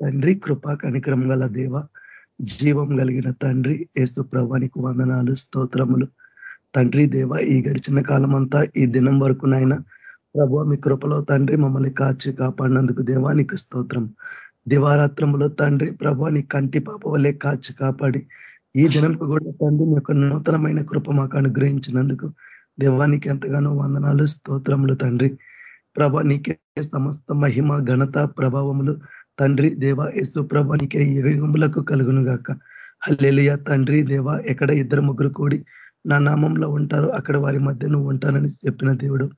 తండ్రి కృపా కనికరం గల దేవ జీవం కలిగిన తండ్రి ఏసు ప్రభానికి వందనాలు స్తోత్రములు. తండ్రి దేవ ఈ గడిచిన కాలం అంతా ఈ దినం వరకు నాయన ప్రభు మీ కృపలో తండ్రి మమ్మల్ని కాచి కాపాడినందుకు దేవానికి స్తోత్రం. దివారాత్రములో తండ్రి ప్రభు నీ కంటి పాప వల్లే కాచి కాపాడి ఈ దినంకు కూడా తండ్రి మీ యొక్క నూతనమైన కృప మాకు అనుగ్రహించినందుకు దేవానికి ఎంతగానో వందనాలు స్తోత్రములు తండ్రి. ప్రభ నీకే సమస్త మహిమ ఘనత ప్రభావములు. తండ్రి దేవ యేసు ప్రభ నీకే యుగములకు కలుగును గాక హల్లెలియ. తండ్రి దేవ ఎక్కడ ఇద్దరు ముగ్గురు కూడి నా నామంలో ఉంటారు అక్కడ వారి మధ్య నువ్వు ఉంటానని చెప్పిన దేవుడు.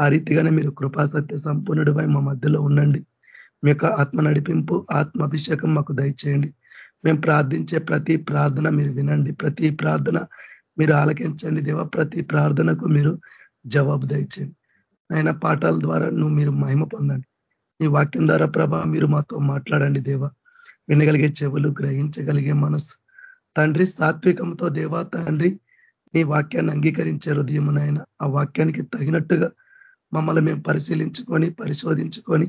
ఆ రీతిగానే మీరు కృపాసత్య సంపూర్ణుడిపై మా మధ్యలో ఉండండి. మీ యొక్క ఆత్మ నడిపింపు ఆత్మ అభిషేకం మాకు దయచేయండి. మేము ప్రార్థించే ప్రతి ప్రార్థన మీరు వినండి. ప్రతి ప్రార్థన మీరు ఆలకించండి దేవ. ప్రతి ప్రార్థనకు మీరు జవాబు దయచేయండి. ఆయన పాఠాల ద్వారా నువ్వు మీరు మహిమ పొందండి. నీ వాక్యం ద్వారా ప్రభ మీరు మాతో మాట్లాడండి దేవ. వినగలిగే చెవులు గ్రహించగలిగే మనసు తండ్రి సాత్వికంతో దేవా తండ్రి నీ వాక్యాన్ని అంగీకరించే హృదయమునైనా ఆ వాక్యానికి తగినట్టుగా మమ్మల్ని మేము పరిశీలించుకొని పరిశోధించుకొని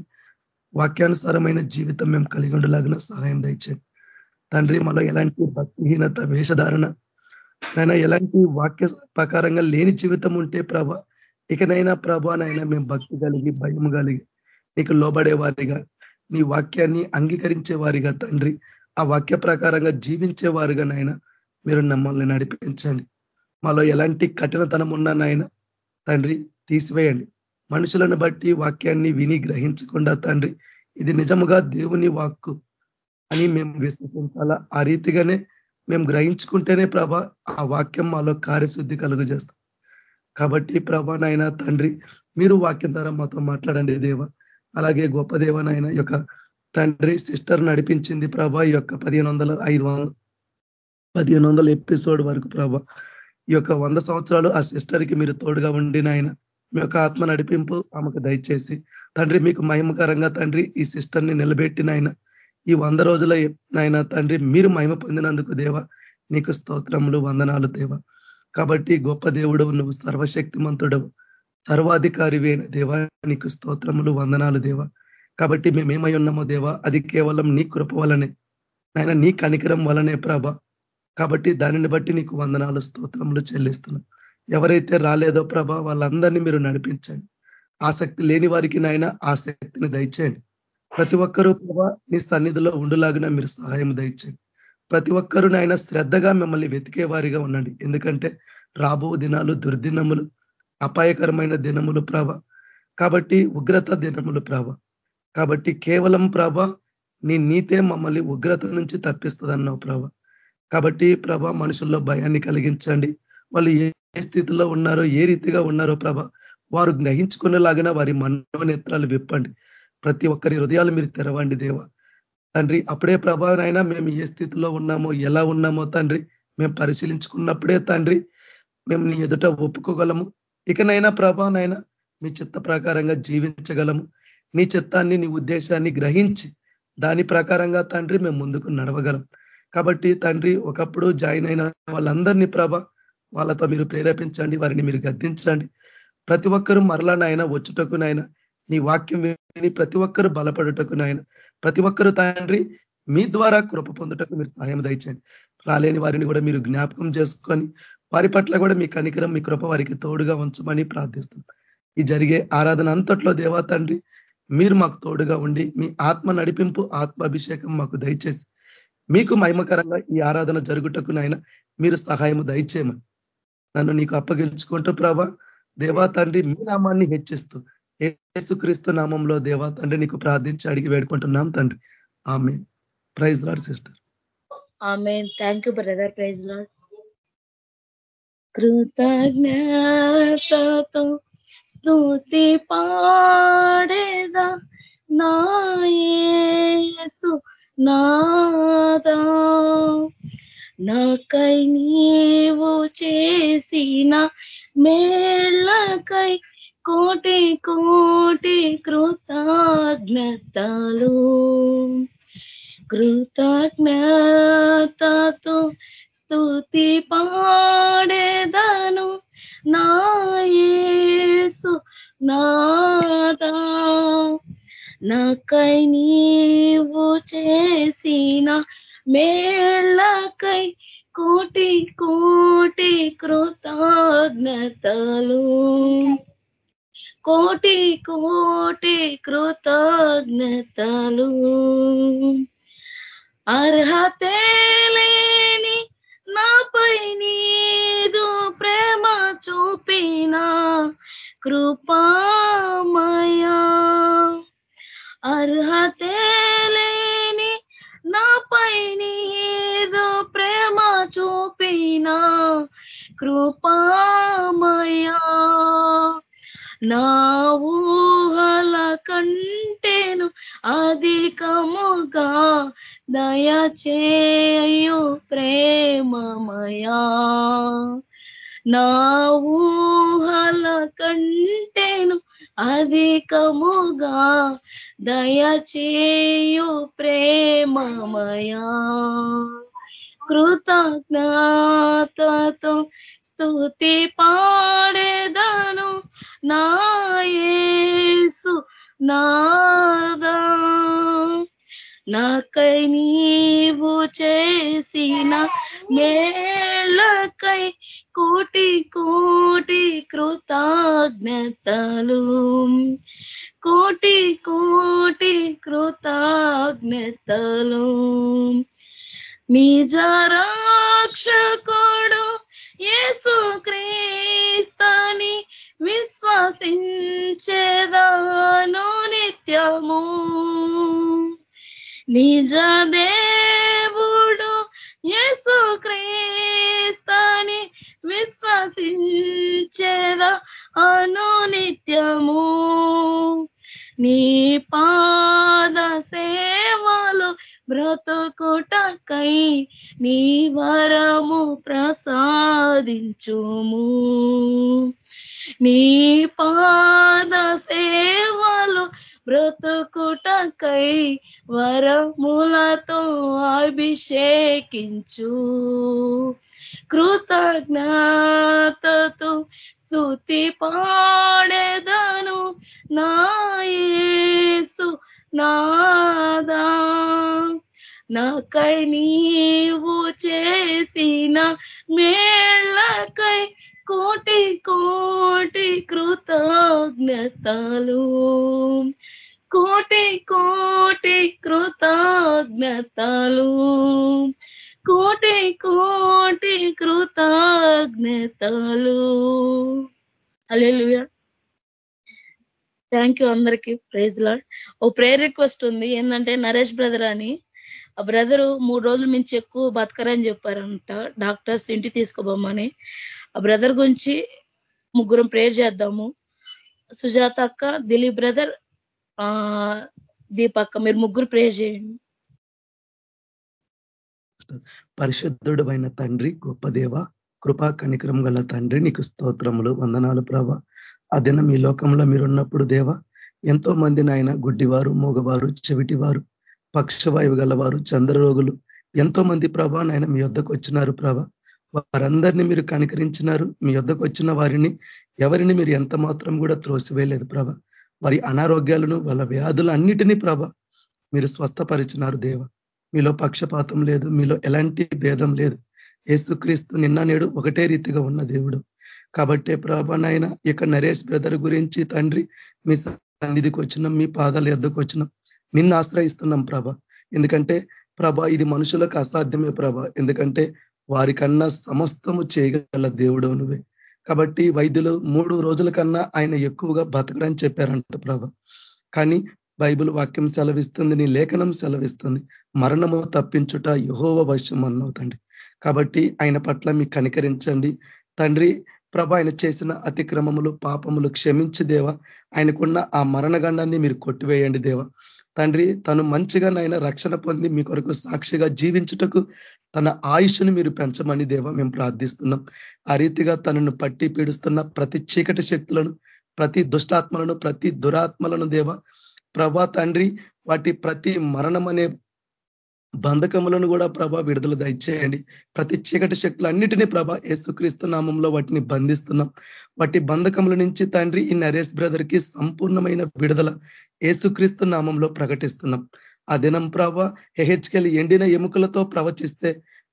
వాక్యానుసారమైన జీవితం మేము కలిగి ఉండలాగిన సహాయం దయచేయండి. తండ్రి మనలో ఎలాంటి భక్తిహీనత వేషధారణ ఆయన ఎలాంటి వాక్య ప్రకారంగా లేని జీవితం ఉంటే ప్రభ ఇకనైనా ప్రభానైనా మేము భక్తి కలిగి భయం కలిగి నీకు లోబడే వారిగా నీ వాక్యాన్ని అంగీకరించే వారిగా తండ్రి. ఆ వాక్య ప్రకారంగా జీవించే వారుగా నాయన మీరు నమ్మల్ని నడిపించండి. మాలో ఎలాంటి కఠినతనం ఉన్నా నాయన తండ్రి తీసివేయండి. మనుషులను బట్టి వాక్యాన్ని విని గ్రహించకుండా తండ్రి ఇది నిజముగా దేవుని వాక్కు అని మేము విశ్వసించాలా? ఆ రీతిగానే మేము గ్రహించుకుంటేనే ప్రభ ఆ వాక్యం మాలో కార్యశుద్ధి కలుగు కాబట్టి కాబట్టి ప్రభానైనా తండ్రి మీరు వాక్యం ద్వారా మాతో మాట్లాడండి దేవ. అలాగే గొప్ప దేవనైనా యొక్క తండ్రి సిస్టర్ నడిపించింది ప్రభ ఈ యొక్క పదిహేను వందల ఐదు వందల పదిహేను వందల ఎపిసోడ్ వరకు ప్రభ. ఈ యొక్క వంద సంవత్సరాలు ఆ సిస్టర్కి మీరు తోడుగా ఉండిన ఆయన మీ యొక్క ఆత్మ నడిపింపు ఆమెకు దయచేసి తండ్రి మీకు మహిమకరంగా తండ్రి ఈ సిస్టర్ని నిలబెట్టిన ఆయన ఈ వంద రోజుల నాయన తండ్రి మీరు మహిమ పొందినందుకు దేవ నీకు స్తోత్రములు వందనాలు దేవ. కాబట్టి గొప్ప దేవుడు నువ్వు సర్వశక్తిమంతుడవు. సర్వాధికారి అయిన దేవా నీకు స్తోత్రములు వందనాలు దేవ. కాబట్టి మేమేమై ఉన్నామో దేవా అది కేవలం నీ కృప వలనే. ఆయన నీ కనికరం వలనే ప్రభ. కాబట్టి దానిని బట్టి నీకు వందనాలు స్తోత్రములు చెల్లిస్తున్నాం. ఎవరైతే రాలేదో ప్రభ వాళ్ళందరినీ మీరు నడిపించండి. ఆసక్తి లేని వారికి నాయన ఆసక్తిని దయచేయండి. ప్రతి ఒక్కరూ ప్రభా నీ సన్నిధిలో ఉండులాగిన మీరు సహాయం దయచేయండి. ప్రతి ఒక్కరూ నాయన శ్రద్ధగా మిమ్మల్ని వెతికే వారిగా ఉండండి. ఎందుకంటే రాబో దినాలు దుర్దినములు అపాయకరమైన దినములు ప్రభ. కాబట్టి ఉగ్రత దినములు ప్రభ. కాబట్టి కేవలం ప్రభ నీ నీతే మమ్మల్ని ఉగ్రత నుంచి తప్పిస్తుందన్నావు ప్రభ. కాబట్టి ప్రభ మనుషుల్లో భయాన్ని కలిగించండి. వాళ్ళు ఏ స్థితిలో ఉన్నారో ఏ రీతిగా ఉన్నారో ప్రభ వారు గ్రహించుకునేలాగిన వారి మనోనేత్రాలు విప్పండి. ప్రతి ఒక్కరి హృదయాలు మీరు తెరవండి దేవ. తండ్రి అప్పుడే ప్రభానైనా మేము ఏ స్థితిలో ఉన్నామో ఎలా ఉన్నామో తండ్రి మేము పరిశీలించుకున్నప్పుడే తండ్రి మేము నీ ఎదుట ఒప్పుకోగలము. ఇకనైనా ప్రభానైనా మీ చిత్త ప్రకారంగా జీవించగలము. నీ చిత్తాన్ని నీ ఉద్దేశాన్ని గ్రహించి దాని ప్రకారంగా తండ్రి మేము ముందుకు నడవగలం. కాబట్టి తండ్రి ఒకప్పుడు జాయిన్ అయిన వాళ్ళందరినీ ప్రభ వాళ్ళతో మీరు ప్రేరేపించండి వారిని మీరు గద్దించండి. ప్రతి ఒక్కరూ మరలా నాయన వచ్చుటకు నాయన నీ వాక్యం విని ప్రతి ఒక్కరు బలపడుటకు నాయన ప్రతి ఒక్కరూ తండ్రి మీ ద్వారా కృప పొందుటకు మీరు సహాయం దయచండి రాలేని వారిని కూడా మీరు జ్ఞాపకం చేసుకొని వారి పట్ల కూడా మీ కనికరం మీ కృప వారికి తోడుగా ఉంచమని ప్రార్థిస్తున్నాం. ఈ జరిగే ఆరాధన అంతట్లో దేవా తండ్రి మీరు మాకు తోడుగా ఉండి మీ ఆత్మ నడిపింపు ఆత్మ అభిషేకం మాకు దయచేసి మీకు మహిమకరంగా ఈ ఆరాధన జరుగుటకు నాయన మీరు సహాయము దయచేయమని నన్ను నీకు అప్పగించుకుంటూ ప్రభా దేవా తండ్రి మీ నామాన్ని హెచ్చిస్తూ ఏసుక్రీస్తు నామంలో దేవా తండ్రి నీకు ప్రార్థించి అడిగి వేడుకుంటున్నాం తండ్రి. ఆమె ప్రైజ్ లాడ్ సిస్టర్. ఆమె thank you brother. Praise Lord కృతజ్ఞతతో స్తుతి పాడేదా నాయసు నాదా? నాకై నీవు చేసిన మేళ్ళకై కోటి కోటి కృతజ్ఞతలు. కృతజ్ఞతతో స్థుతి పాడేదను నాయసు నాదా. నాకై నీవు చేసిన మేళ్ళకై కోటి కోటి కృతజ్ఞతలు. కోటి కోటి కృతజ్ఞతలు. అర్హతే లేని నాపై నీదు ప్రేమ చూపిన కృపామయా. అర్హతే లేని నాపై నీదు ప్రేమ చూపిన కృపామయా. నా ఊహల కంటేను అధికముగా దయచేయు ప్రేమమయా. నా ఊహల కంటేను అధికముగా దయచేయు ప్రేమమయా. కృతజ్ఞతతో స్తుతి పాడేదను నాయసు నాదా. నాకై నీవు చేసిన మేళ్ళకై కోటి కోటి కృతజ్ఞతలు. కోటి కోటి కృతజ్ఞతలు. నిజరాక్షకుడు యేసు క్రీస్తని విశ్వసించేదాను నిత్యము. నిజ దేవుడు యేసు క్రీస్తని విశ్వసించేద అను నిత్యము. నీ పాద సేవలు బ్రతుకుటకై నీ వరము ప్రసాదించుము. నీ పాద సేవలు బ్రతుకుటకై వరములతో అభిషేకించు. కృతజ్ఞతతో స్థుతి పాడేదను నాయసు నాదా. నాకై నీవు చేసిన మేళ్ళకై కోటి కోటి కృతజ్ఞతలు. కోటి కోటి కృతజ్ఞతలు. కోటి కోటి కృతజ్ఞతలు. అలెలుయా థ్యాంక్ యూ అందరికి. ప్రైజ్ లాడ్ ఓ ప్రేయర్ రిక్వెస్ట్ ఉంది. ఏంటంటే నరేష్ బ్రదర్ అని. ఆ బ్రదరు మూడు రోజుల మించి ఎక్కువ బతకరని చెప్పారంట. డాక్టర్స్ ఇంటి తీసుకోబోమని ఆ బ్రదర్ గురించి ముగ్గురం ప్రేయర్ చేద్దాము. సుజాత అక్క దిలీప్ బ్రదర్ ఆ దీపక్క మీరు ముగ్గురు ప్రేయర్ చేయండి. పరిశుద్ధుడు అయిన తండ్రి గొప్ప దేవ కృపా కనికరం గల తండ్రి నీకు స్తోత్రములు వందనాలు ప్రభ. ఆ దినం ఈ లోకంలో మీరున్నప్పుడు దేవ ఎంతో మంది నాయన గుడ్డివారు మూగవారు చెవిటివారు పక్షవాయువు గలవారు చంద్రరోగులు ఎంతో మంది ప్రభ నాయన మీ వద్దకు వచ్చినారు ప్రభ. వారందరినీ మీరు కనికరించినారు. మీ వద్దకు వచ్చిన వారిని ఎవరిని మీరు ఎంత మాత్రం కూడా త్రోసివేయలేదు ప్రభ. వారి అనారోగ్యాలను వాళ్ళ వ్యాధులు అన్నిటినీ ప్రభ మీరు స్వస్థపరిచినారు దేవ. మీలో పక్షపాతం లేదు మీలో ఎలాంటి భేదం లేదు. ఏసుక్రీస్తు నిన్న నేడు ఒకటే రీతిగా ఉన్న దేవుడు. కాబట్టే ప్రభా నాయన ఇక నరేష్ బ్రదర్ గురించి తండ్రి మీ సన్నిధికి వచ్చినాం మీ పాదాల ఎద్దకు వచ్చినాం. నిన్ను ఆశ్రయిస్తున్నాం ప్రభ. ఎందుకంటే ప్రభ ఇది మనుషులకు అసాధ్యమే ప్రభ. ఎందుకంటే వారికన్నా సమస్తము చేయగల దేవుడు నువ్వే. కాబట్టి వైద్యులు మూడు రోజుల కన్నా ఆయన ఎక్కువగా బతకడని చెప్పారంట ప్రభ. కానీ బైబుల్ వాక్యం సెలవిస్తుంది నీ లేఖనం సెలవిస్తుంది. మరణము తప్పించుట యహోవ వశం అన్నవుతండి కాబట్టి ఆయన పట్ల మీ కనికరించండి. తండ్రి ప్రభ ఆయన చేసిన అతిక్రమములు పాపములు క్షమించి దేవ. ఆయనకున్న ఆ మరణగండాన్ని మీరు కొట్టివేయండి దేవ. తండ్రి తను మంచిగా నాయన రక్షణ పొంది మీ కొరకు సాక్షిగా జీవించుటకు తన ఆయుష్ను మీరు పెంచమని దేవ మేము ప్రార్థిస్తున్నాం. ఆ రీతిగా తనను పట్టి పీడుస్తున్న ప్రతి చీకటి శక్తులను ప్రతి దుష్టాత్మలను ప్రతి దురాత్మలను దేవ ప్రభా తండ్రి వాటి ప్రతి మరణం అనే బంధకములను కూడా ప్రభ విడుదల దయచేయండి. ప్రతి చీకటి శక్తులు అన్నిటినీ ప్రభ యేసుక్రీస్తు నామంలో వాటిని బంధిస్తున్నాం. వాటి బంధకముల నుంచి తండ్రి ఈ నరేష్ బ్రదర్కి సంపూర్ణమైన విడుదల ఏసుక్రీస్తు నామంలో ప్రకటిస్తున్నాం. ఆ దినం ప్రభ హెహెచ్కెళ్ళి ఎండిన ఎముకలతో ప్రవచిస్తే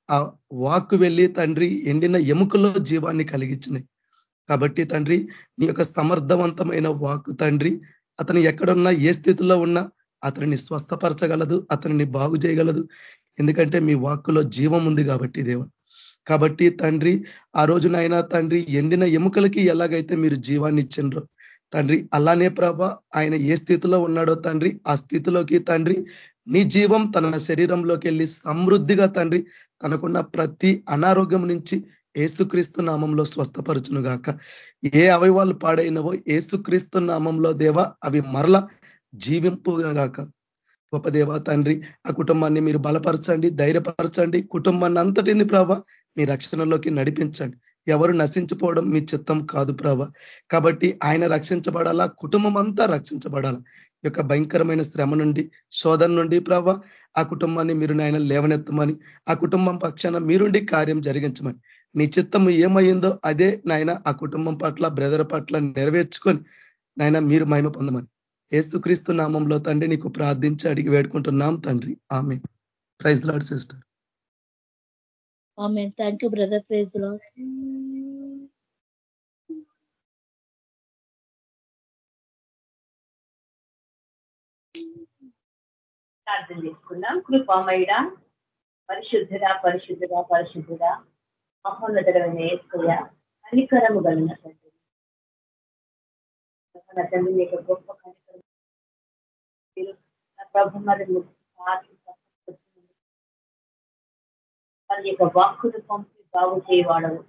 ఆ వాక్కు వెళ్ళి తండ్రి ఎండిన ఎముకల్లో జీవాన్ని కలిగించినాయి కాబట్టి తండ్రి నీ యొక్క సమర్థవంతమైన వాక్కు తండ్రి అతను ఎక్కడున్నా ఏ స్థితిలో ఉన్నా అతనిని స్వస్థపరచగలదు అతనిని బాగు చేయగలదు. ఎందుకంటే మీ వాక్కులో జీవం ఉంది కాబట్టి దేవ కాబట్టి తండ్రి ఆ రోజునైనా తండ్రి ఎండిన ఎముకలకి ఎలాగైతే మీరు జీవాన్ని ఇచ్చిండ్రో తండ్రి అలానే ప్రభ ఆయన ఏ స్థితిలో ఉన్నాడో తండ్రి ఆ స్థితిలోకి తండ్రి నీ జీవం తన శరీరంలోకి వెళ్ళి సమృద్ధిగా తండ్రి తనకున్న ప్రతి అనారోగ్యం నుంచి ఏసుక్రీస్తు నామంలో స్వస్థపరచును గాక. ఏ అవయవాలు పాడైనవో ఏసుక్రీస్తు నామంలో దేవ అవి మరల జీవింపు గాక. గొప్ప దేవ తండ్రి ఆ కుటుంబాన్ని మీరు బలపరచండి ధైర్యపరచండి కుటుంబాన్ని అంతటిని ప్రభ మీ రక్షణలోకి నడిపించండి. ఎవరు నశించిపోవడం మీ చిత్తం కాదు ప్రభ. కాబట్టి ఆయన రక్షించబడాలా? కుటుంబం అంతా రక్షించబడాలా యొక్క భయంకరమైన శ్రమ నుండి శోధన నుండి ప్రభ ఆ కుటుంబాన్ని మీరు నాయన లేవనెత్తమని ఆ కుటుంబం పక్షాన మీరుండి కార్యం జరిగించమని. నీ చిత్తము ఏమైందో అదే నాయన ఆ కుటుంబం పట్ల బ్రదర్ పట్ల నెరవేర్చుకొని నాయన మీరు మహిమ పొందమని. ఏసుక్రీస్తు నామంలో తండ్రి నీకు ప్రార్థించి అడిగి వేడుకుంటున్నాం తండ్రి. ఆమె ప్రైజ్ లాడ్ సిస్టర్. ఆమె థ్యాంక్ యూ బ్రదర్ ప్రేజ్లో ప్రార్థన చేసుకున్నాం. కృపామయుడ పరిశుద్ధుడ పరిశుద్ధుడ పరిశుద్ధుడ మహోన్నతమైన ఏసుయ కనికరము కలిగిన తండ్రి. నా తండ్రి యొక్క గొప్ప కనికరం. ప్రభు మరి వారి యొక్క వాక్కును పంపి బాగు చేయవాడవు.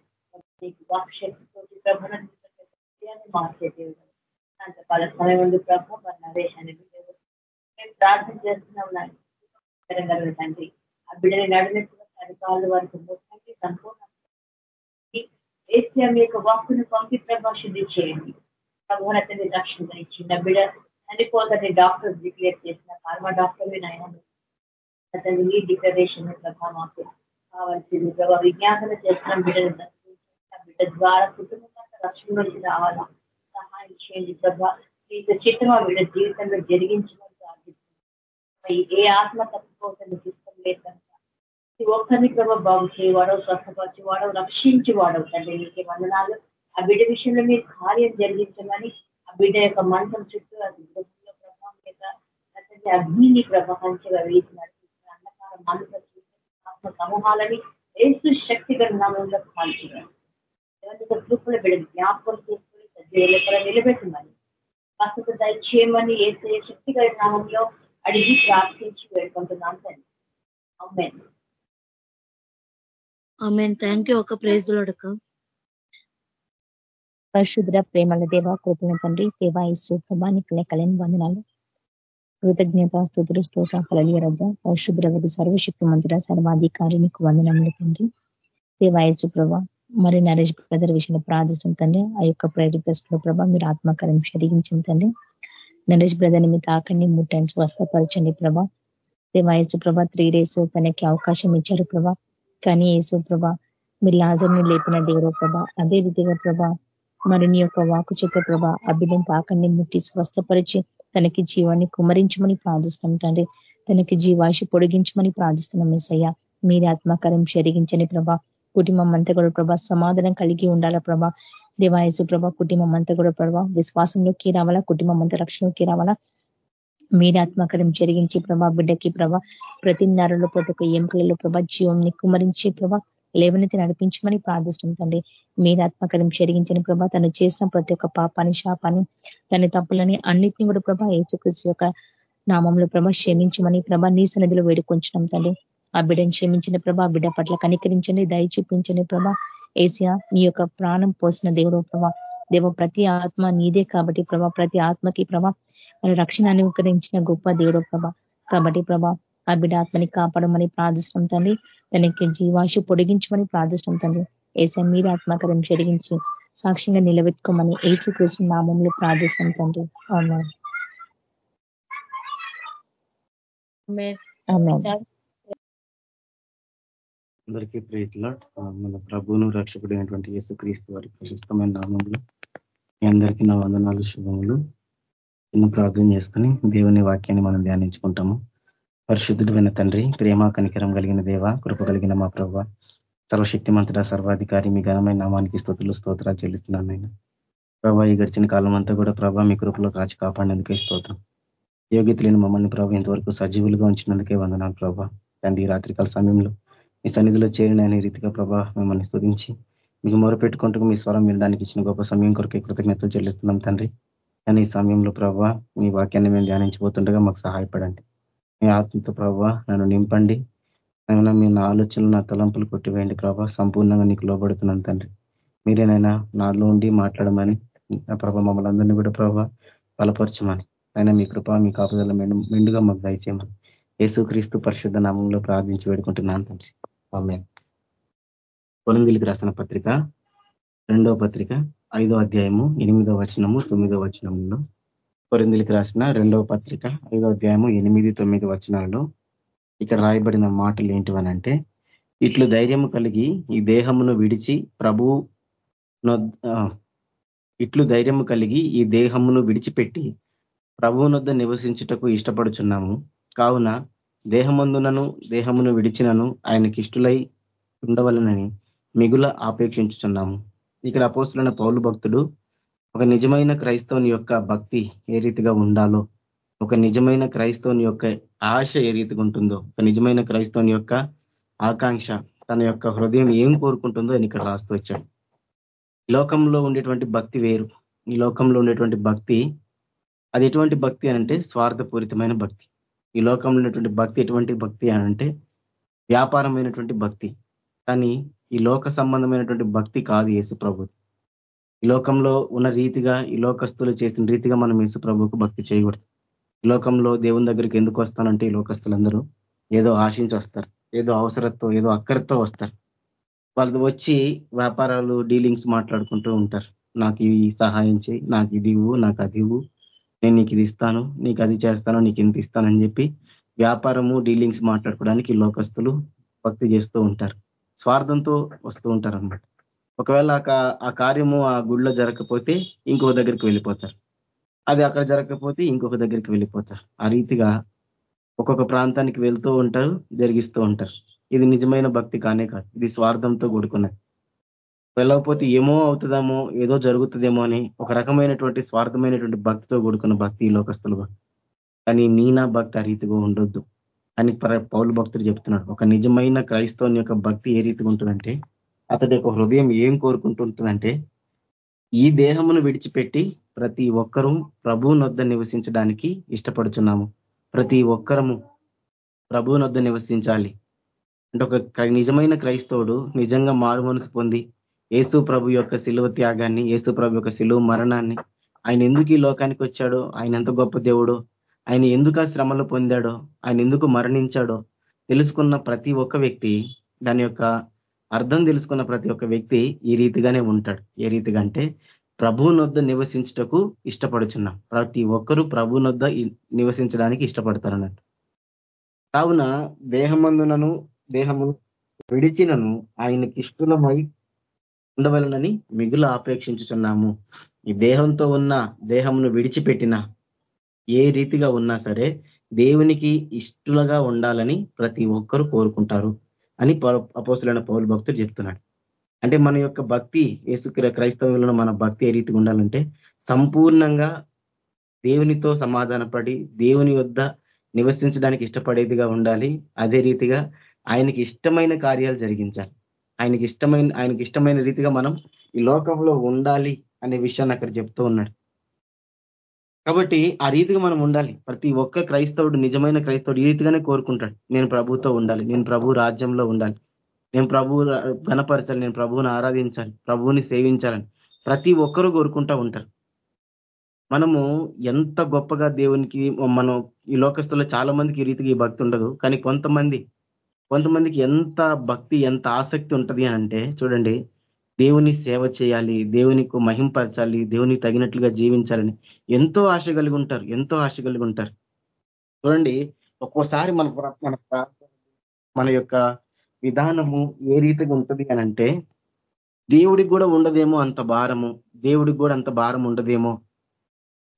నీకు వాక్శక్తితో ప్రభుత్వాన్ని మార్చే దేవుడు. అంతకాల సమయం ఉంది ప్రభు మరి నవేశాన్ని మేము ప్రార్థన చేస్తున్నాం తండ్రి. ఆ బిడ్డని నడినట్టుగా సరికాలు వారికి మొత్తానికి సంపూర్ణ ఏసీ యొక్క వాక్కును పంపి ప్రభా శుద్ధి చేయండి. ప్రభుత్వాన్ని రక్షణ చిన్న బిడ చనిపోతని డాక్టర్ డిక్లేర్ చేసిన ఫార్మా డాక్టర్ నాయన. అతని ఈ డిక్లరేషన్ ప్రభా మాకు కావాల్సింది. ప్రభావ విజ్ఞాపన చేస్తున్న బిడ్డను దర్శించిన బిడ్డ ద్వారా కుటుంబంలో రక్షణ నుంచి రావాలా? సహాయం చేయండి ప్రభా. మీకు చిత్రం ఆ బిడ్డ జీవితంలో జరిగించమని ప్రార్థిస్తున్నాం. ఏ ఆత్మ తప్పుకోవటం ఇష్టం లేదు ప్రతి ఒక్కరిని ప్రభావ బాగు చేయవాడవు స్వస్థపరిచి వాడవు రక్షించి వాడవు తండ్రి. నీకే వందనాలు. ఆ బిడ్డ విషయంలో మీరు కార్యం జరిగించమని ఆ బిడ్డ యొక్క మంచం చుట్టూ అది ప్రభావం యొక్క అగ్నిని ప్రభావించగా వేసి అంధకారం అంధకార మనసు ఆత్మ సమూహాలని ఏసు శక్తిగా నామంలో కాల్చున్నారు కృపల బిడ్డ జ్ఞాపకం చేసుకుని సజీవుల నిలబెట్టమని స్వస్థత దయచేయమని ఏసే శక్తిగా నామంలో అడిగి ప్రార్థించి వేడుకుంటున్నాం తండ్రి అమ్మాయి ఆమె థ్యాంక్ యూ ఒక ప్రైజ్ లోడక పరిశుద్ర ప్రేమల దేవ కృపణ తండ్రి దేవా ఇసు ప్రభానికి లెక్కలేని వందనాలు. కృతజ్ఞత స్థుతులు స్తోత కలలియ రజ పరిశుద్రవతి సర్వశక్తి మంత్ర సర్వాధికారి నీకు వందనములు తండ్రి దేవాయసు ప్రభ మరి నరేష్ బ్రదర్ విషయంలో ప్రార్థిస్తుంది తండ్రి. ఆ యొక్క ప్రేర్ రిక్వెస్ట్లో ప్రభా మీరు ఆత్మకారం శరిగించింది తండ్రి. నరేష్ బ్రదర్ని మీ తాకండి ముట్టండి స్వస్థపరచండి ప్రభా. దేవాయసు ప్రభ త్రీ డేస్ తనకి అవకాశం ఇచ్చారు ప్రభా. కానీ యేసు ప్రభ మీరు లాజర్ని లేపిన దేవుడు ప్రభా. అదే విధిగా ప్రభా మరి నీ యొక్క వాకు చేత ప్రభ అభిడం తాకండి ముట్టి స్వస్థపరిచి తనకి జీవాన్ని కుమరించమని ప్రార్థిస్తున్నాం తండ్రి. తనకి జీవాశి పొడిగించమని ప్రార్థిస్తున్నాం మీసయ్య మీరే ఆత్మకారం చెరిగించని ప్రభా. కుటుంబం అంతా కూడా ప్రభా సమాధానం కలిగి ఉండాలా ప్రభా. దేవాయసు ప్రభా కుటుంబం అంతా కూడా ప్రభా విశ్వాసంలోకి రావాలా కుటుంబం అంతా రక్షణలోకి రావాలా? మీరే ఆత్మకారం జరిగించి ప్రభా బిడ్డకి ప్రభా ప్రతి నరలో ప్రతి ఒక్క ఎంపికలలో ప్రభా జీవంని కుమరించి ప్రభా లేవనైతే నడిపించమని ప్రార్థిస్తుంది తండ్రి. మీరు ఆత్మకారం చెరిగించిన ప్రభా తను చేసిన ప్రతి ఒక్క పాపాన్ని శాపాన్ని తన తప్పులని అన్నిటిని కూడా ప్రభా ఏసుకృష్ణ యొక్క నామంలో ప్రభా క్షమించమని ప్రభా నీ సన్నిధిలో వేడుకొంచడం తండ్రి. ఆ బిడ్డను క్షమించిన ప్రభా బిడ్డ పట్ల కనికరించండి దయ చూపించండి ప్రభా. ఏసియా నీ యొక్క ప్రాణం పోసిన దేవుడు ప్రభా. దేవ ప్రతి ఆత్మ నీదే కాబట్టి ప్రభా ప్రతి ఆత్మకి ప్రభా మన రక్షణ అనుకరించిన గొప్ప దేవుడు ప్రభా. కాబట్టి ప్రభా ఆ బిడ్డ ఆత్మని కాపాడమని ప్రార్థిస్తాం తండ్రి. తనకి జీవాశు పొడిగించమని ప్రార్థిస్తాం తండ్రి. ఏసా మీరు ఆత్మకరం జరిగించి సాక్ష్యంగా నిలబెట్టుకోమని ఏచుకృష్ణ నామంలో ప్రార్థిస్తాం తండ్రి. అందరికీ ప్రీతిలో మన ప్రభువును రక్షకుడైనటువంటి యేసు క్రీస్తు వారి ప్రశస్తమైన నామంలో మీ అందరికీ నా వందనాలు శుభములు. చిన్న ప్రార్థన చేసుకుని దేవుని వాక్యాన్ని మనం ధ్యానించుకుంటాము. పరిశుద్ధుడమైన తండ్రి ప్రేమ కనికరం కలిగిన దేవ కృప కలిగిన మా ప్రభావ సర్వశక్తిమంతుడ సర్వాధికారి మీ ఘనమైన నామానికి స్థుతులు స్తోత్రాలు చెల్లిస్తున్నాను నేను ప్రభా ఈ గడిచిన కాలం అంతా కూడా ప్రభా మీ కృపలో కాచి కాపాడినందుకే స్తోత్రం. యోగ్యత లేని మమ్మల్ని ప్రభావ ఇంతవరకు సజీవులుగా ఉంచినందుకే వందనాలు ప్రభా. తండ్రి రాత్రికాల సమయంలో మీ సన్నిధిలో చేరిన అనే రీతిగా ప్రభా మిమ్మల్ని స్థుతించి మీకు మొరపెట్టుకుంటూ మీ స్వరం వినడానికి ఇచ్చిన గొప్ప సమయం కొరకే కృతజ్ఞతలు చెల్లిస్తున్నాం తండ్రి. కానీ ఈ సమయంలో ప్రభా మీ వాక్యాన్ని మేము ధ్యానించిపోతుండగా మాకు సహాయపడండి. మీ ఆత్మతో ప్రభావ నన్ను నింపండి. అయినా మీ నా ఆలోచనలు నా తలంపులు కొట్టివేయండి ప్రభా. సంపూర్ణంగా నీకు లోబడుతున్నాను తండ్రి. మీరేనైనా నాలో ఉండి మాట్లాడమని నా ప్రభా మమ్మల్ని అందరినీ కూడా ప్రభా బలపరచమని. అయినా మీ కృప మీ కాపుదల మెండుగా మాకు దయచేయమని. యేసుక్రీస్తు పరిశుద్ధ నామంలో ప్రార్థించి వేడుకుంటున్నాను తండ్రి. ఆమె కొనంగిలికి రాసిన పత్రిక రెండవ పత్రిక ఐదో అధ్యాయము ఎనిమిదో వచనము తొమ్మిదో వచనంలో కొరిందులకి రాసిన రెండవ పత్రిక ఐదో అధ్యాయము ఎనిమిది తొమ్మిది వచనాలలో ఇక్కడ రాయబడిన మాటలు ఏంటివనంటే ఇట్లు ధైర్యము కలిగి ఈ దేహమును విడిచి ప్రభు ఇట్లు ధైర్యము కలిగి ఈ దేహమును విడిచిపెట్టి ప్రభువునొద్ద నివసించుటకు ఇష్టపడుచున్నాము. కావున దేహమందునను దేహమును విడిచినను ఆయనకి ఇష్టలై ఉండవలనని మిగుల ఆపేక్షించుచున్నాము. ఇక్కడ అపోస్తులైన పౌలు భక్తుడు ఒక నిజమైన క్రైస్తవుని యొక్క భక్తి ఏ రీతిగా ఉండాలో ఒక నిజమైన క్రైస్తవుని యొక్క ఆశ ఏ రీతిగా ఉంటుందో ఒక నిజమైన క్రైస్తవుని యొక్క ఆకాంక్ష తన యొక్క హృదయం ఏం కోరుకుంటుందో అని ఇక్కడ రాస్తూ వచ్చాడు లోకంలో ఉండేటువంటి భక్తి వేరు. ఈ లోకంలో ఉండేటువంటి భక్తి అది ఎటువంటి భక్తి అనంటే స్వార్థపూరితమైన భక్తి. ఈ లోకంలో ఉన్నటువంటి భక్తి ఎటువంటి భక్తి అనంటే వ్యాపారమైనటువంటి భక్తి. కానీ ఈ లోక సంబంధమైనటువంటి భక్తి కాదు యేసు ప్రభు ఈ లోకంలో ఉన్న రీతిగా ఈ లోకస్తులు చేసిన రీతిగా మనం యేసు ప్రభుకు భక్తి చేయకూడదు. ఈ లోకంలో దేవుని దగ్గరికి ఎందుకు వస్తానంటే ఈ లోకస్తులందరూ ఏదో ఆశించి వస్తారు ఏదో అవసరంతో ఏదో అక్కరతో వస్తారు. వాళ్ళు వచ్చి వ్యాపారాలు డీలింగ్స్ మాట్లాడుకుంటూ ఉంటారు. నాకు ఈ సహాయం చేయి నాకు ఇది ఇవ్వు నాకు అది ఇవ్వు నేను నీకు ఇది ఇస్తాను నీకు అది చేస్తాను నీకు ఇంత ఇస్తానని చెప్పి వ్యాపారము డీలింగ్స్ మాట్లాడుకోవడానికి లోకస్తులు భక్తి చేస్తూ ఉంటారు. స్వార్థంతో వస్తూ ఉంటారు అనమాట ఒకవేళ ఆ కార్యము ఆ గుడిలో జరగకపోతే ఇంకొక దగ్గరికి వెళ్ళిపోతారు. అది అక్కడ జరగకపోతే ఇంకొక దగ్గరికి వెళ్ళిపోతారు. ఆ రీతిగా ఒక్కొక్క ప్రాంతానికి వెళ్తూ ఉంటారు జరిగిస్తూ ఉంటారు. ఇది నిజమైన భక్తి కానే కాదు. ఇది స్వార్థంతో కూడుకున్నది. వెళ్ళకపోతే ఏమో అవుతుందేమో ఏదో జరుగుతుందేమో అని ఒక రకమైనటువంటి స్వార్థమైనటువంటి భక్తితో కూడుకున్న భక్తి లోకస్తులుగా కానీ నీనా భక్తి ఆ రీతిగా ఉండొద్దు అని పౌలు భక్తుడు చెప్తున్నాడు ఒక నిజమైన క్రైస్తవుని యొక్క భక్తి ఏ రీతిగా ఉంటుందంటే అతడి యొక్క హృదయం ఏం కోరుకుంటుంటుందంటే ఈ దేహమును విడిచిపెట్టి ప్రతి ఒక్కరూ ప్రభువునొద్ద నివసించడానికి ఇష్టపడుచున్నాము. ప్రతి ఒక్కరము ప్రభువునొద్ద నివసించాలి. అంటే ఒక నిజమైన క్రైస్తవుడు నిజంగా మారు మనసు పొంది యేసు ప్రభు యొక్క శిలువ త్యాగాన్ని యేసు ప్రభు యొక్క శిలువ మరణాన్ని ఆయన ఎందుకు ఈ లోకానికి వచ్చాడో ఆయన ఎంత గొప్ప దేవుడో ఆయన ఎందుకు ఆ శ్రమలు పొందాడో ఆయన ఎందుకు మరణించాడో తెలుసుకున్న ప్రతి ఒక్క వ్యక్తి దాని యొక్క అర్థం తెలుసుకున్న ప్రతి ఒక్క వ్యక్తి ఈ రీతిగానే ఉంటాడు. ఏ రీతిగా అంటే ప్రభువునొద్ద నివసించుటకు ఇష్టపడుచున్నాం. ప్రతి ఒక్కరూ ప్రభువునొద్ద నివసించడానికి ఇష్టపడతారన్నట్టు. కావున దేహమందునను దేహము విడిచినను ఆయనకి ఇష్టలమై ఉండవలనని మిగులు ఆపేక్షించుచున్నాము. ఈ దేహంతో ఉన్న దేహమును విడిచిపెట్టిన ఏ రీతిగా ఉన్నా సరే దేవునికి ఇష్టలుగా ఉండాలని ప్రతి ఒక్కరూ కోరుకుంటారు. అని అపోసులైన పౌరు భక్తులు చెప్తున్నాడు. అంటే మన యొక్క భక్తి యేసు క్రైస్తవులను మన భక్తి ఏ రీతిగా ఉండాలంటే సంపూర్ణంగా దేవునితో సమాధానపడి దేవుని వద్ద నివసించడానికి ఇష్టపడేదిగా ఉండాలి. అదే రీతిగా ఆయనకి ఇష్టమైన కార్యాలు జరిగించాలి. ఆయనకి ఇష్టమైన ఆయనకి ఇష్టమైన రీతిగా మనం ఈ లోకంలో ఉండాలి అనే విషయాన్ని అక్కడ చెప్తూ ఉన్నాడు. కాబట్టి ఆ రీతిగా మనం ఉండాలి. ప్రతి ఒక్క క్రైస్తవుడు నిజమైన క్రైస్తవుడు ఈ రీతిగానే కోరుకుంటాడు. నేను ప్రభుతో ఉండాలి. నేను ప్రభు రాజ్యంలో ఉండాలి. నేను ప్రభు గణపరచాలి నేను ప్రభువుని ఆరాధించాలి. ప్రభువుని సేవించాలని ప్రతి ఒక్కరూ కోరుకుంటూ ఉంటారు. మనము ఎంత గొప్పగా దేవునికి మనం ఈ లోకస్తుల్లో చాలా మందికి ఈ రీతికి ఈ భక్తి ఉండదు. కానీ కొంతమంది కొంతమందికి ఎంత భక్తి ఎంత ఆసక్తి ఉంటుంది అంటే చూడండి దేవుని సేవ చేయాలి దేవునికి మహింపరచాలి దేవునికి తగినట్లుగా జీవించాలని ఎంతో ఆశ కలిగి ఉంటారు ఎంతో ఆశ కలిగి ఉంటారు. చూడండి ఒక్కోసారి మన మన మన యొక్క విధానము ఏ రీతిగా ఉంటుంది అని అంటే దేవుడికి కూడా ఉండదేమో అంత భారము దేవుడికి కూడా అంత భారం ఉండదేమో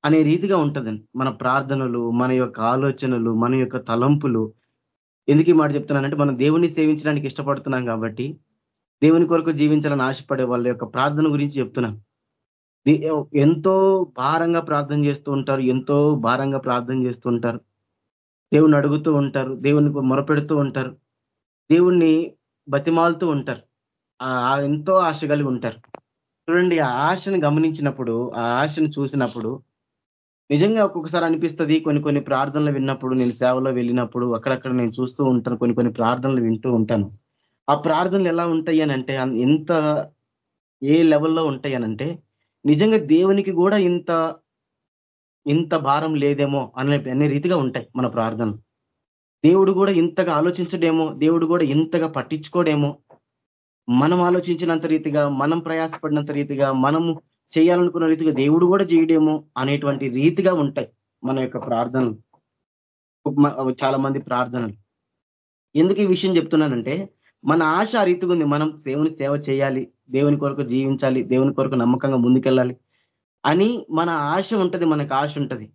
అనే రీతిగా ఉంటుందండి. మన ప్రార్థనలు మన యొక్క ఆలోచనలు మన యొక్క తలంపులు. ఎందుకు ఈ మాట చెప్తున్నానంటే మనం దేవుణ్ణి సేవించడానికి ఇష్టపడుతున్నాం కాబట్టి దేవుని కొరకు జీవించాలని ఆశపడే వాళ్ళ యొక్క ప్రార్థన గురించి చెప్తున్నాం ఎంతో భారంగా ప్రార్థన చేస్తూ ఉంటారు ఎంతో భారంగా ప్రార్థన చేస్తూ ఉంటారు. దేవుని అడుగుతూ ఉంటారు దేవుని మొరపెడుతూ ఉంటారు దేవుణ్ణి బతిమాలుతూ ఉంటారు. ఎంతో ఆశ కలిగి ఉంటారు. చూడండి ఆ ఆశను గమనించినప్పుడు ఆ ఆశను చూసినప్పుడు నిజంగా ఒక్కొక్కసారి అనిపిస్తుంది కొన్ని కొన్ని ప్రార్థనలు విన్నప్పుడు నేను సేవలో వెళ్ళినప్పుడు అక్కడక్కడ నేను చూస్తూ ఉంటాను కొన్ని కొన్ని ప్రార్థనలు వింటూ ఉంటాను. ఆ ప్రార్థనలు ఎలా ఉంటాయి అంటే ఎంత ఏ లెవెల్లో ఉంటాయి అనంటే నిజంగా దేవునికి కూడా ఇంత ఇంత భారం లేదేమో అనే అనే రీతిగా ఉంటాయి మన ప్రార్థనలు. దేవుడు కూడా ఇంతగా ఆలోచించడేమో దేవుడు కూడా ఇంతగా పట్టించుకోడేమో మనం ఆలోచించినంత రీతిగా మనం ప్రయాసపడినంత రీతిగా మనము చేయాలనుకున్న రీతిగా దేవుడు కూడా చేయడేమో అనేటువంటి రీతిగా ఉంటాయి మన యొక్క ప్రార్థనలు. చాలా మంది ప్రార్థనలు. ఎందుకు ఈ విషయం చెప్తున్నానంటే మన ఆశ రీతిగా ఉంది మనం దేవుని సేవ చేయాలి దేవుని కొరకు జీవించాలి దేవుని కొరకు నమ్మకంగా ముందుకెళ్ళాలి అని మన ఆశ ఉంటుంది మనకు ఆశ ఉంటుంది.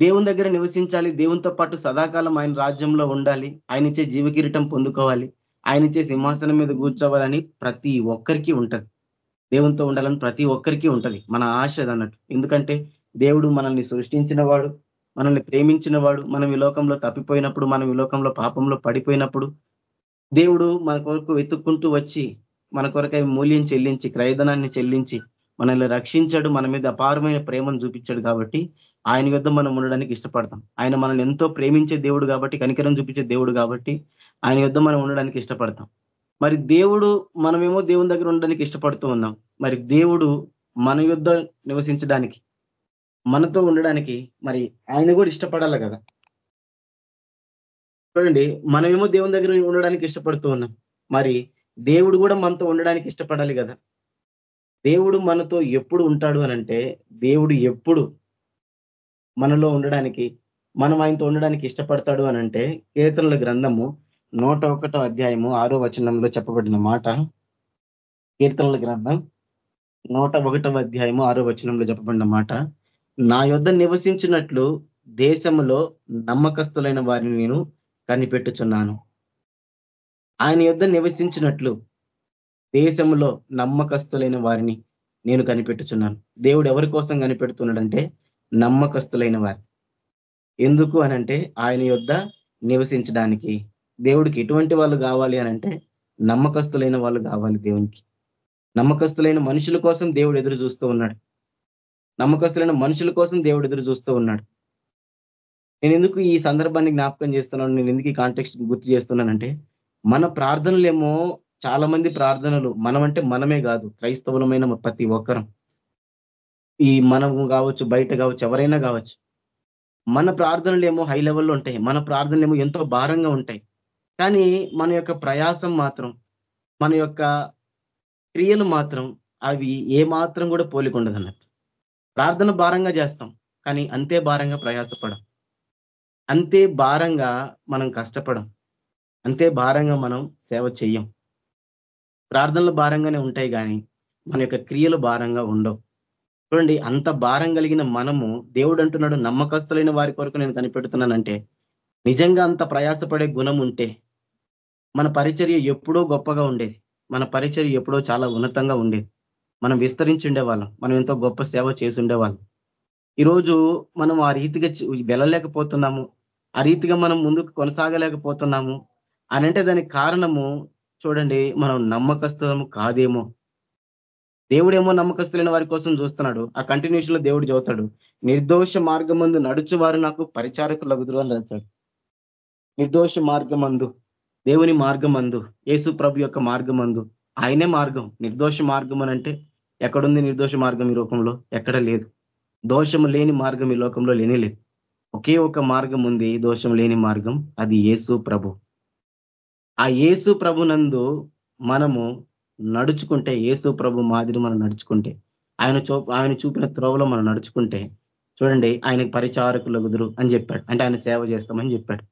దేవుని దగ్గర నివసించాలి దేవునితో పాటు సదాకాలం ఆయన రాజ్యంలో ఉండాలి ఆయన ఇచ్చే జీవకిరీటం పొందుకోవాలి ఆయన ఇచ్చే సింహాసనం మీద కూర్చోవాలని ప్రతి ఒక్కరికి ఉంటుంది. దేవునితో ఉండాలని ప్రతి ఒక్కరికి ఉంటుంది మన ఆశ అన్నట్టు. ఎందుకంటే దేవుడు మనల్ని సృష్టించిన వాడు మనల్ని ప్రేమించిన వాడు మనం ఈ లోకంలో తప్పిపోయినప్పుడు మనం ఈ లోకంలో పాపంలో పడిపోయినప్పుడు దేవుడు మన కొరకు వెతుక్కుంటూ వచ్చి మన కొరకై మూల్యం చెల్లించి క్రయధనాన్ని చెల్లించి మనల్ని రక్షించాడు. మన మీద అపారమైన ప్రేమను చూపించాడు కాబట్టి ఆయన యుద్ధం మనం ఉండడానికి ఇష్టపడతాం. ఆయన మనల్ని ఎంతో ప్రేమించే దేవుడు కాబట్టి కనికరం చూపించే దేవుడు కాబట్టి ఆయన యుద్ధం మనం ఉండడానికి ఇష్టపడతాం. మరి దేవుడు మనమేమో దేవుని దగ్గర ఉండడానికి ఇష్టపడుతూ ఉన్నాం. మరి దేవుడు మన యుద్ధం నివసించడానికి మనతో ఉండడానికి మరి ఆయన కూడా ఇష్టపడాలి కదా. చూడండి మనమేమో దేవుని దగ్గర ఉండడానికి ఇష్టపడుతూ ఉన్నాం. మరి దేవుడు కూడా మనతో ఉండడానికి ఇష్టపడాలి కదా. దేవుడు మనతో ఎప్పుడు ఉంటాడు అనంటే దేవుడు ఎప్పుడు మనలో ఉండడానికి మనం ఆయనతో ఉండడానికి ఇష్టపడతాడు అనంటే కీర్తనల గ్రంథము నూట ఒకటో అధ్యాయము ఆరో వచనంలో చెప్పబడిన మాట. కీర్తనల గ్రంథం నూట ఒకటవ అధ్యాయము ఆరో వచనంలో చెప్పబడిన మాట. నా యొద్ధ నివసించినట్లు దేశంలో నమ్మకస్తులైన వారిని నేను కనిపెట్టుచున్నాను. ఆయన యుద్ధ నివసించినట్లు దేశంలో నమ్మకస్తులైన వారిని నేను కనిపెట్టుచున్నాను. దేవుడు ఎవరి కోసం కనిపెడుతున్నాడంటే నమ్మకస్తులైన వారి. ఎందుకు అనంటే ఆయన యుద్ధ నివసించడానికి దేవుడికి ఎటువంటి వాళ్ళు కావాలి అనంటే నమ్మకస్తులైన వాళ్ళు కావాలి దేవునికి. నమ్మకస్తులైన మనుషుల కోసం దేవుడు ఎదురు చూస్తూ ఉన్నాడు. నమ్మకస్తులైన మనుషుల కోసం దేవుడు ఎదురు చూస్తూ ఉన్నాడు. నేను ఎందుకు ఈ సందర్భాన్ని జ్ఞాపకం చేస్తున్నాను? నేను ఎందుకు ఈ కాంటెక్స్ట్ గుర్తు చేస్తున్నానంటే మన ప్రార్థనలేమో చాలా మంది ప్రార్థనలు మనమంటే మనమే కాదు క్రైస్తవులమైన ప్రతి ఒక్కరం. ఈ మనము కావచ్చు బయట కావచ్చు ఎవరైనా కావచ్చు. మన ప్రార్థనలేమో హై లెవెల్లో ఉంటాయి మన ప్రార్థనలేమో ఎంతో భారంగా ఉంటాయి. కానీ మన యొక్క ప్రయాసం మాత్రం మన యొక్క క్రియలు మాత్రం అవి ఏ మాత్రం కూడా పోలికొండదు అన్నట్టు ప్రార్థన భారంగా చేస్తాం కానీ అంతే భారంగా ప్రయాసపడం. అంతే భారంగా మనం కష్టపడం అంతే భారంగా మనం సేవ చెయ్యం. ప్రార్థనలు భారంగానే ఉంటాయి కానీ మన యొక్క క్రియలు భారంగా ఉండవు. చూడండి అంత భారం కలిగిన మనము దేవుడు అంటున్నాడు నమ్మకస్తులైన వారి కొరకు నేను కనిపెడుతున్నానంటే నిజంగా అంత ప్రయాసపడే గుణం ఉంటే మన పరిచర్య ఎప్పుడో గొప్పగా ఉండేది. మన పరిచర్య ఎప్పుడో చాలా ఉన్నతంగా ఉండేది. మనం విస్తరించి మనం ఎంతో గొప్ప సేవ చేసి ఉండేవాళ్ళం. ఈరోజు మనం ఆ రీతిగా వెళ్ళలేకపోతున్నాము. ఆ రీతిగా మనం ముందుకు కొనసాగలేకపోతున్నాము అని అంటే దానికి కారణము చూడండి మనం నమ్మకస్తులము కాదేమో. దేవుడేమో నమ్మకస్తులైన వారి కోసం చూస్తున్నాడు. ఆ కంటిన్యూషన్లో దేవుడు చదువుతాడు. నిర్దోష మార్గమందు నడుచువారు నాకు పరిచారకులగుదురు అని రాశాడు. నిర్దోష మార్గమందు దేవుని మార్గమందు యేసు ప్రభు యొక్క మార్గమందు ఆయనే మార్గం. నిర్దోష మార్గం అంటే ఎక్కడుంది నిర్దోష మార్గం ఈ లోకంలో? ఎక్కడ లేదు. దోషము లేని మార్గం ఈ లోకంలో లేనే లేదు. ఒకే ఒక మార్గం ఉంది దోషం లేని మార్గం అది యేసు ప్రభు. ఆ యేసు ప్రభునందు మనము నడుచుకుంటే యేసు ప్రభు మాదిరి మనం నడుచుకుంటే ఆయన చూ ఆయన చూపిన త్రోవలో మనం నడుచుకుంటే చూడండి ఆయనకు పరిచారకులు కుదురు అని చెప్పాడు. అంటే ఆయన సేవ చేస్తామని చెప్పాడు.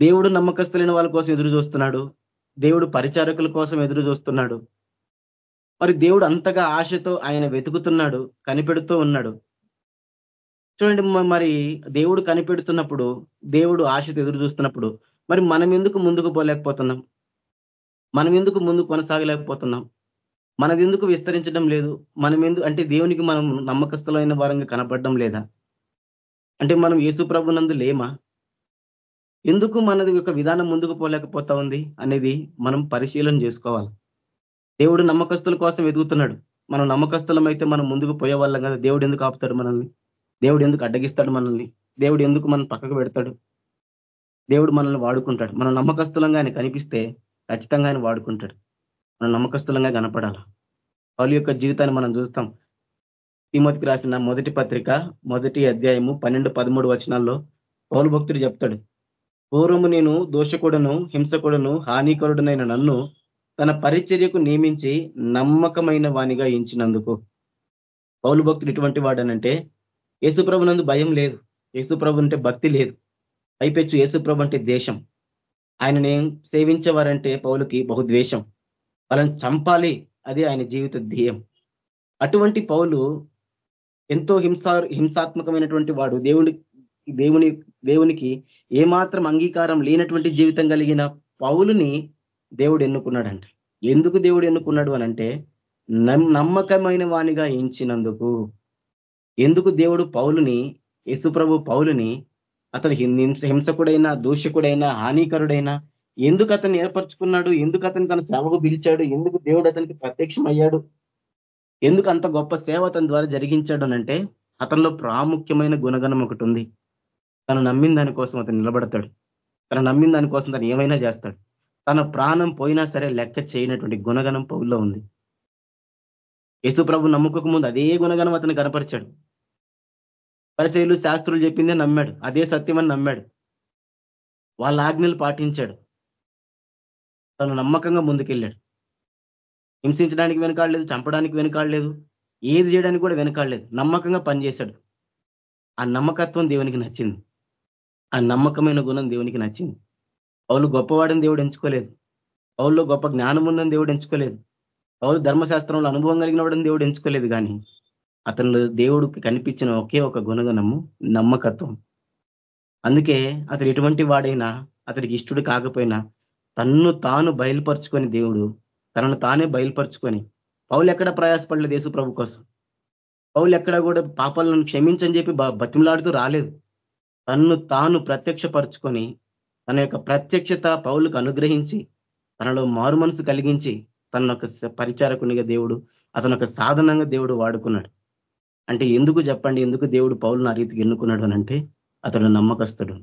దేవుడు నమ్మకస్తులైన వాళ్ళ కోసం ఎదురు చూస్తున్నాడు. దేవుడు పరిచారకుల కోసం ఎదురు చూస్తున్నాడు. మరి దేవుడు అంతగా ఆశతో ఆయన వెతుకుతున్నాడు కనిపెడుతూ ఉన్నాడు. చూడండి మరి దేవుడు కనిపెడుతున్నప్పుడు దేవుడు ఆశతో ఎదురు చూస్తున్నప్పుడు మరి మనం ఎందుకు ముందుకు పోలేకపోతున్నాం? మనం ఎందుకు ముందుకు కొనసాగలేకపోతున్నాం? మనది ఎందుకు విస్తరించడం లేదు? మనం ఎందుకు అంటే దేవునికి మనం నమ్మకస్తులైన వారంగా కనపడడం లేదా? అంటే మనం యేసు ప్రభునందు లేమా? ఎందుకు మనది యొక్క విధానం ముందుకు పోలేకపోతా ఉంది అనేది మనం పరిశీలన చేసుకోవాలి. దేవుడు నమ్మకస్తుల కోసం ఎదుగుతున్నాడు మనం నమ్మకస్తులం అయితే మనం ముందుకు పోయే వాళ్ళం కదా దేవుడు ఎందుకు ఆపుతాడు మనల్ని? దేవుడు ఎందుకు అడ్డగిస్తాడు మనల్ని? దేవుడు ఎందుకు మనం పక్కకు పెడతాడు? దేవుడు మనల్ని వాడుకుంటాడు. మన నమ్మకస్తులంగా ఆయన కనిపిస్తే ఖచ్చితంగా ఆయన వాడుకుంటాడు. మనం నమ్మకస్తులంగా కనపడాల? పౌలు యొక్క జీవితాన్ని మనం చూస్తాం. తిమతికి రాసిన మొదటి పత్రిక మొదటి అధ్యాయము పన్నెండు పదమూడు వచనాల్లో పౌలు భక్తుడు చెప్తాడు. పూర్వము నేను దోషకుడను హింసకుడను హానికరుడనైన నన్ను తన పరిచర్యకు నియమించి నమ్మకమైన వానిగా ఎంచినందుకు. పౌలు భక్తుడు ఇటువంటి వాడనంటే యేసుప్రభు నందు భయం లేదు. యేసుప్రభు అంటే భక్తి లేదు. పైపెచ్చు యేసుప్రభు అంటే దేశం ఆయనని సేవించేవారంటే పౌలుకి బహుద్వేషం. వాళ్ళని చంపాలి అది ఆయన జీవిత ధ్యేయం. అటువంటి పౌలు ఎంతో హింసా హింసాత్మకమైనటువంటి వాడు. దేవుని దేవుని దేవునికి ఏమాత్రం అంగీకారం లేనటువంటి జీవితం కలిగిన పౌలుని దేవుడు ఎన్నుకున్నాడంట. ఎందుకు దేవుడు ఎన్నుకున్నాడు అనంటే నమ్మకమైన వానిగా ఎంచినందుకు. ఎందుకు దేవుడు పౌలుని యేసుప్రభు పౌలుని అతను హింసకుడైనా దూషకుడైనా హానికరుడైనా ఎందుకు అతను ఏర్పరచుకున్నాడు ఎందుకు అతను తన సేవకు పిలిచాడు ఎందుకు దేవుడు అతనికి ప్రత్యక్షం అయ్యాడు ఎందుకు అంత గొప్ప సేవ అతని ద్వారా జరిగించాడు అనంటే అతనిలో ప్రాముఖ్యమైన గుణగణం ఒకటి ఉంది. తను నమ్మిన దానికోసం అతను నిలబడతాడు. తను నమ్మిన దానికోసం తను ఏమైనా చేస్తాడు. తన ప్రాణం పోయినా సరే లెక్క చేయనటువంటి గుణగణం పౌల్లో ఉంది. యేసు ప్రభు నమ్ముకోక ముందు అదే గుణగణం అతను కనపరిచాడు. పరిశైలు శాస్త్రులు చెప్పిందే నమ్మాడు. అదే సత్యమని నమ్మాడు. వాళ్ళ ఆజ్ఞలు పాటించాడు. తను నమ్మకంగా ముందుకెళ్ళాడు. హింసించడానికి వెనకాడలేదు చంపడానికి వెనకాడలేదు ఏది చేయడానికి కూడా వెనకాడలేదు నమ్మకంగా పనిచేశాడు. ఆ నమ్మకత్వం దేవునికి నచ్చింది. ఆ నమ్మకమైన గుణం దేవునికి నచ్చింది. పౌలు గొప్పవాడని దేవుడు ఎంచుకోలేదు. పౌల్లో గొప్ప జ్ఞానం ఉందని దేవుడు ఎంచుకోలేదు. పౌలు ధర్మశాస్త్రంలో అనుభవం కలిగిన వాడని దేవుడు ఎంచుకోలేదు కానీ అతను దేవుడికి కనిపించిన ఒకే ఒక గుణగణము నమ్మకత్వం. అందుకే అతడు ఎటువంటి వాడైనా అతడికి ఇష్టడు కాకపోయినా తన్ను తాను బయలుపరుచుకొని దేవుడు తనను తానే బయలుపరుచుకొని పౌలు ఎక్కడ ప్రయాసపడలేదు యేసు ప్రభు కోసం. పౌలు ఎక్కడ కూడా పాపాలను క్షమించని చెప్పి బతిమలాడుతూ రాలేదు. తన్ను తాను ప్రత్యక్షపరుచుకొని తన యొక్క ప్రత్యక్షత పౌలకు అనుగ్రహించి తనలో మారు మనసు కలిగించి తన ఒక పరిచారకునిగా దేవుడు అతను ఒక సాధనంగా దేవుడు వాడుకున్నాడు. అంటే ఎందుకు చెప్పండి? ఎందుకు దేవుడు పౌలను ఆ రీతికి ఎన్నుకున్నాడు అనంటే అతడు నమ్మకస్తుడు.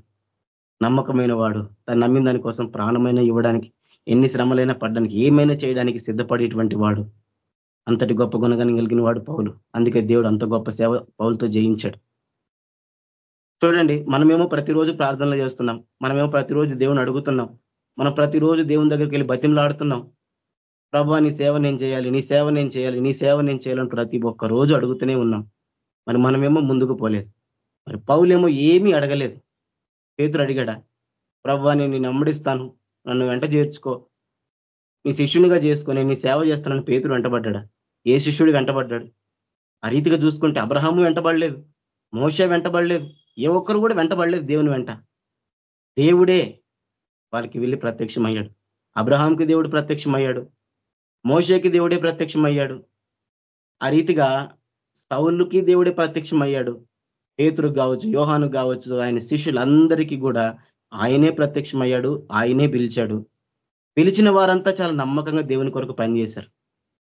నమ్మకమైన వాడు తను నమ్మిన దానికోసం ప్రాణమైన ఇవ్వడానికి ఎన్ని శ్రమలైనా పడ్డానికి ఏమైనా చేయడానికి సిద్ధపడేటువంటి వాడు. అంతటి గొప్ప గుణగాన్ని కలిగిన వాడు పౌలు. అందుకే దేవుడు అంత గొప్ప సేవ పౌలతో జయించాడు. చూడండి మనమేమో ప్రతిరోజు ప్రార్థనలు చేస్తున్నాం. మనమేమో ప్రతిరోజు దేవుని అడుగుతున్నాం. మనం ప్రతిరోజు దేవుని దగ్గరికి వెళ్ళి బతిమలాడుతున్నాం. ప్రభా నీ సేవ నేను చేయాలి నీ సేవ నేను చేయాలి నీ సేవ నేను చేయాలని ప్రతి ఒక్క రోజు అడుగుతూనే ఉన్నాం. మరి మనమేమో ముందుకు పోలేదు. మరి పౌలేమో ఏమీ అడగలేదు. పేతురు అడిగాడా ప్రభా నేను నేను అమ్మడిస్తాను. నన్ను వెంట చేర్చుకో. నీ శిష్యునిగా చేసుకొని నీ సేవ చేస్తానని పేతురు వెంటబడ్డా ఏ శిష్యుడు వెంటబడ్డాడు? ఆ రీతిగా చూసుకుంటే అబ్రహాము వెంటబడలేదు. మోష వెంటబడలేదు. ఏ ఒక్కరు కూడా వెంటబడలేదు దేవుని వెంట. దేవుడే వాళ్ళకి వెళ్ళి ప్రత్యక్షమయ్యాడు. అబ్రహాంకి దేవుడు ప్రత్యక్షమయ్యాడు. మోషేకి దేవుడే ప్రత్యక్షమయ్యాడు. ఆ రీతిగా సౌలుకి దేవుడే ప్రత్యక్షమయ్యాడు. పేతురు కావచ్చు యోహాను కావచ్చు ఆయన శిష్యులందరికీ కూడా ఆయనే ప్రత్యక్షమయ్యాడు ఆయనే పిలిచాడు. పిలిచిన వారంతా చాలా నమ్మకంగా దేవుని కొరకు పనిచేశారు.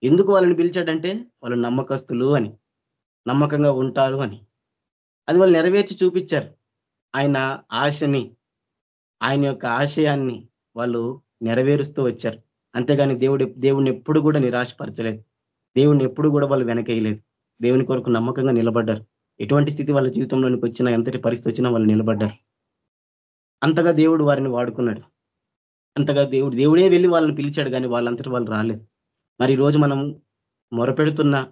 ఎందుకు వాళ్ళని పిలిచాడంటే వాళ్ళు నమ్మకస్తులు అని నమ్మకంగా ఉంటారు అని. అది వాళ్ళు నెరవేర్చి చూపించారు. ఆయన ఆశని ఆయన యొక్క ఆశయాన్ని వాళ్ళు నెరవేరుస్తూ వచ్చారు. అంతేగాని దేవుడు దేవుడిని ఎప్పుడు కూడా నిరాశపరచలేదు. దేవుణ్ణి ఎప్పుడు కూడా వాళ్ళు వెనకేయలేదు. దేవుని కొరకు నమ్మకంగా నిలబడ్డారు. ఎటువంటి స్థితి వాళ్ళ జీవితంలోనికి వచ్చినా ఎంతటి పరిస్థితి వచ్చినా వాళ్ళు నిలబడ్డారు. అంతగా దేవుడు వారిని వాడుకున్నాడు. అంతగా దేవుడు దేవుడే వెళ్ళి వాళ్ళని పిలిచాడు కానీ వాళ్ళంతటి వాళ్ళు రాలేదు. మరి ఈరోజు మనం మొరపెడుతున్న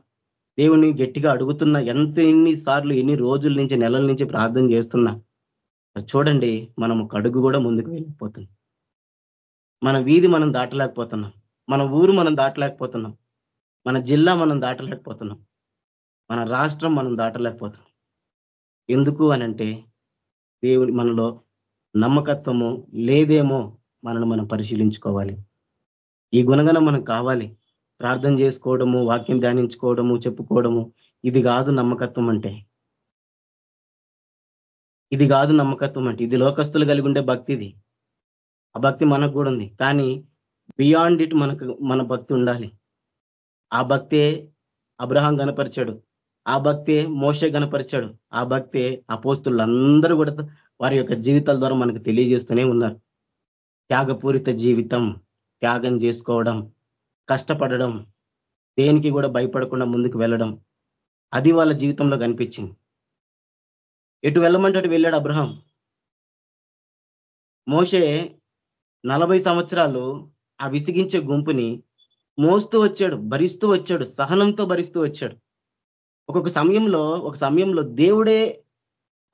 దేవుని గట్టిగా అడుగుతున్న ఎంత ఎన్ని సార్లు ఎన్ని రోజుల నుంచి నెలల నుంచి ప్రార్థన చేస్తున్నా చూడండి మనం ఒక అడుగు కూడా ముందుకు వెళ్ళిపోతుంది. మన వీధి మనం దాటలేకపోతున్నాం. మన ఊరు మనం దాటలేకపోతున్నాం. మన జిల్లా మనం దాటలేకపోతున్నాం. మన రాష్ట్రం మనం దాటలేకపోతున్నాం. ఎందుకు అనంటే దేవుడి మనలో నమ్మకత్వము లేదేమో మనల్ని మనం పరిశీలించుకోవాలి. ఈ గుణగణం మనకు కావాలి. ప్రార్థన చేసుకోవడము వాక్యం ధ్యానించుకోవడము చెప్పుకోవడము ఇది కాదు నమ్మకత్వం అంటే. ఇది కాదు నమ్మకత్వం అంటే. ఇది లోకస్తులు కలిగి ఉండే భక్తి ఇది ఆ భక్తి మనకు కూడా ఉంది. కానీ బియాండ్ ఇట్ మనకు మన భక్తి ఉండాలి. ఆ భక్తే అబ్రహాం గనపరిచాడు ఆ భక్తే మోసే గనపరిచాడు ఆ భక్తే అపోస్తులందరూ కూడా వారి యొక్క జీవితాల ద్వారా మనకు తెలియజేస్తూనే ఉన్నారు. త్యాగపూరిత జీవితం త్యాగం చేసుకోవడం కష్టపడడం దేనికి కూడా భయపడకుండా ముందుకు వెళ్ళడం అది వాళ్ళ జీవితంలో కనిపించింది. ఎటు వెళ్ళమంటే అటు వెళ్ళాడు అబ్రహాం. మోసే నలభై సంవత్సరాలు ఆ విసిగించే గుంపుని మోస్తూ వచ్చాడు భరిస్తూ వచ్చాడు సహనంతో భరిస్తూ వచ్చాడు. ఒక్కొక్క సమయంలో ఒక సమయంలో దేవుడే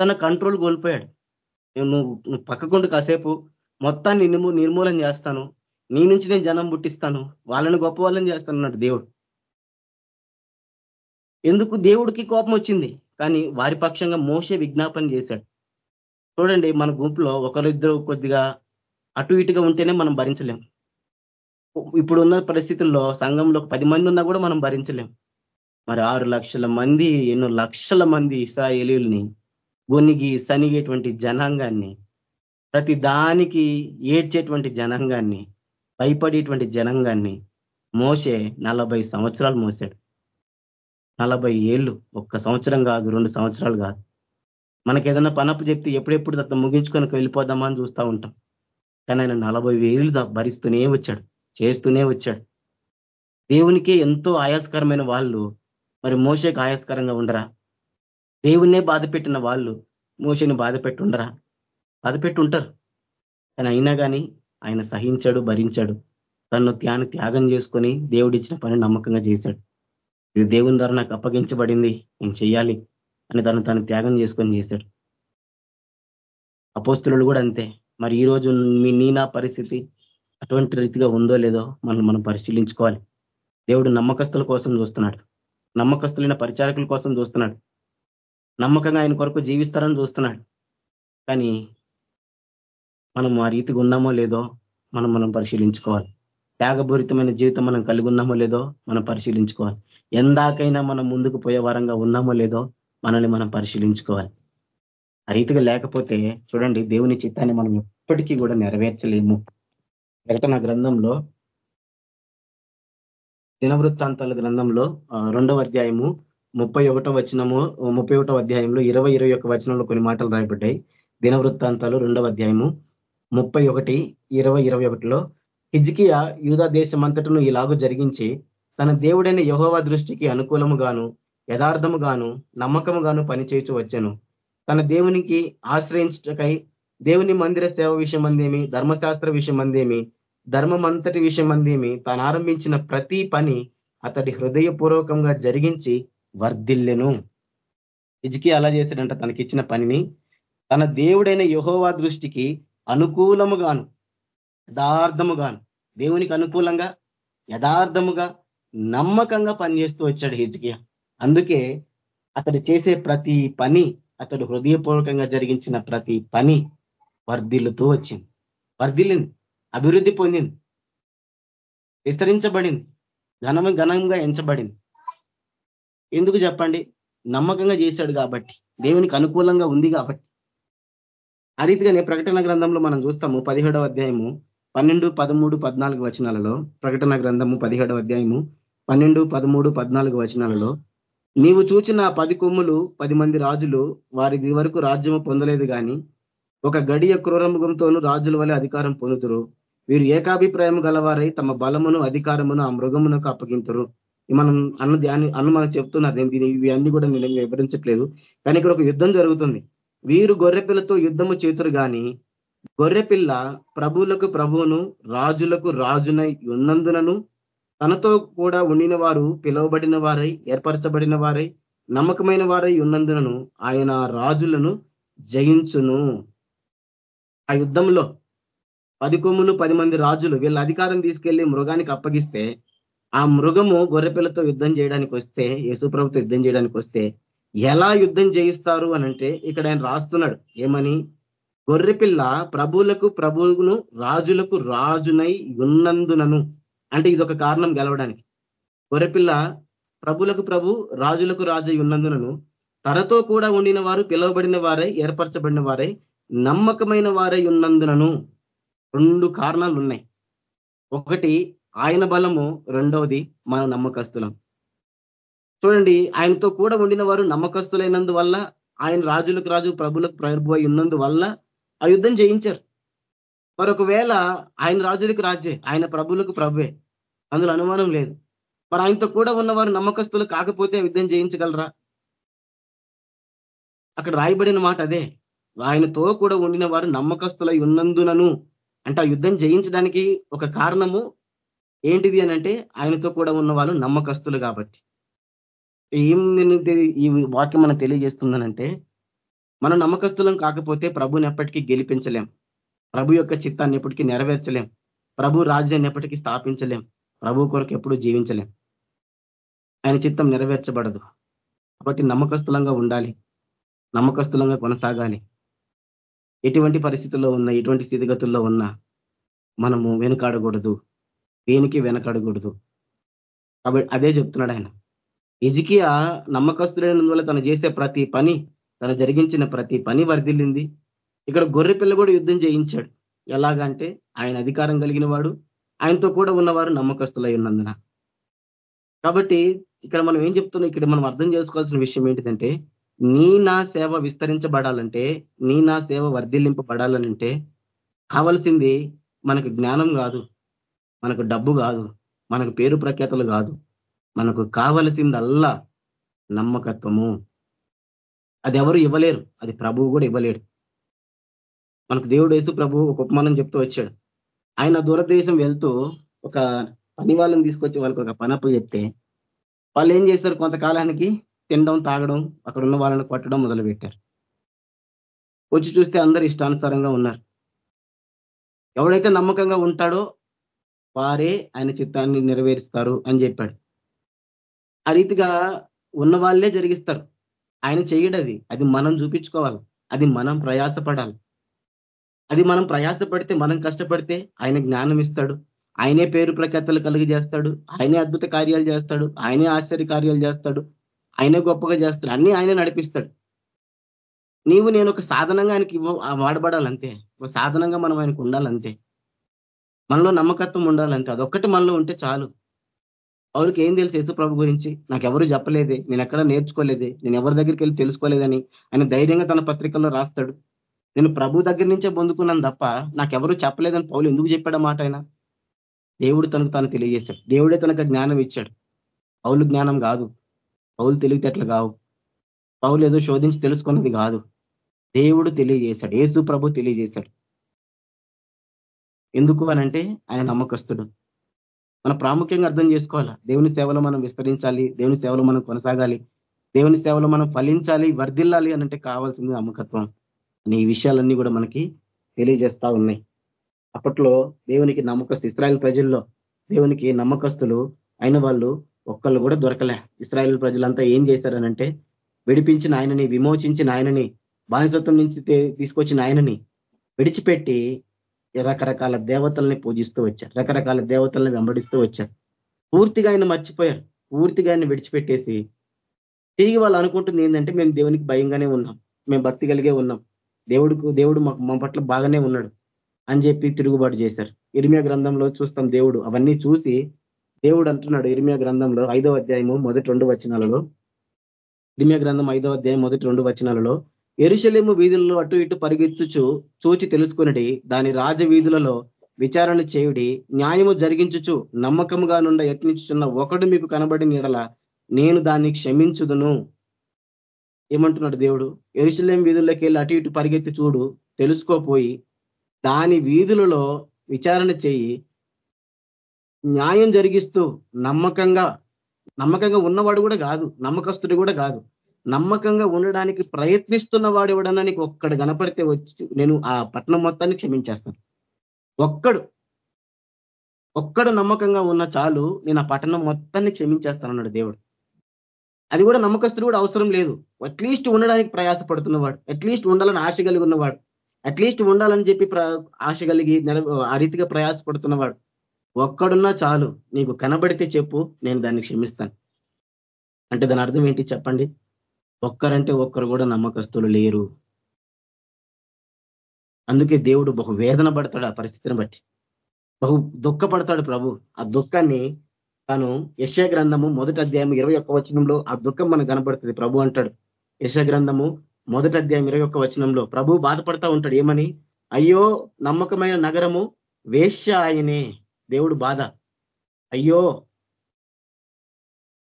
తన కంట్రోల్ కోల్పోయాడు. నువ్వు నువ్వు పక్కకుండు కాసేపు మొత్తాన్ని నిర్మూ నిర్మూలన చేస్తాను. నీ నుంచి నేను జనం పుట్టిస్తాను. వాళ్ళని గొప్ప వాళ్ళని చేస్తాను అన్నాడు దేవుడు. ఎందుకు దేవుడికి కోపం వచ్చింది? కానీ వారి పక్షంగా మోసే విజ్ఞాపన చేశాడు. చూడండి మన గుంపులో ఒకరిద్దరు కొద్దిగా అటు ఇటుగా ఉంటేనే మనం భరించలేం. ఇప్పుడున్న పరిస్థితుల్లో సంఘంలో పది మంది ఉన్నా కూడా మనం భరించలేం. మరి ఆరు లక్షల మంది ఎన్నో లక్షల మంది ఇస్రాయేలీల్ని గొనిగి సనిగేటువంటి జనాంగాన్ని ప్రతి దానికి ఏడ్చేటువంటి జనాంగాన్ని భయపడేటువంటి జనాంగాన్ని మోసే నలభై సంవత్సరాలు మోసాడు. నలభై ఏళ్ళు ఒక్క సంవత్సరం కాదు రెండు సంవత్సరాలు కాదు. మనకి ఏదైనా పనప్పు చెప్తే ఎప్పుడెప్పుడు తత్త ముగించుకొని వెళ్ళిపోదామా అని చూస్తూ ఉంటాం. కానీ ఆయన నలభై వేలు భరిస్తూనే వచ్చాడు చేస్తూనే వచ్చాడు. దేవునికే ఎంతో ఆయాస్కరమైన వాళ్ళు మరి మోసకు ఆయాస్కరంగా ఉండరా? దేవుణ్ణే బాధ పెట్టిన వాళ్ళు మోసని బాధ పెట్టుండరా బాధ పెట్టుంటారు కానీ అయినా కానీ ఆయన సహించాడు భరించాడు. తను త్యాను త్యాగం చేసుకొని దేవుడిచ్చిన పని నమ్మకంగా చేశాడు. ఇది దేవుని ద్వారా నాకు అప్పగించబడింది నేను చెయ్యాలి అని తను తను త్యాగం చేసుకొని చేశాడు. అపోస్తులు కూడా అంతే. మరి ఈ రోజు మీ నీ నా పరిస్థితి అటువంటి రీతిగా ఉందో లేదో మనం మనం పరిశీలించుకోవాలి. దేవుడు నమ్మకస్తుల కోసం చూస్తున్నాడు. నమ్మకస్తులైన పరిచారకుల కోసం చూస్తున్నాడు. నమ్మకంగా ఆయన కొరకు జీవిస్తారని చూస్తున్నాడు. కానీ మనం ఆ రీతిగా ఉన్నామో లేదో మనం మనం పరిశీలించుకోవాలి. త్యాగపూరితమైన జీవితం మనం కలిగి ఉన్నామో లేదో మనం పరిశీలించుకోవాలి. ఎందాకైనా మనం ముందుకు పోయే వారంగా ఉన్నామో లేదో మనల్ని మనం పరిశీలించుకోవాలి. ఆ రీతిగా లేకపోతే చూడండి దేవుని చిత్తాన్ని మనం ఎప్పటికీ కూడా నెరవేర్చలేము. ప్రకటన గ్రంథంలో దినవృత్తాంతాల గ్రంథంలో రెండవ అధ్యాయము ముప్పై ఒకటో వచనము ముప్పై ఒకటో అధ్యాయంలో ఇరవై ఇరవై ఒక వచనంలో కొన్ని మాటలు రాయబడ్డాయి. దినవృత్తాంతాలు రెండవ అధ్యాయము ముప్పై ఒకటి ఇరవై ఇరవై ఒకటిలో హిజ్కియా యూదా దేశమంతటను ఇలాగూ జరిగించి తన దేవుడైన యహోవా దృష్టికి అనుకూలముగాను యథార్థముగాను నమ్మకముగాను పనిచేయచ్చు వచ్చాను. తన దేవునికి ఆశ్రయించటకై దేవుని మందిర సేవ విషయం అందేమి ధర్మశాస్త్ర విషయం అందేమి ధర్మమంతటి విషయం అందేమి తాను ఆరంభించిన ప్రతి పని అతడి హృదయపూర్వకంగా జరిగించి వర్ధిల్లెను. ఇజికి అలా చేశాడంట తనకిచ్చిన పనిని. తన దేవుడైన యహోవా దృష్టికి అనుకూలముగాను యథార్థముగాను దేవునికి అనుకూలంగా యథార్థముగా నమ్మకంగా పనిచేస్తూ వచ్చాడు హిజ్కియా. అందుకే అతడు చేసే ప్రతి పని అతడు హృదయపూర్వకంగా జరిగించిన ప్రతి పని వర్ధిల్లుతూ వచ్చింది. వర్ధిల్లింది అభివృద్ధి పొందింది విస్తరించబడింది ఘనము ఘనంగా ఎంచబడింది. ఎందుకు చెప్పండి? నమ్మకంగా చేశాడు కాబట్టి దేవునికి అనుకూలంగా ఉంది కాబట్టి. ఆ రీతిగానే ప్రకటన గ్రంథంలో మనం చూస్తాము పదిహేడవ అధ్యాయము పన్నెండు పదమూడు పద్నాలుగు వచనాలలో. ప్రకటన గ్రంథము పదిహేడవ అధ్యాయము పన్నెండు పదమూడు పద్నాలుగు వచనాలలో. నీవు చూచిన పది కొమ్ములు పది మంది రాజులు వారి వరకు రాజ్యము పొందలేదు కానీ ఒక గడియ క్రూరముఖంతోనూ రాజుల వలె అధికారం పొందుతురు వీరు ఏకాభిప్రాయం గలవారై తమ బలమును అధికారమును ఆ మృగమునకు అప్పగింతురు మనం అన్న ధ్యాని అన్న మనకు చెప్తున్నారు. నేను దీని ఇవి అన్ని కూడా నేను వివరించట్లేదు. కానీ ఇక్కడ ఒక యుద్ధం జరుగుతుంది. వీరు గొర్రెపిల్లతో యుద్ధము చేతురు కానీ గొర్రెపిల్ల ప్రభువులకు ప్రభువును రాజులకు రాజునై ఉన్నందునను తనతో కూడా ఉండిన వారు పిలువబడిన వారై ఏర్పరచబడిన వారై నమ్మకమైన వారై ఉన్నందునను ఆయన రాజులను జయించును. ఆ యుద్ధంలో పది కొమ్ములు పది మంది రాజులు వీళ్ళ అధికారం తీసుకెళ్ళి మృగానికి అప్పగిస్తే ఆ మృగము గొర్రెపిల్లతో యుద్ధం చేయడానికి వస్తే యేసుప్రభుతో యుద్ధం చేయడానికి వస్తే ఎలా యుద్ధం చేయిస్తారు అనంటే ఇక్కడ ఆయన రాస్తున్నాడు. ఏమని? గొర్రెపిల్ల ప్రభువులకు ప్రభువును రాజులకు రాజునై ఉన్నందునను. అంటే ఇదొక కారణం గెలవడానికి. గొర్రెపిల్ల ప్రభులకు ప్రభు రాజులకు రాజు ఉన్నందునను. తనతో కూడా ఉండిన వారు పిలువబడిన వారై ఏర్పరచబడిన వారై నమ్మకమైన వారై ఉన్నందునను రెండు కారణాలు ఉన్నాయి ఒకటి ఆయన బలము. రెండవది మన నమ్మకస్తులం. చూడండి ఆయనతో కూడా ఉండిన వారు నమ్మకస్తులైనందువల్ల ఆయన రాజులకు రాజు ప్రభులకు ప్రభు అయి ఉన్నందువల్ల ఆ యుద్ధం చేయించారు మరొకవేళ ఆయన రాజులకు రాజే ఆయన ప్రభులకు ప్రభువే అందులో అనుమానం లేదు. మరి ఆయనతో కూడా ఉన్నవారు నమ్మకస్తులు కాకపోతే యుద్ధం చేయించగలరా అక్కడ రాయబడిన మాట అదే. ఆయనతో కూడా ఉండిన వారు నమ్మకస్తులై ఉన్నందునను. అంటే ఆ యుద్ధం జయించడానికి ఒక కారణము ఏంటిది అని అంటే ఆయనతో కూడా ఉన్న వాళ్ళు నమ్మకస్తులు కాబట్టి. ఏం నేను ఈ వాక్యం మనం తెలియజేస్తుందనంటే మనం నమ్మకస్తులం కాకపోతే ప్రభుని ఎప్పటికీ గెలిపించలేం. ప్రభు యొక్క చిత్తాన్ని ఎప్పటికీ నెరవేర్చలేం. ప్రభు రాజ్యాన్ని ఎప్పటికీ స్థాపించలేం. ప్రభు కొరకు ఎప్పుడు జీవించలేం. ఆయన చిత్తం నెరవేర్చబడదు. కాబట్టి నమ్మకస్తులంగా ఉండాలి. నమ్మకస్తులంగా కొనసాగాలి. ఎటువంటి పరిస్థితుల్లో ఉన్నా ఎటువంటి స్థితిగతుల్లో ఉన్నా మనము వెనుకాడకూడదు. దేనికి వెనకాడకూడదు? కాబట్టి అదే చెప్తున్నాడు ఆయన. ఇజికియా నమ్మకస్తులైనందువల్ల తను చేసే ప్రతి పని తను జరిగించిన ప్రతి పని వర్ధిల్లింది. ఇక్కడ గొర్రె పిల్ల కూడా యుద్ధం చేయించాడు. ఎలాగంటే ఆయన అధికారం కలిగిన వాడు ఆయనతో కూడా ఉన్నవారు నమ్మకస్తులై ఉన్నందున. కాబట్టి ఇక్కడ మనం ఏం చెప్తున్నాం? ఇక్కడ మనం అర్థం చేసుకోవాల్సిన విషయం ఏంటిదంటే నీ నా సేవ విస్తరించబడాలంటే నీ నా సేవ వర్ధిల్లింపబడాలనంటే కావలసింది మనకు జ్ఞానం కాదు మనకు డబ్బు కాదు మనకు పేరు ప్రఖ్యాతలు కాదు. మనకు కావలసిందల్లా నమ్మకత్వము. అది ఎవరు ఇవ్వలేరు అది ప్రభువు కూడా ఇవ్వలేడు. మనకు దేవుడు వేసు ప్రభు ఒక ఉపమానం చెప్తూ వచ్చాడు. ఆయన దూరదేశం వెళ్తూ ఒక పని వాళ్ళని తీసుకొచ్చి వాళ్ళకి ఒక పనప్పు చెప్తే వాళ్ళు ఏం చేస్తారు కొంతకాలానికి? తినడం తాగడం అక్కడ ఉన్న వాళ్ళని కొట్టడం మొదలు పెట్టారు వచ్చి చూస్తే అందరు ఇష్టానుసారంగా ఉన్నారు. ఎవడైతే నమ్మకంగా ఉంటాడో వారే ఆయన చిత్తాన్ని నెరవేరుస్తారు అని చెప్పాడు. ఆ రీతిగా ఉన్న వాళ్ళే జరిగిస్తారు. ఆయన చేయడది అది మనం చూపించుకోవాలి. అది మనం ప్రయాసపడాలి. అది మనం ప్రయాసపడితే మనం కష్టపడితే ఆయన జ్ఞానం ఇస్తాడు. ఆయనే పేరు ప్రఖ్యాతలు కలిగి చేస్తాడు. ఆయనే అద్భుత కార్యాలు చేస్తాడు. ఆయనే ఆశ్చర్య కార్యాలు చేస్తాడు. ఆయనే గొప్పగా చేస్తాడు. అన్ని ఆయనే నడిపిస్తాడు. నీవు నేను ఒక సాధనంగా ఆయనకి వాడబడాలంతే. ఒక సాధనంగా మనం ఆయనకు ఉండాలంతే. మనలో నమ్మకత్వం ఉండాలంటే అదొక్కటి మనలో ఉంటే చాలు. ఎవరికి ఏం తెలుసు యేసు ప్రభు గురించి? నాకు చెప్పలేదే. నేను ఎక్కడ నేర్చుకోలేదే. నేను ఎవరి దగ్గరికి వెళ్ళి తెలుసుకోలేదని ఆయన ధైర్యంగా తన పత్రికల్లో రాస్తాడు. నేను ప్రభు దగ్గర నుంచే పొందుకున్నాను తప్ప నాకెవరు చెప్పలేదని పౌలు ఎందుకు చెప్పాడు మాట ఆయన? దేవుడు తనకు తను తెలియజేశాడు. దేవుడే తనకు జ్ఞానం ఇచ్చాడు. పౌలు జ్ఞానం కాదు. పౌలు తెలివితేటలు కావు. పౌలు ఏదో శోధించి తెలుసుకున్నది కాదు. దేవుడు తెలియజేశాడు. యేసు ప్రభు తెలియజేశాడు. ఎందుకు అనంటే ఆయన నమ్మకస్తుడు. మన ప్రాముఖ్యంగా అర్థం చేసుకోవాలా? దేవుని సేవలో మనం విస్తరించాలి దేవుని సేవలో మనం కొనసాగాలి దేవుని సేవలో మనం ఫలించాలి వర్ధిల్లాలి అనంటే కావాల్సింది నమ్మకత్వం. అనే ఈ విషయాలన్నీ కూడా మనకి తెలియజేస్తా ఉన్నాయి. అప్పట్లో దేవునికి నమ్మకస్తు ఇస్రాయల్ ప్రజల్లో దేవునికి నమ్మకస్తులు అయిన వాళ్ళు ఒక్కళ్ళు కూడా దొరకలే. ఇస్రాయల్ ప్రజలంతా ఏం చేశారనంటే విడిపించిన ఆయనని విమోచించిన ఆయనని బానిసత్వం నుంచి తీసుకొచ్చిన ఆయనని విడిచిపెట్టి రకరకాల దేవతల్ని పూజిస్తూ వచ్చారు. రకరకాల దేవతల్ని వెంబడిస్తూ వచ్చారు. పూర్తిగా ఆయన మర్చిపోయారు. పూర్తిగా ఆయన విడిచిపెట్టేసి తిరిగి వాళ్ళు అనుకుంటుంది ఏంటంటే మేము దేవునికి భయంగానే ఉన్నాం. మేము భక్తి కలిగే ఉన్నాం. దేవుడుకు దేవుడు మా పట్ల బాగానే ఉన్నాడు అని చెప్పి తిరుగుబాటు చేశారు. ఇరిమియా గ్రంథంలో చూస్తాం దేవుడు. అవన్నీ చూసి దేవుడు అంటున్నాడు ఇరిమియా గ్రంథంలో ఐదవ అధ్యాయము మొదటి రెండు వచనాలలో. ఇరిమియా గ్రంథం ఐదవ అధ్యాయం మొదటి రెండు వచనాలలో. ఎరుశలేము వీధులలో అటు ఇటు పరిగెత్తుచు చూచి తెలుసుకునడి దాని రాజ వీధులలో విచారణ చేయుడి న్యాయము జరిగించుచు నమ్మకముగా నుండ యత్నించుచున్న ఒకడు మీకు కనబడి నీడల నేను దాన్ని క్షమించుదును. ఏమంటున్నాడు దేవుడు? ఎరుశలేం వీధుల్లోకి వెళ్ళి అటు ఇటు పరిగెత్తి చూడు తెలుసుకోపోయి దాని వీధులలో విచారణ చేయి న్యాయం జరిగిస్తూ నమ్మకంగా నమ్మకంగా ఉన్నవాడు కూడా కాదు నమ్మకస్తుడు కూడా కాదు. నమ్మకంగా ఉండడానికి ప్రయత్నిస్తున్న వాడు ఎవడన్నా నీకు ఒక్కడు కనపడితే వచ్చి నేను ఆ పట్టణం మొత్తాన్ని క్షమించేస్తాను. ఒక్కడు ఒక్కడు నమ్మకంగా ఉన్న చాలు నేను ఆ పట్టణం మొత్తాన్ని క్షమించేస్తాను అన్నాడు దేవుడు. అది కూడా నమ్మకస్తుడు కూడా అవసరం లేదు. అట్లీస్ట్ ఉండడానికి ప్రయాసపడుతున్నవాడు అట్లీస్ట్ ఉండాలని ఆశ కలిగి ఉన్నవాడు అట్లీస్ట్ ఉండాలని చెప్పి ఆశ కలిగి ఆ రీతిగా ప్రయాసపడుతున్నవాడు ఒక్కడున్నా చాలు. నీకు కనబడితే చెప్పు నేను దాన్ని క్షమిస్తాను. అంటే దాని అర్థం ఏంటి చెప్పండి? ఒక్కరంటే ఒక్కరు కూడా నమ్మకస్తులు లేరు. అందుకే దేవుడు బహు వేదన పడతాడు ఆ పరిస్థితిని బట్టి. బహు దుఃఖపడతాడు ప్రభు. ఆ దుఃఖాన్ని తను యశ గ్రంథము మొదటి అధ్యాయం ఇరవై ఒక్క వచనంలో ఆ దుఃఖం మనకు కనబడుతుంది. ప్రభు అంటాడు యశ గ్రంథము మొదటి అధ్యాయం ఇరవై ఒక్క వచనంలో ప్రభు బాధపడతా ఉంటాడు. ఏమని? అయ్యో నమ్మకమైన నగరము వేశ్య ఆయనే. దేవుడు బాధ. అయ్యో!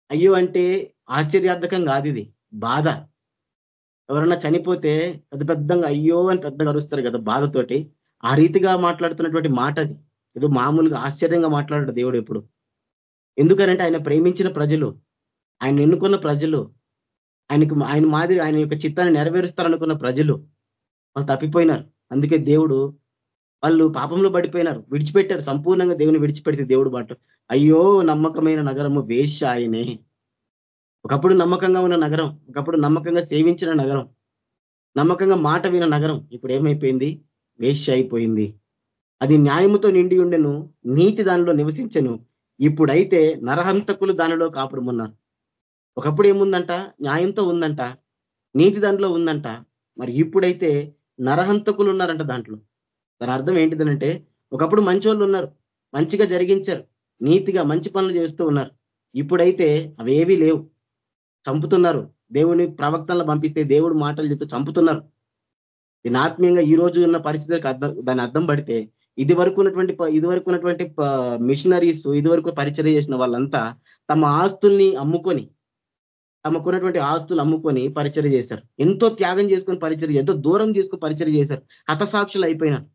అయ్యో అంటే ఆశ్చర్యార్థకం కాదు ఇది. బాధ. ఎవరన్నా చనిపోతే పెద్ద పెద్దంగా అయ్యో అని పెద్దగా అరుస్తారు కదా బాధతోటి. ఆ రీతిగా మాట్లాడుతున్నటువంటి మాట అది. ఏదో మామూలుగా ఆశ్చర్యంగా మాట్లాడాడు దేవుడు ఎప్పుడు. ఎందుకనంటే ఆయన ప్రేమించిన ప్రజలు. ఆయన ఎన్నుకున్న ప్రజలు. ఆయనకు ఆయన మాదిరి ఆయన యొక్క చిత్తాన్ని నెరవేరుస్తారనుకున్న ప్రజలు. వాళ్ళు తప్పిపోయినారు. అందుకే దేవుడు వాళ్ళు పాపంలో పడిపోయినారు. విడిచిపెట్టారు. సంపూర్ణంగా దేవుని విడిచిపెడితే దేవుడు బాట అయ్యో నమ్మకమైన నగరము వేష ఆయనే ఒకప్పుడు నమ్మకంగా ఉన్న నగరం ఒకప్పుడు నమ్మకంగా సేవించిన నగరం నమ్మకంగా మాట విన నగరం ఇప్పుడు ఏమైపోయింది? వేష్య అయిపోయింది అది న్యాయముతో నిండి ఉండెను నీతి దానిలో నివసించను. ఇప్పుడైతే నరహంతకులు దానిలో కాపురమున్నారు. ఒకప్పుడు ఏముందంట? న్యాయంతో ఉందంట నీతి దాంట్లో ఉందంట. మరి ఇప్పుడైతే నరహంతకులు ఉన్నారంట దాంట్లో. దాని అర్థం ఏంటిదనంటే ఒకప్పుడు మంచోళ్ళు ఉన్నారు మంచిగా జరిగించారు నీతిగా మంచి పనులు చేస్తూ ఉన్నారు. ఇప్పుడైతే అవేవీ లేవు. చంపుతున్నారు. దేవుని ప్రవక్తలను పంపిస్తే దేవుడు మాటలు చెప్తూ చంపుతున్నారు. దీని ఆత్మీయంగా ఈ రోజు ఉన్న పరిస్థితులకు అర్థం దాని అర్థం పడితే ఇది వరకు ఉన్నటువంటి ఇది వరకు ఉన్నటువంటి మిషనరీస్ ఇది వరకు పరిచయం చేసిన వాళ్ళంతా తమ ఆస్తుల్ని అమ్ముకొని తమకున్నటువంటి ఆస్తులు అమ్ముకొని పరిచయం చేశారు. ఎంతో త్యాగం చేసుకొని పరిచయం ఎంతో దూరం చేసుకొని పరిచయం చేశారు. హతసాక్షులు అయిపోయినారు.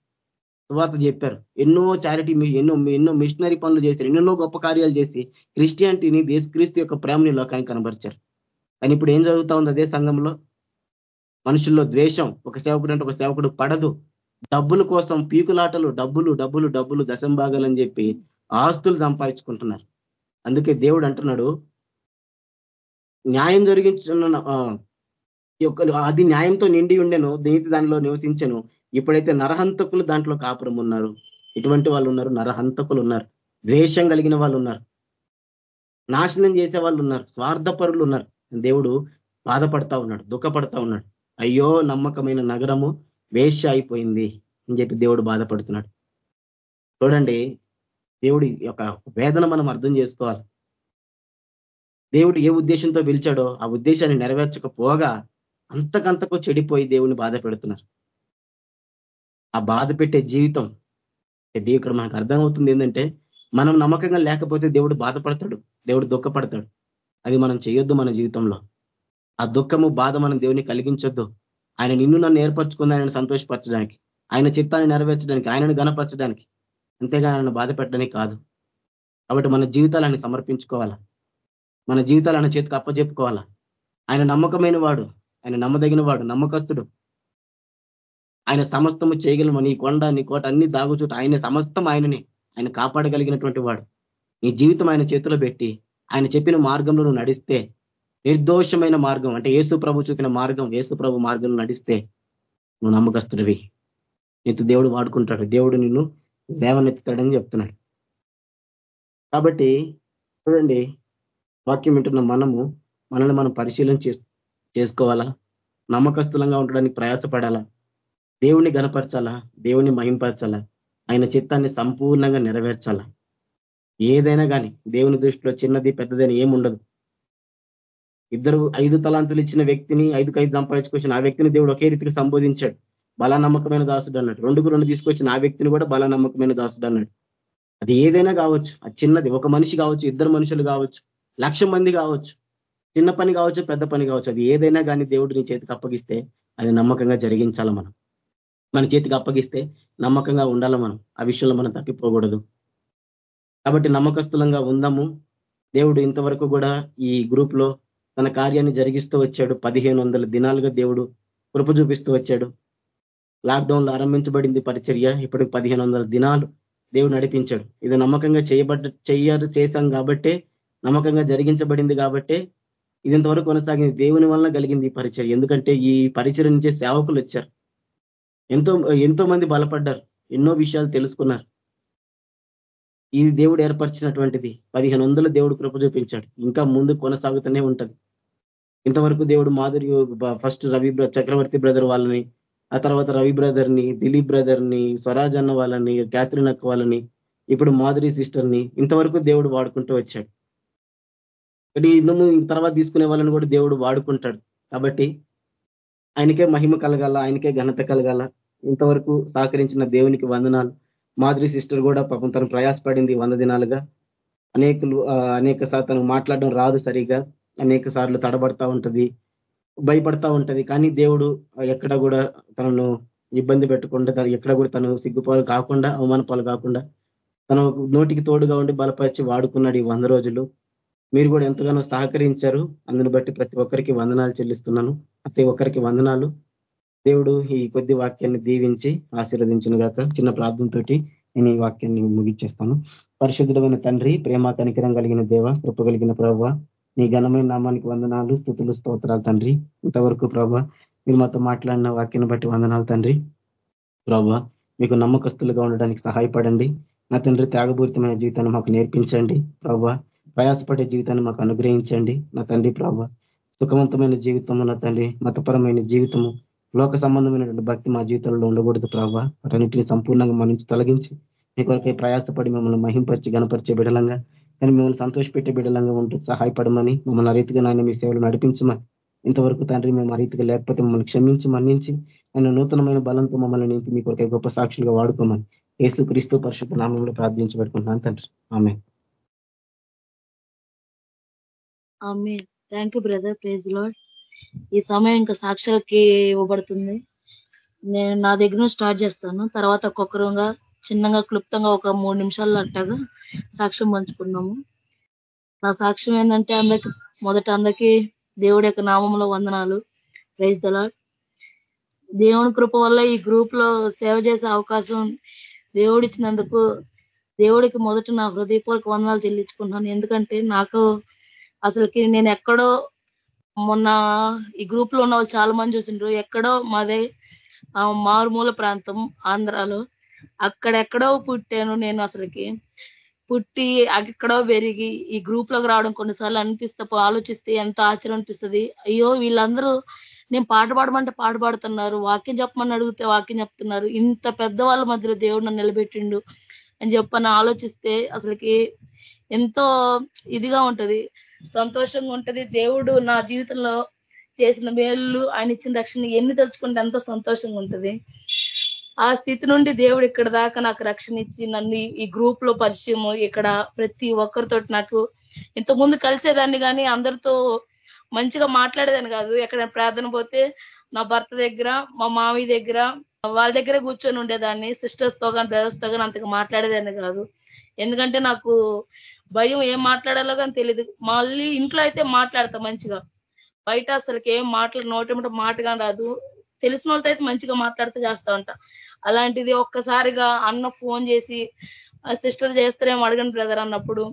తర్వాత చెప్పారు. ఎన్నో చారిటీ ఎన్నో ఎన్నో మిషనరీ పనులు చేశారు. ఎన్నెన్నో గొప్ప కార్యాలు చేసి క్రిస్టియానిటీని దేశక్రీస్తు యొక్క ప్రేమని లోకానికి కనబరిచారు. కానీ ఇప్పుడు ఏం జరుగుతా ఉంది అదే సంఘంలో? మనుషుల్లో ద్వేషం. ఒక సేవకుడు అంటే ఒక సేవకుడు పడదు. డబ్బుల కోసం పీకులాటలు డబ్బులు డబ్బులు డబ్బులు దశంభాగాలని చెప్పి ఆస్తులు సంపాదించుకుంటున్నారు. అందుకే దేవుడు అంటున్నాడు న్యాయం జరిగించున్న అది న్యాయంతో నిండి ఉండెను నీతి దానిలో నివసించను. ఇప్పుడైతే నరహంతకులు దాంట్లో కాపురం ఉన్నారు ఇటువంటి వాళ్ళు ఉన్నారు నరహంతకులు ఉన్నారు ద్వేషం కలిగిన వాళ్ళు ఉన్నారు నాశనం చేసే వాళ్ళు ఉన్నారు స్వార్థపరులు ఉన్నారు. దేవుడు బాధపడతా ఉన్నాడు దుఃఖపడతా ఉన్నాడు. అయ్యో నమ్మకమైన నగరము వేష్య అయిపోయింది అని చెప్పి దేవుడు బాధపడుతున్నాడు. చూడండి దేవుడి యొక్క వేదన మనం అర్థం చేసుకోవాలి. దేవుడు ఏ ఉద్దేశంతో పిలిచాడో ఆ ఉద్దేశాన్ని నెరవేర్చకపోగా అంతకంతకు చెడిపోయి దేవుని బాధ పెడుతున్నారు. ఆ బాధ పెట్టే జీవితం ఇక్కడ మనకు అర్థమవుతుంది ఏంటంటే మనం నమ్మకంగా లేకపోతే దేవుడు బాధపడతాడు దేవుడు దుఃఖపడతాడు. అది మనం చేయొద్దు మన జీవితంలో. ఆ దుఃఖము బాధ మనం దేవుని కలిగించొద్దు. ఆయన నిన్ను నన్ను ఏర్పరచుకుంది ఆయన సంతోషపరచడానికి ఆయన చిత్తాన్ని నెరవేర్చడానికి ఆయనను గనపరచడానికి అంతేగా ఆయన బాధ పెట్టడానికి కాదు. కాబట్టి మన జీవితాలను సమర్పించుకోవాలా? మన జీవితాలు ఆయన చేతికి అప్పజెప్పుకోవాలా? ఆయన నమ్మకమైన వాడు ఆయన నమ్మదగిన వాడు నమ్మకస్తుడు. ఆయన సమస్తము చేయగలము. నీ కొండ నీ కోట అన్ని దాగుచూట ఆయన సమస్తం ఆయనని. ఆయన కాపాడగలిగినటువంటి వాడు. నీ జీవితం ఆయన చేతిలో పెట్టి ఆయన చెప్పిన మార్గంలో నువ్వు నడిస్తే నిర్దోషమైన మార్గం అంటే ఏసు ప్రభు చూపిన మార్గం ఏసు ప్రభు మార్గంలో నడిస్తే నువ్వు నమ్మకస్తుడివి. నీతో దేవుడు వాడుకుంటాడు. దేవుడు నిన్ను లేవనెత్తుతాడని చెప్తున్నాడు. కాబట్టి చూడండి వాక్యం వింటున్న మనము మనల్ని మనం పరిశీలన చేసుకోవాలా? నమ్మకస్తులంగా ఉండడానికి ప్రయాసపడాలా? దేవుణ్ణి గనపరచాలా దేవుణ్ణి మహింపరచాలా? ఆయన చిత్తాన్ని సంపూర్ణంగా నెరవేర్చాలా? ఏదైనా కానీ దేవుని దృష్టిలో చిన్నది పెద్దదని ఏముండదు. ఇద్దరు ఐదు తలాంతులు ఇచ్చిన వ్యక్తిని ఐదుకు ఐదు సంపాదించుకొచ్చిన ఆ వ్యక్తిని దేవుడు ఒకే రీతికి సంబోధించాడు. బల నమ్మకమైన దాసుడు అన్నాడు. రెండుకు రెండు తీసుకొచ్చిన ఆ వ్యక్తిని కూడా బల నమ్మకమైన దాసుడు అన్నాడు. అది ఏదైనా కావచ్చు. అది చిన్నది. ఒక మనిషి కావచ్చు ఇద్దరు మనుషులు కావచ్చు లక్ష మంది కావచ్చు చిన్న పని కావచ్చు పెద్ద పని కావచ్చు. అది ఏదైనా కానీ దేవుడు నీ చేతికి అప్పగిస్తే అది నమ్మకంగా జరిగించాలి మనం? మన చేతికి అప్పగిస్తే నమ్మకంగా ఉండాలి మనం? ఆ విషయంలో మనం తప్పిపోకూడదు. కాబట్టి నమ్మకస్తులంగా ఉందాము. దేవుడు ఇంతవరకు కూడా ఈ గ్రూప్లో తన కార్యాన్ని జరిగిస్తూ వచ్చాడు. పదిహేను వందల దినాలుగా దేవుడు కృప చూపిస్తూ వచ్చాడు. లాక్డౌన్లో ఆరంభించబడింది పరిచర్య. ఇప్పటికి పదిహేను వందల దినాలు దేవుడు నడిపించాడు. ఇది నమ్మకంగా చేయబడ్డ చెయ్యారు చేశాం కాబట్టే నమ్మకంగా జరిగించబడింది కాబట్టే ఇది ఇంతవరకు కొనసాగింది. దేవుని వలన కలిగింది ఈ పరిచయం ఎందుకంటే ఈ పరిచయం నుంచే సేవకులు వచ్చారు. ఎంతో ఎంతో మంది బలపడ్డారు. ఎన్నో విషయాలు తెలుసుకున్నారు. ఇది దేవుడు ఏర్పరిచినటువంటిది పదిహేను వందల దేవుడు కృప చూపించాడు. ఇంకా ముందు కొనసాగుతూనే ఉంటది. ఇంతవరకు దేవుడు మాధురి ఫస్ట్ రవి చక్రవర్తి బ్రదర్ వాళ్ళని ఆ తర్వాత రవి బ్రదర్ని దిలీప్ బ్రదర్ని స్వరాజ్ అన్న వాళ్ళని క్యాథరిన్ అక్క వాళ్ళని ఇప్పుడు మాధురి సిస్టర్ని ఇంతవరకు దేవుడు వాడుకుంటూ వచ్చాడు. ఇన్నము తర్వాత తీసుకునే వాళ్ళని కూడా దేవుడు వాడుకుంటాడు. కాబట్టి ఆయనకే మహిమ కలగాల ఆయనకే ఘనత కలగాల. ఇంతవరకు సహకరించిన దేవునికి వందనాలు. మాధురి సిస్టర్ కూడా పాపం తను ప్రయాసపడింది వంద దినాలుగా. అనేకులు అనేక తను మాట్లాడడం రాదు సరిగా. అనేక సార్లు తడబడతా ఉంటది భయపడతా ఉంటది. కానీ దేవుడు ఎక్కడ కూడా తనను ఇబ్బంది పెట్టకుండా ఎక్కడ కూడా తను సిగ్గుపాలు కాకుండా అవమానపాలు కాకుండా తను నోటికి తోడుగా ఉండి బలపరిచి వాడుకున్నాడు ఈ వంద రోజులు. మీరు కూడా ఎంతగానో సహకరించారు. అందుని బట్టి ప్రతి ఒక్కరికి వందనాలు చెల్లిస్తున్నాను. ప్రతి ఒక్కరికి వందనాలు. దేవుడు ఈ కొద్ది వాక్యాన్ని దీవించి ఆశీర్వదించిన గాక చిన్న ప్రార్థనతోటి నేను ఈ వాక్యాన్ని ముగించేస్తాను. పరిశుద్ధమైన తండ్రి ప్రేమ కనికరం కలిగిన దేవ కృప కలిగిన ప్రభావ నీ ఘనమైన నామానికి వందనాలు స్థుతులు స్తోత్రాలు తండ్రి. ఇంతవరకు ప్రభా మీరు మాతో మాట్లాడిన వాక్యాన్ని బట్టి వందనాలు తండ్రి. ప్రభా మీకు నమ్మకస్తులుగా ఉండడానికి సహాయపడండి. నా తండ్రి త్యాగపూరితమైన జీవితాన్ని మాకు నేర్పించండి. ప్రభావ ప్రయాసపడే జీవితాన్ని మాకు అనుగ్రహించండి. నా తండ్రి ప్రభావ సుఖవంతమైన జీవితము నా తండ్రి మతపరమైన జీవితము లోక సంబంధమైనటువంటి భక్తి మా జీవితంలో ఉండకూడదు ప్రభావ వాటన్నింటినీ సంపూర్ణంగా మన నుంచి తొలగించి మీ కొరకై ప్రయాసపడి మిమ్మల్ని మహింపరిచి గణపరిచే బిడలంగా కానీ మిమ్మల్ని సంతోషపెట్టే బిడలంగా ఉంటూ సహాయపడమని మమ్మల్ని రీతిగా నాయన మీ సేవలు నడిపించమని ఇంతవరకు తండ్రి మేము ఆ రీతిగా లేకపోతే మమ్మల్ని క్షమించి మన్నించి ఆయన నూతనమైన బలంతో మమ్మల్ని నింపి మీ కొరకై గొప్ప సాక్షులుగా వాడుకోమని యేసు క్రీస్తు పరిశుద్ధ నామంలో ప్రార్థించబడుకుంటున్నాను తండ్రి. ఆమె thank you brother praise Lord ఈ సమయం ఇంకా సాక్ష్యాలకి ఇవ్వబడుతుంది. నేను నా దగ్గర స్టార్ట్ చేస్తాను. తర్వాత ఒక్కొక్కరుగా చిన్నగా క్లుప్తంగా ఒక మూడు నిమిషాలు అట్టగా సాక్ష్యం పంచుకున్నాము నా సాక్ష్యం ఏంటంటే అందరికి మొదట అందరికీ దేవుడి యొక్క నామంలో వందనాలు. ప్రైజ్ దలాడ్ దేవుని కృప వల్ల ఈ గ్రూప్లో సేవ చేసే అవకాశం దేవుడిచ్చినందుకు దేవుడికి మొదట నా హృదయపూర్వక వందనాలు చెల్లించుకుంటున్నాను. ఎందుకంటే నాకు అసలుకి నేను ఎక్కడో మొన్న ఈ గ్రూప్లో ఉన్న వాళ్ళు చాలా మంది చూసిండ్రు. ఎక్కడో మాదే మారుమూల ప్రాంతం ఆంధ్రాలో. అక్కడెక్కడో పుట్టాను నేను అసలుకి. పుట్టి ఎక్కడో పెరిగి ఈ గ్రూప్లోకి రావడం కొన్నిసార్లు అనిపిస్తే ఆలోచిస్తే ఎంత ఆశ్చర్యం అనిపిస్తుంది. అయ్యో వీళ్ళందరూ నేను పాట పాడమంటే పాట పాడుతున్నారు. వాక్యం చెప్పమని అడిగితే వాక్యం చెప్తున్నారు. ఇంత పెద్ద వాళ్ళ మధ్యలో దేవుడు నన్ను నిలబెట్టిండు అని చెప్పని ఆలోచిస్తే అసలుకి ఎంతో ఇదిగా ఉంటది. సంతోషంగా ఉంటది. దేవుడు నా జీవితంలో చేసిన మేలు ఆయన ఇచ్చిన రక్షణ ఎన్ని తలుచుకుంటే ఎంతో సంతోషంగా ఉంటది. ఆ స్థితి నుండి దేవుడు ఇక్కడ దాకా నాకు రక్షణ ఇచ్చి నన్ను ఈ గ్రూప్లో పరిచయము ఇక్కడ ప్రతి ఒక్కరితో నాకు ఇంతకుముందు కలిసేదాన్ని కానీ అందరితో మంచిగా మాట్లాడేదాన్ని కాదు. ఎక్కడ ప్రార్థన పోతే నా భర్త దగ్గర మా మావి దగ్గర వాళ్ళ దగ్గర కూర్చొని ఉండేదాన్ని. సిస్టర్స్తో కానీ బ్రదర్స్తో కానీ అంతగా మాట్లాడేదాన్ని కాదు. ఎందుకంటే నాకు భయం ఏం మాట్లాడాలో కానీ తెలియదు మళ్ళీ ఇంట్లో అయితే మాట్లాడతా మంచిగా. బయట అసలుకి ఏం మాట్లాడు నోటమిట మాటగా రాదు. తెలిసిన వాళ్ళతో అయితే మంచిగా మాట్లాడుతూ చేస్తా ఉంటా. అలాంటిది ఒక్కసారిగా అన్న ఫోన్ చేసి సిస్టర్ చేస్తారేమో అడగండి బ్రదర్ అన్నప్పుడు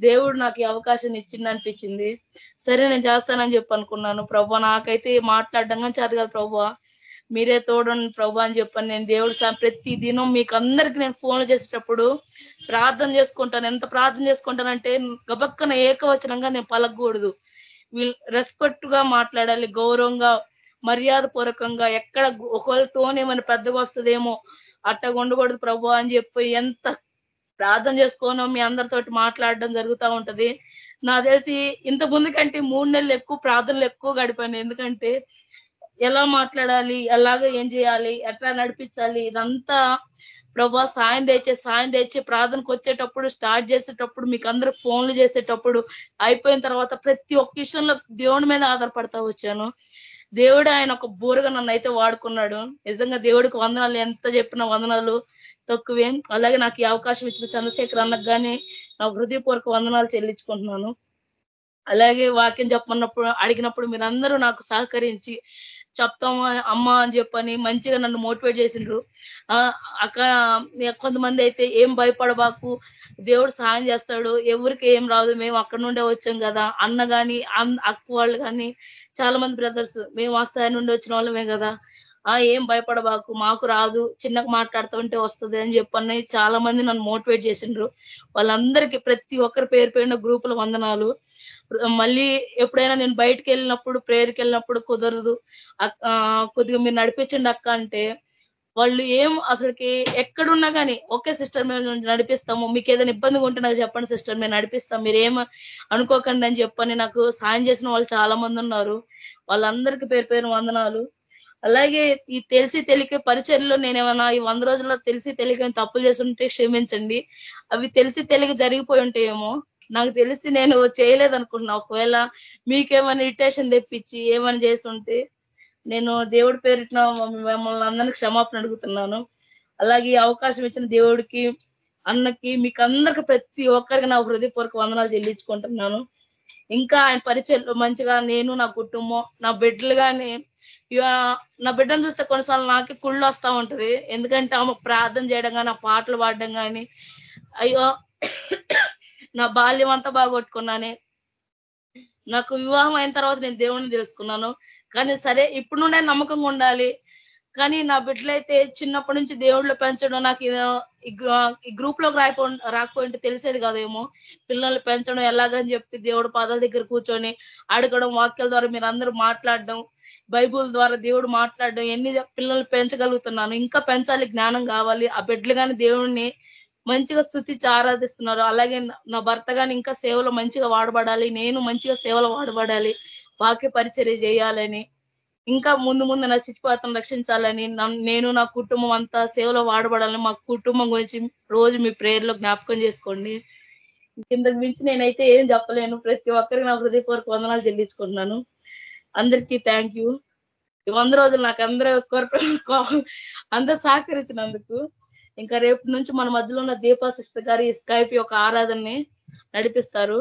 దేవుడు నాకు ఈ అవకాశం ఇచ్చింది అనిపించింది. సరే నేను చేస్తానని చెప్పి అనుకున్నాను. ప్రభా నాకైతే మాట్లాడడం కానీ చేత కాదు ప్రభా మీరే తోడండి ప్రభా అని చెప్పాను నేను దేవుడు ప్రతి దినం మీకు అందరికి నేను ఫోన్ చేసేటప్పుడు ప్రార్థన చేసుకుంటాను. ఎంత ప్రార్థన చేసుకుంటానంటే గబక్కన ఏకవచనంగా నేను పలకూడదు రెస్పెక్ట్గా మాట్లాడాలి గౌరవంగా మర్యాద పూర్వకంగా ఎక్కడ ఒకవేళ టోన్ ఏమైనా పెద్దగా వస్తుందేమో అట్టగా ఉండకూడదు ప్రభు అని చెప్పి ఎంత ప్రార్థన చేసుకోనో మీ అందరితోటి మాట్లాడడం జరుగుతూ ఉంటది. నా తెలిసి ఇంత ముందు కంటే మూడు నెలలు ఎక్కువ ప్రార్థనలు ఎక్కువ గడిపాను. ఎందుకంటే ఎలా మాట్లాడాలి ఎలాగ ఏం చేయాలి ఎట్లా నడిపించాలి ఇదంతా ప్రభా సాయం తెచ్చే సాయం తెచ్చి ప్రార్థనకు వచ్చేటప్పుడు స్టార్ట్ చేసేటప్పుడు మీకు అందరూ ఫోన్లు చేసేటప్పుడు అయిపోయిన తర్వాత ప్రతి ఒక్క విషయంలో దేవుడి మీద ఆధారపడతా వచ్చాను. దేవుడు ఆయన ఒక బోరుగా నన్ను అయితే వాడుకున్నాడు. నిజంగా దేవుడికి వందనాలు ఎంత చెప్పిన వందనాలు తక్కువే. అలాగే నాకు ఈ అవకాశం ఇచ్చిన చంద్రశేఖర్ అన్నకు కానీ నా హృదయపూర్వక వందనాలు చెల్లించుకుంటున్నాను. అలాగే వాక్యం చెప్పమన్నప్పుడు అడిగినప్పుడు మీరందరూ నాకు సహకరించి చెప్తాము అమ్మ అని చెప్పని మంచిగా నన్ను మోటివేట్ చేసిండ్రు. అక్కడ కొంతమంది అయితే ఏం భయపడబాకు దేవుడు సహాయం చేస్తాడు ఎవరికి ఏం రాదు మేము అక్కడ నుండే వచ్చాం కదా అన్న కానీ అక్క వాళ్ళు కానీ చాలా మంది బ్రదర్స్ మేము ఆ స్థాయి నుండి వచ్చిన వాళ్ళమే కదా. ఆ ఏం భయపడబాకు మాకు రాదు చిన్నగా మాట్లాడుతూ ఉంటే వస్తుంది అని చెప్పని చాలా మంది నన్ను మోటివేట్ చేసిండ్రు. వాళ్ళందరికీ ప్రతి ఒక్కరి పేరు పేరున గ్రూపుల వందనాలు. మళ్ళీ ఎప్పుడైనా నేను బయటకు వెళ్ళినప్పుడు ప్రేయర్కి వెళ్ళినప్పుడు కుదరదు. కొద్దిగా మీరు నడిపించండి అక్క అంటే వాళ్ళు ఏం అసలుకి ఎక్కడున్నా కానీ ఒకే సిస్టర్ మేము నడిపిస్తాము. మీకు ఏదైనా ఇబ్బందిగా ఉంటే నాకు చెప్పండి సిస్టర్ మేము నడిపిస్తాం. మీరేం అనుకోకండి అని చెప్పని నాకు సాయం చేసిన వాళ్ళు చాలా మంది ఉన్నారు. వాళ్ళందరికీ పేరు పేరు వందనాలు. అలాగే ఈ తెలిసి తెలికే పరిచయలో నేనేమన్నా ఈ వంద రోజుల్లో తెలిసి తెలియక తప్పులు చేస్తుంటే క్షమించండి. అవి తెలిసి తెలియక జరిగిపోయి ఉంటాయేమో నాకు తెలిసి నేను చేయలేదు అనుకుంటున్నా ఒకవేళ మీకేమైనా ఇరిటేషన్ తెప్పించి ఏమైనా చేస్తుంటే నేను దేవుడి పేరిట మిమ్మల్ని అందరినీ క్షమాపణ అడుగుతున్నాను. అలాగే అవకాశం ఇచ్చిన దేవుడికి అన్నకి మీకు అందరికి ప్రతి ఒక్కరికి నా హృదయపూర్వక వందనాలు చెల్లించుకుంటున్నాను. ఇంకా ఆయన పరిచయంలో మంచిగా నేను నా కుటుంబం నా బిడ్డలు కానీ నా బిడ్డను చూస్తే కొన్నిసార్లు నాకే కుళ్ళు వస్తూ ఉంటది. ఎందుకంటే ఆమె ప్రార్థన చేయడం కానీ ఆ పాటలు పాడడం కానీ అయ్యో నా బాల్యం అంతా బాగొట్టుకున్నానే నాకు వివాహం అయిన తర్వాత నేను దేవుణ్ణి తెలుసుకున్నాను. కానీ సరే ఇప్పుడు నుండే నమ్మకంగా ఉండాలి. కానీ నా బిడ్డలైతే చిన్నప్పటి నుంచి దేవుళ్ళు పెంచడం నాకు ఈ గ్రూప్లోకి రాకపో రాకపోయింటే తెలిసేది కదేమో. పిల్లల్ని పెంచడం ఎలాగని చెప్పి దేవుడు పాదాల దగ్గర కూర్చొని అడగడం వాక్యాల ద్వారా మీరు అందరూ మాట్లాడడం బైబుల్ ద్వారా దేవుడు మాట్లాడడం ఎన్ని పిల్లలు పెంచగలుగుతున్నాను ఇంకా పెంచాలి జ్ఞానం కావాలి ఆ బిడ్డలు కానీ దేవుడిని మంచిగా స్థుతించి ఆరాధిస్తున్నారు. అలాగే నా భర్త కానీ ఇంకా సేవలో మంచిగా వాడబడాలి నేను మంచిగా సేవలో వాడబడాలి వాక్య పరిచర్య చేయాలని ఇంకా ముందు ముందు నశించిపోతం రక్షించాలని నేను నా కుటుంబం అంతా సేవలో వాడబడాలని మా కుటుంబం గురించి రోజు మీ ప్రేయర్లో జ్ఞాపకం చేసుకోండి. కిందకు మించి నేనైతే ఏం చెప్పలేను. ప్రతి ఒక్కరికి నా హృదయపూర్వక వందనాలు చెల్లించుకుంటున్నాను. అందరికీ థ్యాంక్ యూ వంద రోజులు నాకు అందరూ అందరూ సహకరించినందుకు. ఇంకా రేపు నుంచి మన మధ్యలో ఉన్న దీపా సిస్టర్ గారి స్కైప్ యొక్క ఆరాధనని నడిపిస్తారు.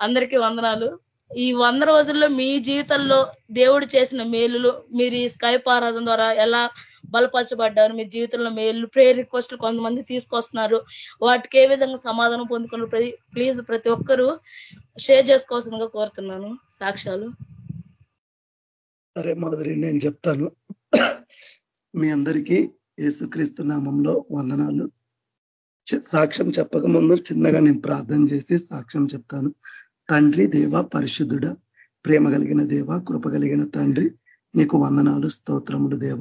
అందరికీ వందనాలు. ఈ వంద రోజుల్లో మీ జీవితంలో దేవుడు చేసిన మేలులు మీరు ఈ స్కైప్ ఆరాధన ద్వారా ఎలా బలపరచబడ్డారు? మీ జీవితంలో మేలు ప్రేయర్ రిక్వెస్ట్లు కొంతమంది తీసుకొస్తున్నారు. వాటికి ఏ విధంగా సమాధానం పొందుకున్నారు? ప్లీజ్ ప్రతి ఒక్కరూ షేర్ చేసుకోవాల్సిందిగా కోరుతున్నాను. సాక్ష్యాలు. సరే మాదిరి నేను చెప్తాను. మీ అందరికీ యేసుక్రీస్తు నామంలో వందనాలు. సాక్ష్యం చెప్పక ముందు చిన్నగా నేను ప్రార్థన చేసి సాక్ష్యం చెప్తాను. తండ్రి దేవ పరిశుద్ధుడ ప్రేమ కలిగిన దేవ కృప కలిగిన తండ్రి నీకు వందనాలు స్తోత్రములు దేవ.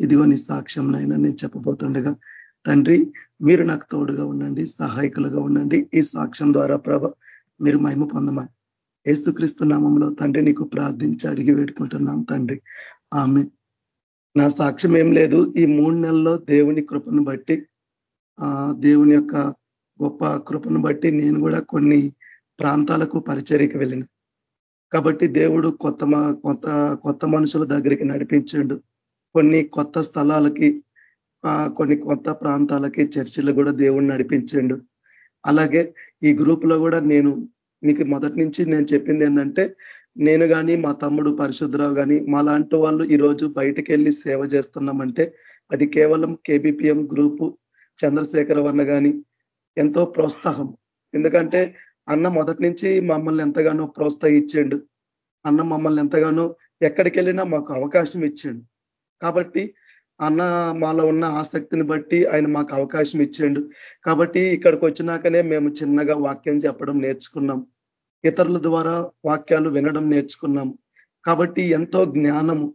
ఇదిగో నీ సాక్ష్యంనైనా నేను చెప్పబోతుండగా తండ్రి మీరు నాకు తోడుగా ఉండండి సహాయకులుగా ఉండండి. ఈ సాక్ష్యం ద్వారా ప్రభ మీరు మహిమ పొందమని. ఏసుక్రీస్తు నామంలో తండ్రి నీకు ప్రార్థించి అడిగి వేడుకుంటున్నాం తండ్రి. ఆమె నా సాక్ష్యం ఏం లేదు. ఈ మూడు నెలల్లో దేవుని కృపను బట్టి ఆ దేవుని యొక్క గొప్ప కృపను బట్టి నేను కూడా కొన్ని ప్రాంతాలకు పరిచర్యకి వెళ్ళిన. కాబట్టి దేవుడు కొత్త కొత్త కొత్త మనుషుల దగ్గరికి నడిపించిండు. కొన్ని కొత్త స్థలాలకి కొన్ని కొత్త ప్రాంతాలకి చర్చిలు కూడా దేవుడు నడిపించిండు. అలాగే ఈ గ్రూప్లో కూడా నేను మీకు మొదటి నుంచి నేను చెప్పింది ఏంటంటే నేను కానీ మా తమ్ముడు పరిశుద్ధరావు కానీ మా లాంటి వాళ్ళు ఈరోజు బయటకు వెళ్ళి సేవ చేస్తున్నామంటే అది కేవలం కేబిపిఎం గ్రూపు చంద్రశేఖర వర్ణ కానీ ఎంతో ప్రోత్సాహం. ఎందుకంటే అన్న మొదటి నుంచి మమ్మల్ని ఎంతగానో ప్రోత్సహించండు. అన్న మమ్మల్ని ఎంతగానో ఎక్కడికి వెళ్ళినా మాకు అవకాశం ఇచ్చిండు. కాబట్టి అన్న మాలో ఉన్న ఆసక్తిని బట్టి ఆయన మాకు అవకాశం ఇచ్చిండు. కాబట్టి ఇక్కడికి వచ్చినాకనే మేము చిన్నగా వాక్యం చెప్పడం నేర్చుకున్నాం. ఇతరుల ద్వారా వాక్యాలు వినడం నేర్చుకున్నాం. కాబట్టి ఎంతో జ్ఞానము.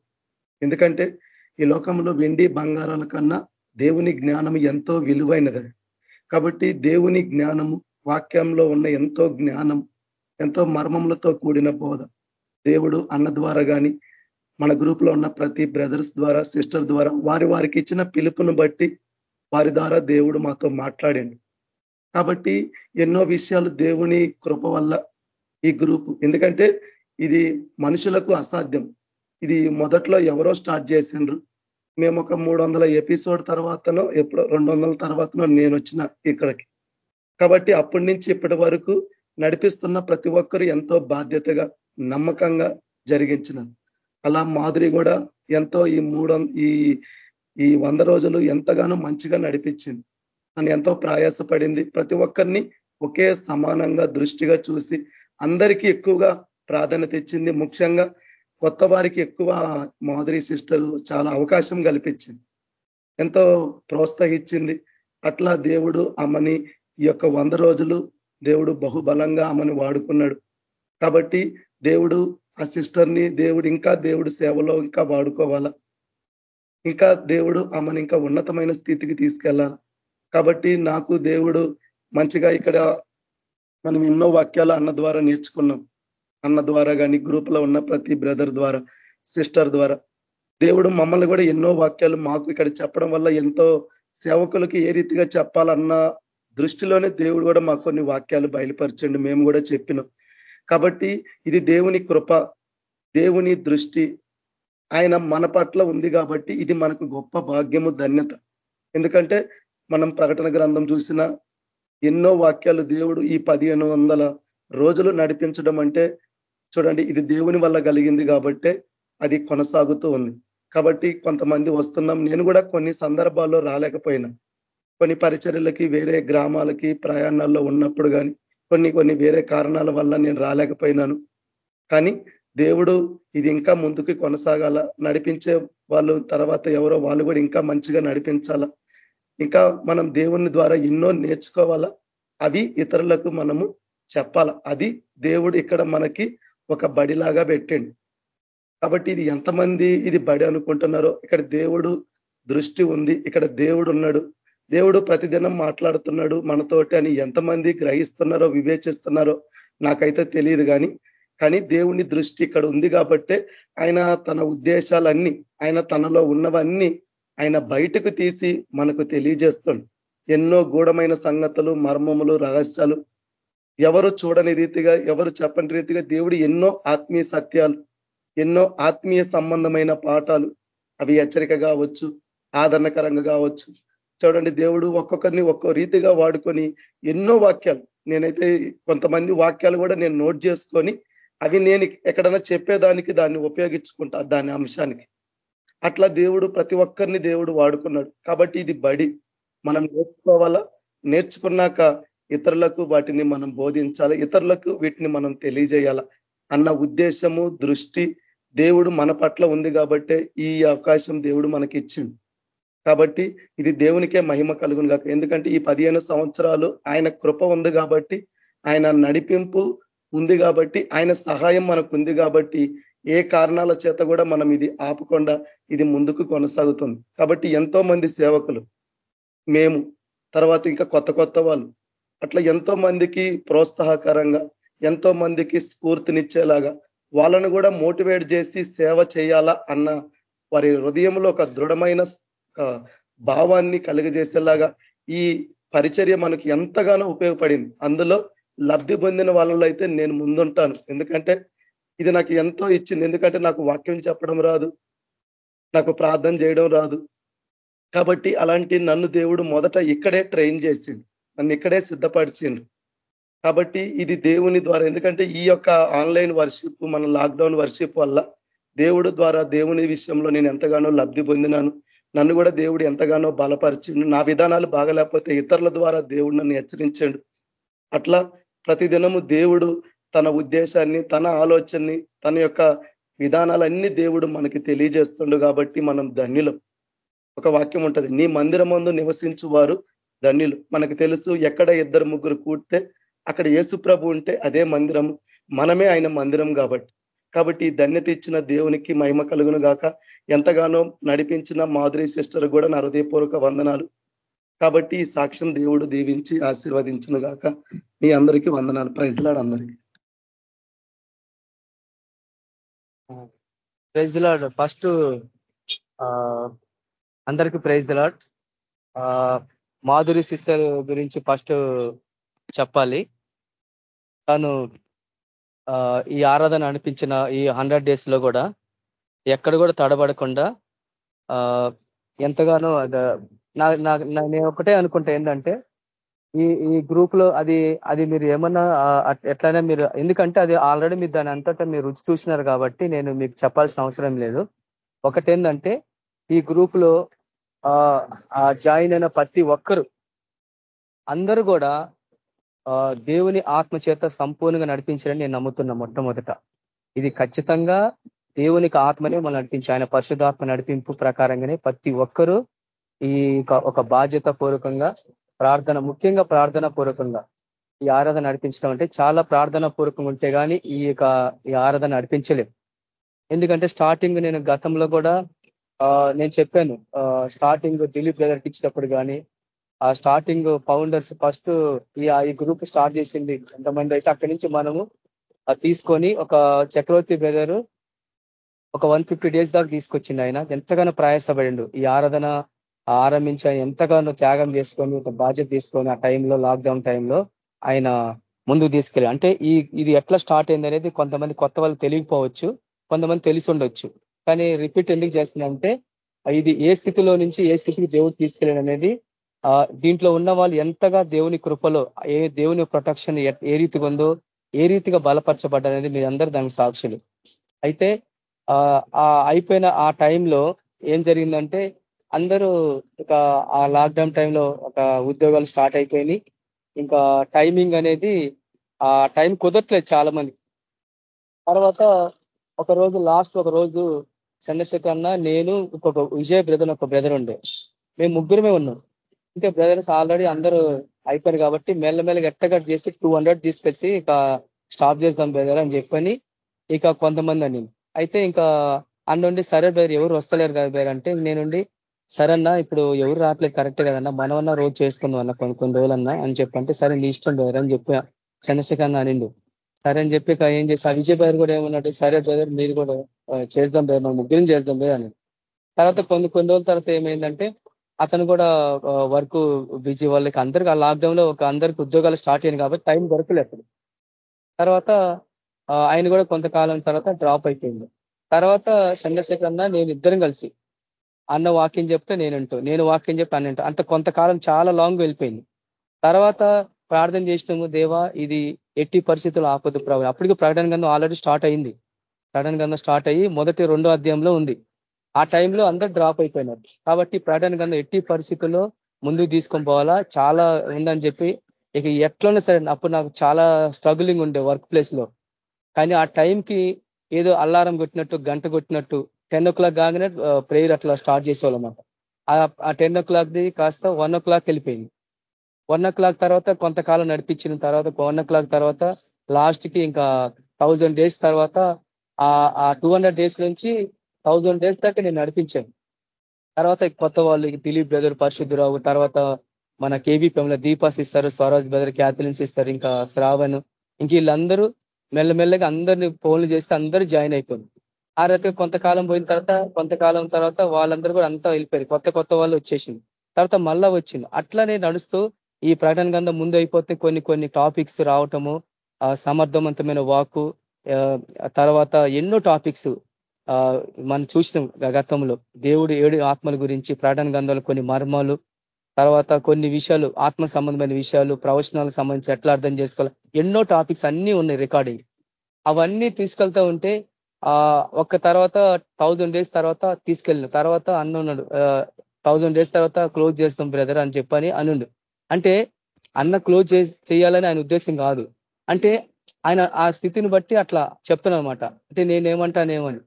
ఎందుకంటే ఈ లోకంలో వెండి బంగారాల కన్నా దేవుని జ్ఞానం ఎంతో విలువైనది. కాబట్టి దేవుని జ్ఞానము వాక్యంలో ఉన్న ఎంతో జ్ఞానం ఎంతో మర్మములతో కూడిన బోధ. దేవుడు అన్న ద్వారా కానీ మన గ్రూప్ ఉన్న ప్రతి బ్రదర్స్ ద్వారా సిస్టర్ ద్వారా వారి వారికి ఇచ్చిన పిలుపును బట్టి వారి ద్వారా దేవుడు మాతో మాట్లాడండి. కాబట్టి ఎన్నో విషయాలు దేవుని కృప వల్ల ఈ గ్రూప్ ఎందుకంటే ఇది మనుషులకు అసాధ్యం. ఇది మొదట్లో ఎవరో స్టార్ట్ చేసిండ్రు. మేము ఒక మూడు వందల ఎపిసోడ్ తర్వాతనో ఎప్పుడో రెండు వందల తర్వాతనో నేను వచ్చిన ఇక్కడికి. కాబట్టి అప్పటి నుంచి ఇప్పటి వరకు నడిపిస్తున్న ప్రతి ఒక్కరు ఎంతో బాధ్యతగా నమ్మకంగా జరిగించినారు. అలా మాధురి కూడా ఎంతో ఈ మూడు ఈ ఈ వంద రోజులు ఎంతగానో మంచిగా నడిపించింది. అని ఎంతో ప్రయాసపడింది. ప్రతి ఒక్కరిని ఒకే సమానంగా దృష్టిగా చూసి అందరికీ ఎక్కువగా ప్రాధాన్యత ఇచ్చింది. ముఖ్యంగా కొత్త వారికి ఎక్కువ మాధురి సిస్టర్ చాలా అవకాశం కల్పించింది. ఎంతో ప్రోత్సహించింది. అట్లా దేవుడు ఆమెని ఈ యొక్క వంద రోజులు దేవుడు బహుబలంగా ఆమెను వాడుకున్నాడు. కాబట్టి దేవుడు ఆ సిస్టర్ని దేవుడు ఇంకా దేవుడు సేవలో ఇంకా వాడుకోవాలా? ఇంకా దేవుడు ఆమెను ఇంకా ఉన్నతమైన స్థితికి తీసుకెళ్ళాలి? కాబట్టి నాకు దేవుడు మంచిగా ఇక్కడ మనం ఎన్నో వాక్యాలు అన్న ద్వారా నేర్చుకున్నాం. అన్న ద్వారా కానీ గ్రూప్లో ఉన్న ప్రతి బ్రదర్ ద్వారా సిస్టర్ ద్వారా. దేవుడు మమ్మల్ని కూడా ఎన్నో వాక్యాలు మాకు ఇక్కడ చెప్పడం వల్ల ఎంతో సేవకులకి ఏ రీతిగా చెప్పాలన్న దృష్టిలోనే దేవుడు కూడా మాకు కొన్ని వాక్యాలు బయలుపరచండి. మేము కూడా చెప్పినాం. కాబట్టి ఇది దేవుని కృప దేవుని దృష్టి. ఆయన మన పట్ల ఉంది కాబట్టి ఇది మనకు గొప్ప భాగ్యము ధన్యత. ఎందుకంటే మనం ప్రకటన గ్రంథం చూసిన ఎన్నో వాక్యాలు దేవుడు ఈ పదిహేను వందల రోజులు నడిపించడం అంటే చూడండి ఇది దేవుని వల్ల కలిగింది కాబట్టే అది కొనసాగుతూ ఉంది. కాబట్టి కొంతమంది వస్తున్నాం. నేను కూడా కొన్ని సందర్భాల్లో రాలేకపోయినా. కొన్ని పరిచర్యలకి వేరే గ్రామాలకి ప్రయాణాల్లో ఉన్నప్పుడు కానీ కొన్ని కొన్ని వేరే కారణాల వల్ల నేను రాలేకపోయినాను. కానీ దేవుడు ఇది ఇంకా ముందుకు కొనసాగాల. నడిపించే వాళ్ళు తర్వాత ఎవరో వాళ్ళు కూడా ఇంకా మంచిగా నడిపించాలా. ఇంకా మనం దేవుని ద్వారా ఎన్నో నేర్చుకోవాలా. అవి ఇతరులకు మనము చెప్పాల. అది దేవుడు ఇక్కడ మనకి ఒక బడిలాగా పెట్టండి. కాబట్టి ఇది ఎంతమంది ఇది బడి అనుకుంటున్నారో ఇక్కడ దేవుడు దృష్టి ఉంది. ఇక్కడ దేవుడు ఉన్నాడు. దేవుడు ప్రతిదినం మాట్లాడుతున్నాడు మనతోటి అని ఎంతమంది గ్రహిస్తున్నారో వివేచిస్తున్నారో నాకైతే తెలియదు కానీ కానీ దేవుని దృష్టి ఇక్కడ ఉంది కాబట్టే ఆయన తన ఉద్దేశాలన్నీ ఆయన తనలో ఉన్నవన్నీ ఆయన బయటకు తీసి మనకు తెలియజేస్తుంది ఎన్నో గూఢమైన సంగతులు మర్మములు రహస్యాలు ఎవరు చూడని రీతిగా ఎవరు చెప్పని రీతిగా దేవుడు ఎన్నో ఆత్మీయ సత్యాలు ఎన్నో ఆత్మీయ సంబంధమైన పాఠాలు అవి హెచ్చరిక కావచ్చు ఆదరణకరంగా కావచ్చు చూడండి దేవుడు ఒక్కొక్కరిని ఒక్కో రీతిగా వాడుకొని ఎన్నో వాక్యాలు. నేనైతే కొంతమంది వాక్యాలు కూడా నేను నోట్ చేసుకొని అవి నేను ఎక్కడైనా చెప్పేదానికి దాన్ని ఉపయోగించుకుంటా దాని అంశానికి. అట్లా దేవుడు ప్రతి ఒక్కరిని దేవుడు వాడుకున్నాడు. కాబట్టి ఇది బడి. మనం నేర్చుకోవాలా? నేర్చుకున్నాక ఇతరులకు వాటిని మనం బోధించాలి? ఇతరులకు వీటిని మనం తెలియజేయాల? అన్న ఉద్దేశము దృష్టి దేవుడు మన పట్ల ఉంది కాబట్టి ఈ అవకాశం దేవుడు మనకి ఇచ్చిండు కాబట్టి ఇది దేవునికే మహిమ కలుగును కాక ఎందుకంటే ఈ పదిహేను సంవత్సరాలు ఆయన కృప ఉంది కాబట్టి ఆయన నడిపింపు ఉంది కాబట్టి ఆయన సహాయం మనకు ఉంది కాబట్టి ఏ కారణాల చేత కూడా మనం ఇది ఆపకుండా ఇది ముందుకు కొనసాగుతుంది. కాబట్టి ఎంతో మంది సేవకులు మేము తర్వాత ఇంకా కొత్త కొత్త వాళ్ళు అట్లా ఎంతో మందికి ప్రోత్సాహకరంగా ఎంతో మందికి స్ఫూర్తినిచ్చేలాగా వాళ్ళను కూడా మోటివేట్ చేసి సేవ చేయాలా అన్న వారి హృదయంలో ఒక దృఢమైన భావాన్ని కలిగజేసేలాగా ఈ పరిచర్య మనకి ఎంతగానో ఉపయోగపడింది. అందులో లబ్ధి పొందిన వాళ్ళలో అయితే నేను ముందుంటాను. ఎందుకంటే ఇది నాకు ఎంతో ఇచ్చింది. ఎందుకంటే నాకు వాక్యం చెప్పడం రాదు. నాకు ప్రార్థన చేయడం రాదు. కాబట్టి అలాంటి నన్ను దేవుడు మొదట ఇక్కడే ట్రైన్ చేసిండు. నన్ను ఇక్కడే సిద్ధపరిచిండు. కాబట్టి ఇది దేవుని ద్వారా. ఎందుకంటే ఈ యొక్క ఆన్లైన్ వర్షిప్ మన లాక్డౌన్ వర్షిప్ వల్ల దేవుడు ద్వారా దేవుని విషయంలో నేను ఎంతగానో లబ్ధి పొందినాను. నన్ను కూడా దేవుడు ఎంతగానో బలపరిచిండు నా విధానాలు బాగలేకపోతే ఇతరుల ద్వారా దేవుడు నన్ను హెచ్చరించాడు. అట్లా ప్రతిదినము దేవుడు తన ఉద్దేశాన్ని తన ఆలోచనని తన యొక్క విధానాలన్నీ దేవుడు మనకి తెలియజేస్తుండు కాబట్టి మనం ధన్యులం. ఒక వాక్యం ఉంటుంది నీ మందిరం ముందు నివసించు వారు ధన్యులు. మనకు తెలుసు ఎక్కడ ఇద్దరు ముగ్గురు కూడితే అక్కడ యేసు ఉంటే అదే మందిరం మనమే ఆయన మందిరం కాబట్టి. కాబట్టి ఈ ధన్యత ఇచ్చిన దేవునికి మహిమ కలుగును గాక. ఎంతగానో నడిపించిన మాధురి సిస్టర్ కూడా నా హృదయపూర్వక వందనాలు. కాబట్టి ఈ సాక్ష్యం దేవుడు దీవించి ఆశీర్వదించును గాక. మీ అందరికీ వందనాలు. ప్రైజ్లాడు అందరికీ. Praise Lord. ఫస్ట్ అందరికి ప్రైజ్ లాడ్. మాధురి సిస్టర్ గురించి ఫస్ట్ చెప్పాలి. తను ఈ ఆరాధన అనిపించిన ఈ హండ్రెడ్ డేస్లో కూడా ఎక్కడ కూడా తడబడకుండా ఎంతగానో నేను ఒకటే అనుకుంటా ఏంటంటే ఈ ఈ గ్రూప్లో అది అది మీరు ఏమన్నా ఎట్లయినా మీరు ఎందుకంటే అది ఆల్రెడీ మీరు దాని అంతటా మీరు రుచి చూసినారు కాబట్టి నేను మీకు చెప్పాల్సిన అవసరం లేదు. ఒకటేందంటే ఈ గ్రూప్లో జాయిన్ అయిన ప్రతి ఒక్కరు అందరూ కూడా దేవుని ఆత్మ చేత సంపూర్ణంగా నడిపించారని నేను నమ్ముతున్నా మొట్టమొదట. ఇది ఖచ్చితంగా దేవునికి ఆత్మనే మనం నడిపించి ఆయన పరిశుధాత్మ నడిపింపు ప్రకారంగానే ప్రతి ఒక్కరూ ఈ ఒక బాధ్యత పూర్వకంగా ప్రార్థన ముఖ్యంగా ప్రార్థన పూర్వకంగా ఈ ఆరాధన నడిపించడం అంటే చాలా ప్రార్థన పూర్వకంగా ఉంటే కానీ ఈ యొక్క ఈ ఆరాధన నడిపించలేము ఎందుకంటే స్టార్టింగ్ నేను గతంలో కూడా నేను చెప్పాను స్టార్టింగ్ దిలీప్ బ్రదర్కి ఇచ్చినప్పుడు కానీ ఆ స్టార్టింగ్ ఫౌండర్స్ ఫస్ట్ ఈ గ్రూప్ స్టార్ట్ చేసింది. ఎంతమంది అయితే అక్కడి నుంచి మనము తీసుకొని ఒక చక్రవర్తి బ్రదరు ఒక వన్ ఫిఫ్టీ డేస్ దాకా తీసుకొచ్చింది ఆయన. ఎంతగానో ప్రయాసపడిండు. ఈ ఆరాధన ఆరంభించి ఎంతగానో త్యాగం చేసుకొని ఒక బాధ్యత తీసుకొని ఆ టైంలో లాక్డౌన్ టైంలో ఆయన ముందుకు తీసుకెళ్ళి అంటే ఈ ఇది ఎట్లా స్టార్ట్ అయింది అనేది కొంతమంది కొత్త వాళ్ళు తెలియకపోవచ్చు. కొంతమంది తెలిసి ఉండొచ్చు. కానీ రిపీట్ ఎందుకు చేస్తున్నారంటే ఇది ఏ స్థితిలో నుంచి ఏ స్థితికి దేవుడు తీసుకెళ్ళాడు అనేది దీంట్లో ఉన్న వాళ్ళు ఎంతగా దేవుని కృపలో ఏ దేవుని ప్రొటెక్షన్ ఏ రీతిగా ఉందో ఏ రీతిగా బలపరచబడ్డనేది మీ అందరూ దానికి సాక్షులు. అయితే ఆ అయిపోయిన ఆ టైంలో ఏం జరిగిందంటే అందరూ ఇక ఆ లాక్డౌన్ టైంలో ఒక ఉద్యోగాలు స్టార్ట్ అయిపోయినాయి. ఇంకా టైమింగ్ అనేది ఆ టైం కుదరట్లేదు చాలా మంది తర్వాత ఒక రోజు లాస్ట్ ఒక రోజు చంద్రశేఖర్ అన్న నేను ఇంకొక విజయ్ బ్రదర్ ఒక బ్రదర్ ఉండే. మేము ముగ్గురమే ఉన్నాం. ఇంకా బ్రదర్స్ ఆల్రెడీ అందరూ అయిపోయారు కాబట్టి మెల్లమెల్లగా ఎట్టగట్ చేసి టూ హండ్రెడ్ తీసుకొచ్చి ఇక స్టాప్ చేద్దాం బ్రదర్ అని చెప్పని ఇక కొంతమంది అని అయితే ఇంకా అన్నుండి సరే బ్రదర్ ఎవరు వస్తలేరు కదా బ్రదర్ అంటే నేనుండి సరన్నా ఇప్పుడు ఎవరు రావట్లేదు కరెక్ట్ కదన్నా మనమన్నా రోజు చేసుకుందాం అన్న కొన్ని కొన్ని రోజులన్నా అని చెప్పంటే సరే నీ ఇష్టం బ్రదర్ అని చెప్పి చంద్రశేఖర్ అనిండు. సరే అని చెప్పి ఏం చేసి విజయ్ బ్రదర్ కూడా ఏమన్నట్టు సరే బ్రదర్ మీరు కూడా చేద్దాం బ్రదర్ మనం ముగ్గురిని చేద్దాం బ్రదర్ అని తర్వాత కొన్ని కొన్ని రోజుల తర్వాత ఏమైందంటే అతను కూడా వర్క్ బిజీ వాళ్ళకి అందరికి ఆ లాక్డౌన్లో ఒక అందరికి ఉద్యోగాలు స్టార్ట్ అయ్యాను కాబట్టి టైం దొరకలేదు తర్వాత ఆయన కూడా కొంతకాలం తర్వాత డ్రాప్ అయిపోయింది. తర్వాత చంద్రశేఖర్ అన్న నేను ఇద్దరం కలిసి అన్న వాక్యం చెప్తే నేనుంటూ నేను వాక్యం చెప్తే అన్నంటూ అంత కొంతకాలం చాలా లాంగ్ వెళ్ళిపోయింది. తర్వాత ప్రార్థన చేసినాము దేవా ఇది ఎట్టి పరిస్థితులు ఆపదు ప్రభు. అప్పటికి ప్రకటన గంధం ఆల్రెడీ స్టార్ట్ అయింది. ప్రకటన గంధం స్టార్ట్ అయ్యి మొదటి రెండో అధ్యాయంలో ఉంది. ఆ టైంలో అందరు డ్రాప్ అయిపోయినారు. కాబట్టి ప్రకటన గంధం ఎట్టి పరిస్థితుల్లో ముందుకు తీసుకొని పోవాలా? చాలా ఉందని చెప్పి ఇక ఎట్లన్నా సరే అప్పుడు నాకు చాలా స్ట్రగులింగ్ ఉండే వర్క్ ప్లేస్లో. కానీ ఆ టైంకి ఏదో అల్లారం కొట్టినట్టు గంట కొట్టినట్టు టెన్ ఓ క్లాక్ కాగానే ప్రేయర్ అట్లా స్టార్ట్ చేసేవాళ్ళమాట. ఆ టెన్ ఓ క్లాక్ది కాస్త వన్ ఓ క్లాక్ వెళ్ళిపోయింది. వన్ ఓ క్లాక్ తర్వాత కొంతకాలం నడిపించిన తర్వాత వన్ ఓ క్లాక్ తర్వాత లాస్ట్కి ఇంకా థౌజండ్ డేస్ తర్వాత ఆ టూ హండ్రెడ్ డేస్ నుంచి థౌజండ్ డేస్ దాకా నేను నడిపించాను. తర్వాత కొత్త వాళ్ళు దిలీప్ బ్రదర్ పరిశుద్ధరావు తర్వాత మన కేవీపీఎంలో దీపాస్ ఇస్తారు స్వరాజ్ బ్రదర్ క్యాథలిన్స్ ఇస్తారు ఇంకా శ్రావణ్ ఇంక వీళ్ళందరూ మెల్లమెల్లగా అందరిని ఫోన్లు చేస్తే అందరూ జాయిన్ అయిపోయింది ఆ రకంగా కొంతకాలం పోయిన తర్వాత కొంతకాలం తర్వాత వాళ్ళందరూ కూడా అంతా వెళ్ళిపోయారు. కొత్త కొత్త వాళ్ళు వచ్చేసింది. తర్వాత మళ్ళా వచ్చింది. అట్లానే నడుస్తూ ఈ ప్రకటన గంధం ముందు అయిపోతే కొన్ని కొన్ని టాపిక్స్ రావటము సమర్థవంతమైన వాకు తర్వాత ఎన్నో టాపిక్స్ మనం చూసినాం గతంలో. దేవుడు ఏడు ఆత్మల గురించి ప్రకటన గంధాలు కొన్ని మర్మాలు తర్వాత కొన్ని విషయాలు ఆత్మ సంబంధమైన విషయాలు ప్రవచనాలకు సంబంధించి ఎట్లా అర్థం చేసుకోవాలి? ఎన్నో టాపిక్స్ అన్నీ ఉన్నాయి రికార్డింగ్. అవన్నీ తీసుకెళ్తా ఉంటే ఆ ఒక్క తర్వాత థౌజండ్ డేస్ తర్వాత తీసుకెళ్ళిన తర్వాత అన్నున్నాడు థౌజండ్ డేస్ తర్వాత క్లోజ్ చేస్తాం బ్రదర్ అని చెప్పని అనుండు. అంటే అన్న క్లోజ్ చేయాలని ఆయన ఉద్దేశం కాదు. అంటే ఆయన ఆ స్థితిని బట్టి అట్లా చెప్తానమాట అంటే నేనేమంటానేమని.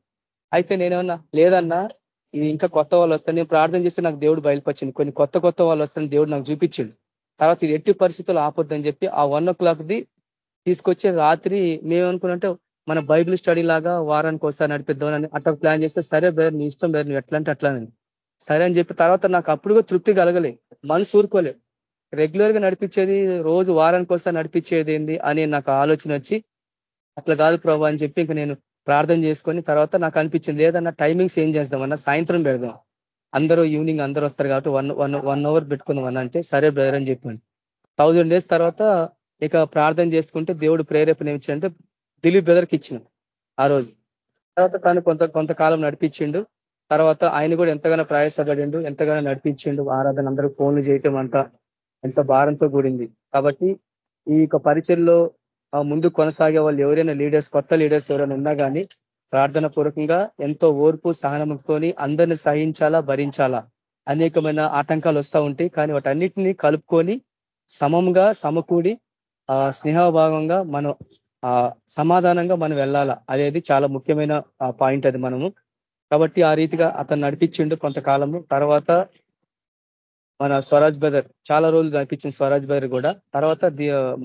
అయితే నేనేమన్నా లేదన్నా ఇది ఇంకా కొత్త వాళ్ళు వస్తారు నేను ప్రార్థన చేస్తే నాకు దేవుడు బయలుపరిచింది కొన్ని కొత్త కొత్త వాళ్ళు వస్తారని దేవుడు నాకు చూపించిండు. తర్వాత ఇది ఎట్టి పరిస్థితులు ఆపొద్దని చెప్పి ఆ వన్ ఓ క్లాక్ది తీసుకొచ్చి రాత్రి మేమనుకున్నంటే మన బైబిల్ స్టడీ లాగా వారానికి వస్తా నడిపిద్దామని అట్లా ప్లాన్ చేస్తే సరే బేర్ నీ ఇష్టం బేర్ నువ్వు ఎట్లా అంటే అట్లానని. సరే అని చెప్పి తర్వాత నాకు అప్పుడు తృప్తి కలగలే. మనసు ఊరుకోలే. రెగ్యులర్గా నడిపించేది రోజు వారానికి వస్తా నడిపించేది ఏంది అని నాకు ఆలోచన వచ్చి అట్లా కాదు ప్రభు అని చెప్పి ఇంకా నేను ప్రార్థన చేసుకొని తర్వాత నాకు అనిపించింది ఏదన్నా టైమింగ్స్ ఏం చేద్దామన్నా సాయంత్రం పెడదాం. అందరూ ఈవినింగ్ అందరూ వస్తారు కాబట్టి వన్ వన్ వన్ అవర్ పెట్టుకుందాం అన్న అంటే సరే బ్రదర్ అని చెప్పండి థౌజండ్ డేస్ తర్వాత ఇక ప్రార్థన చేసుకుంటే దేవుడు ప్రేరేపణ ఏమిచ్చాడంటే దిలీప్ బ్రదర్కి ఇచ్చిన ఆ రోజు. తర్వాత తను కొంత కొంతకాలం నడిపించిండు. తర్వాత ఆయన కూడా ఎంతగానో ప్రయాసపడిండు ఎంతగానో నడిపించిండు. ఆరాధన అందరూ ఫోన్లు చేయటం అంతా ఎంత భారంతో కూడింది. కాబట్టి ఈ యొక్క పరిచయంలో ముందు కొనసాగే వాళ్ళు ఎవరైనా లీడర్స్ కొత్త లీడర్స్ ఎవరైనా ఉన్నా కానీ ప్రార్థన పూర్వకంగా ఎంతో ఓర్పు సహనముతోని అందరిని సహించాలా భరించాలా? అనేకమైన ఆటంకాలు వస్తూ ఉంటాయి. కానీ వాటన్నిటిని కలుపుకొని సమంగా సమకూడి స్నేహభాగంగా మనం సమాధానంగా మనం వెళ్ళాలా? అనేది చాలా ముఖ్యమైన పాయింట్ అది మనము. కాబట్టి ఆ రీతిగా అతను నడిపించిండు కొంతకాలము. తర్వాత మన స్వరాజ్ బదర్ చాలా రోజులు నడిపించిన స్వరాజ్ బ్రదర్ కూడా. తర్వాత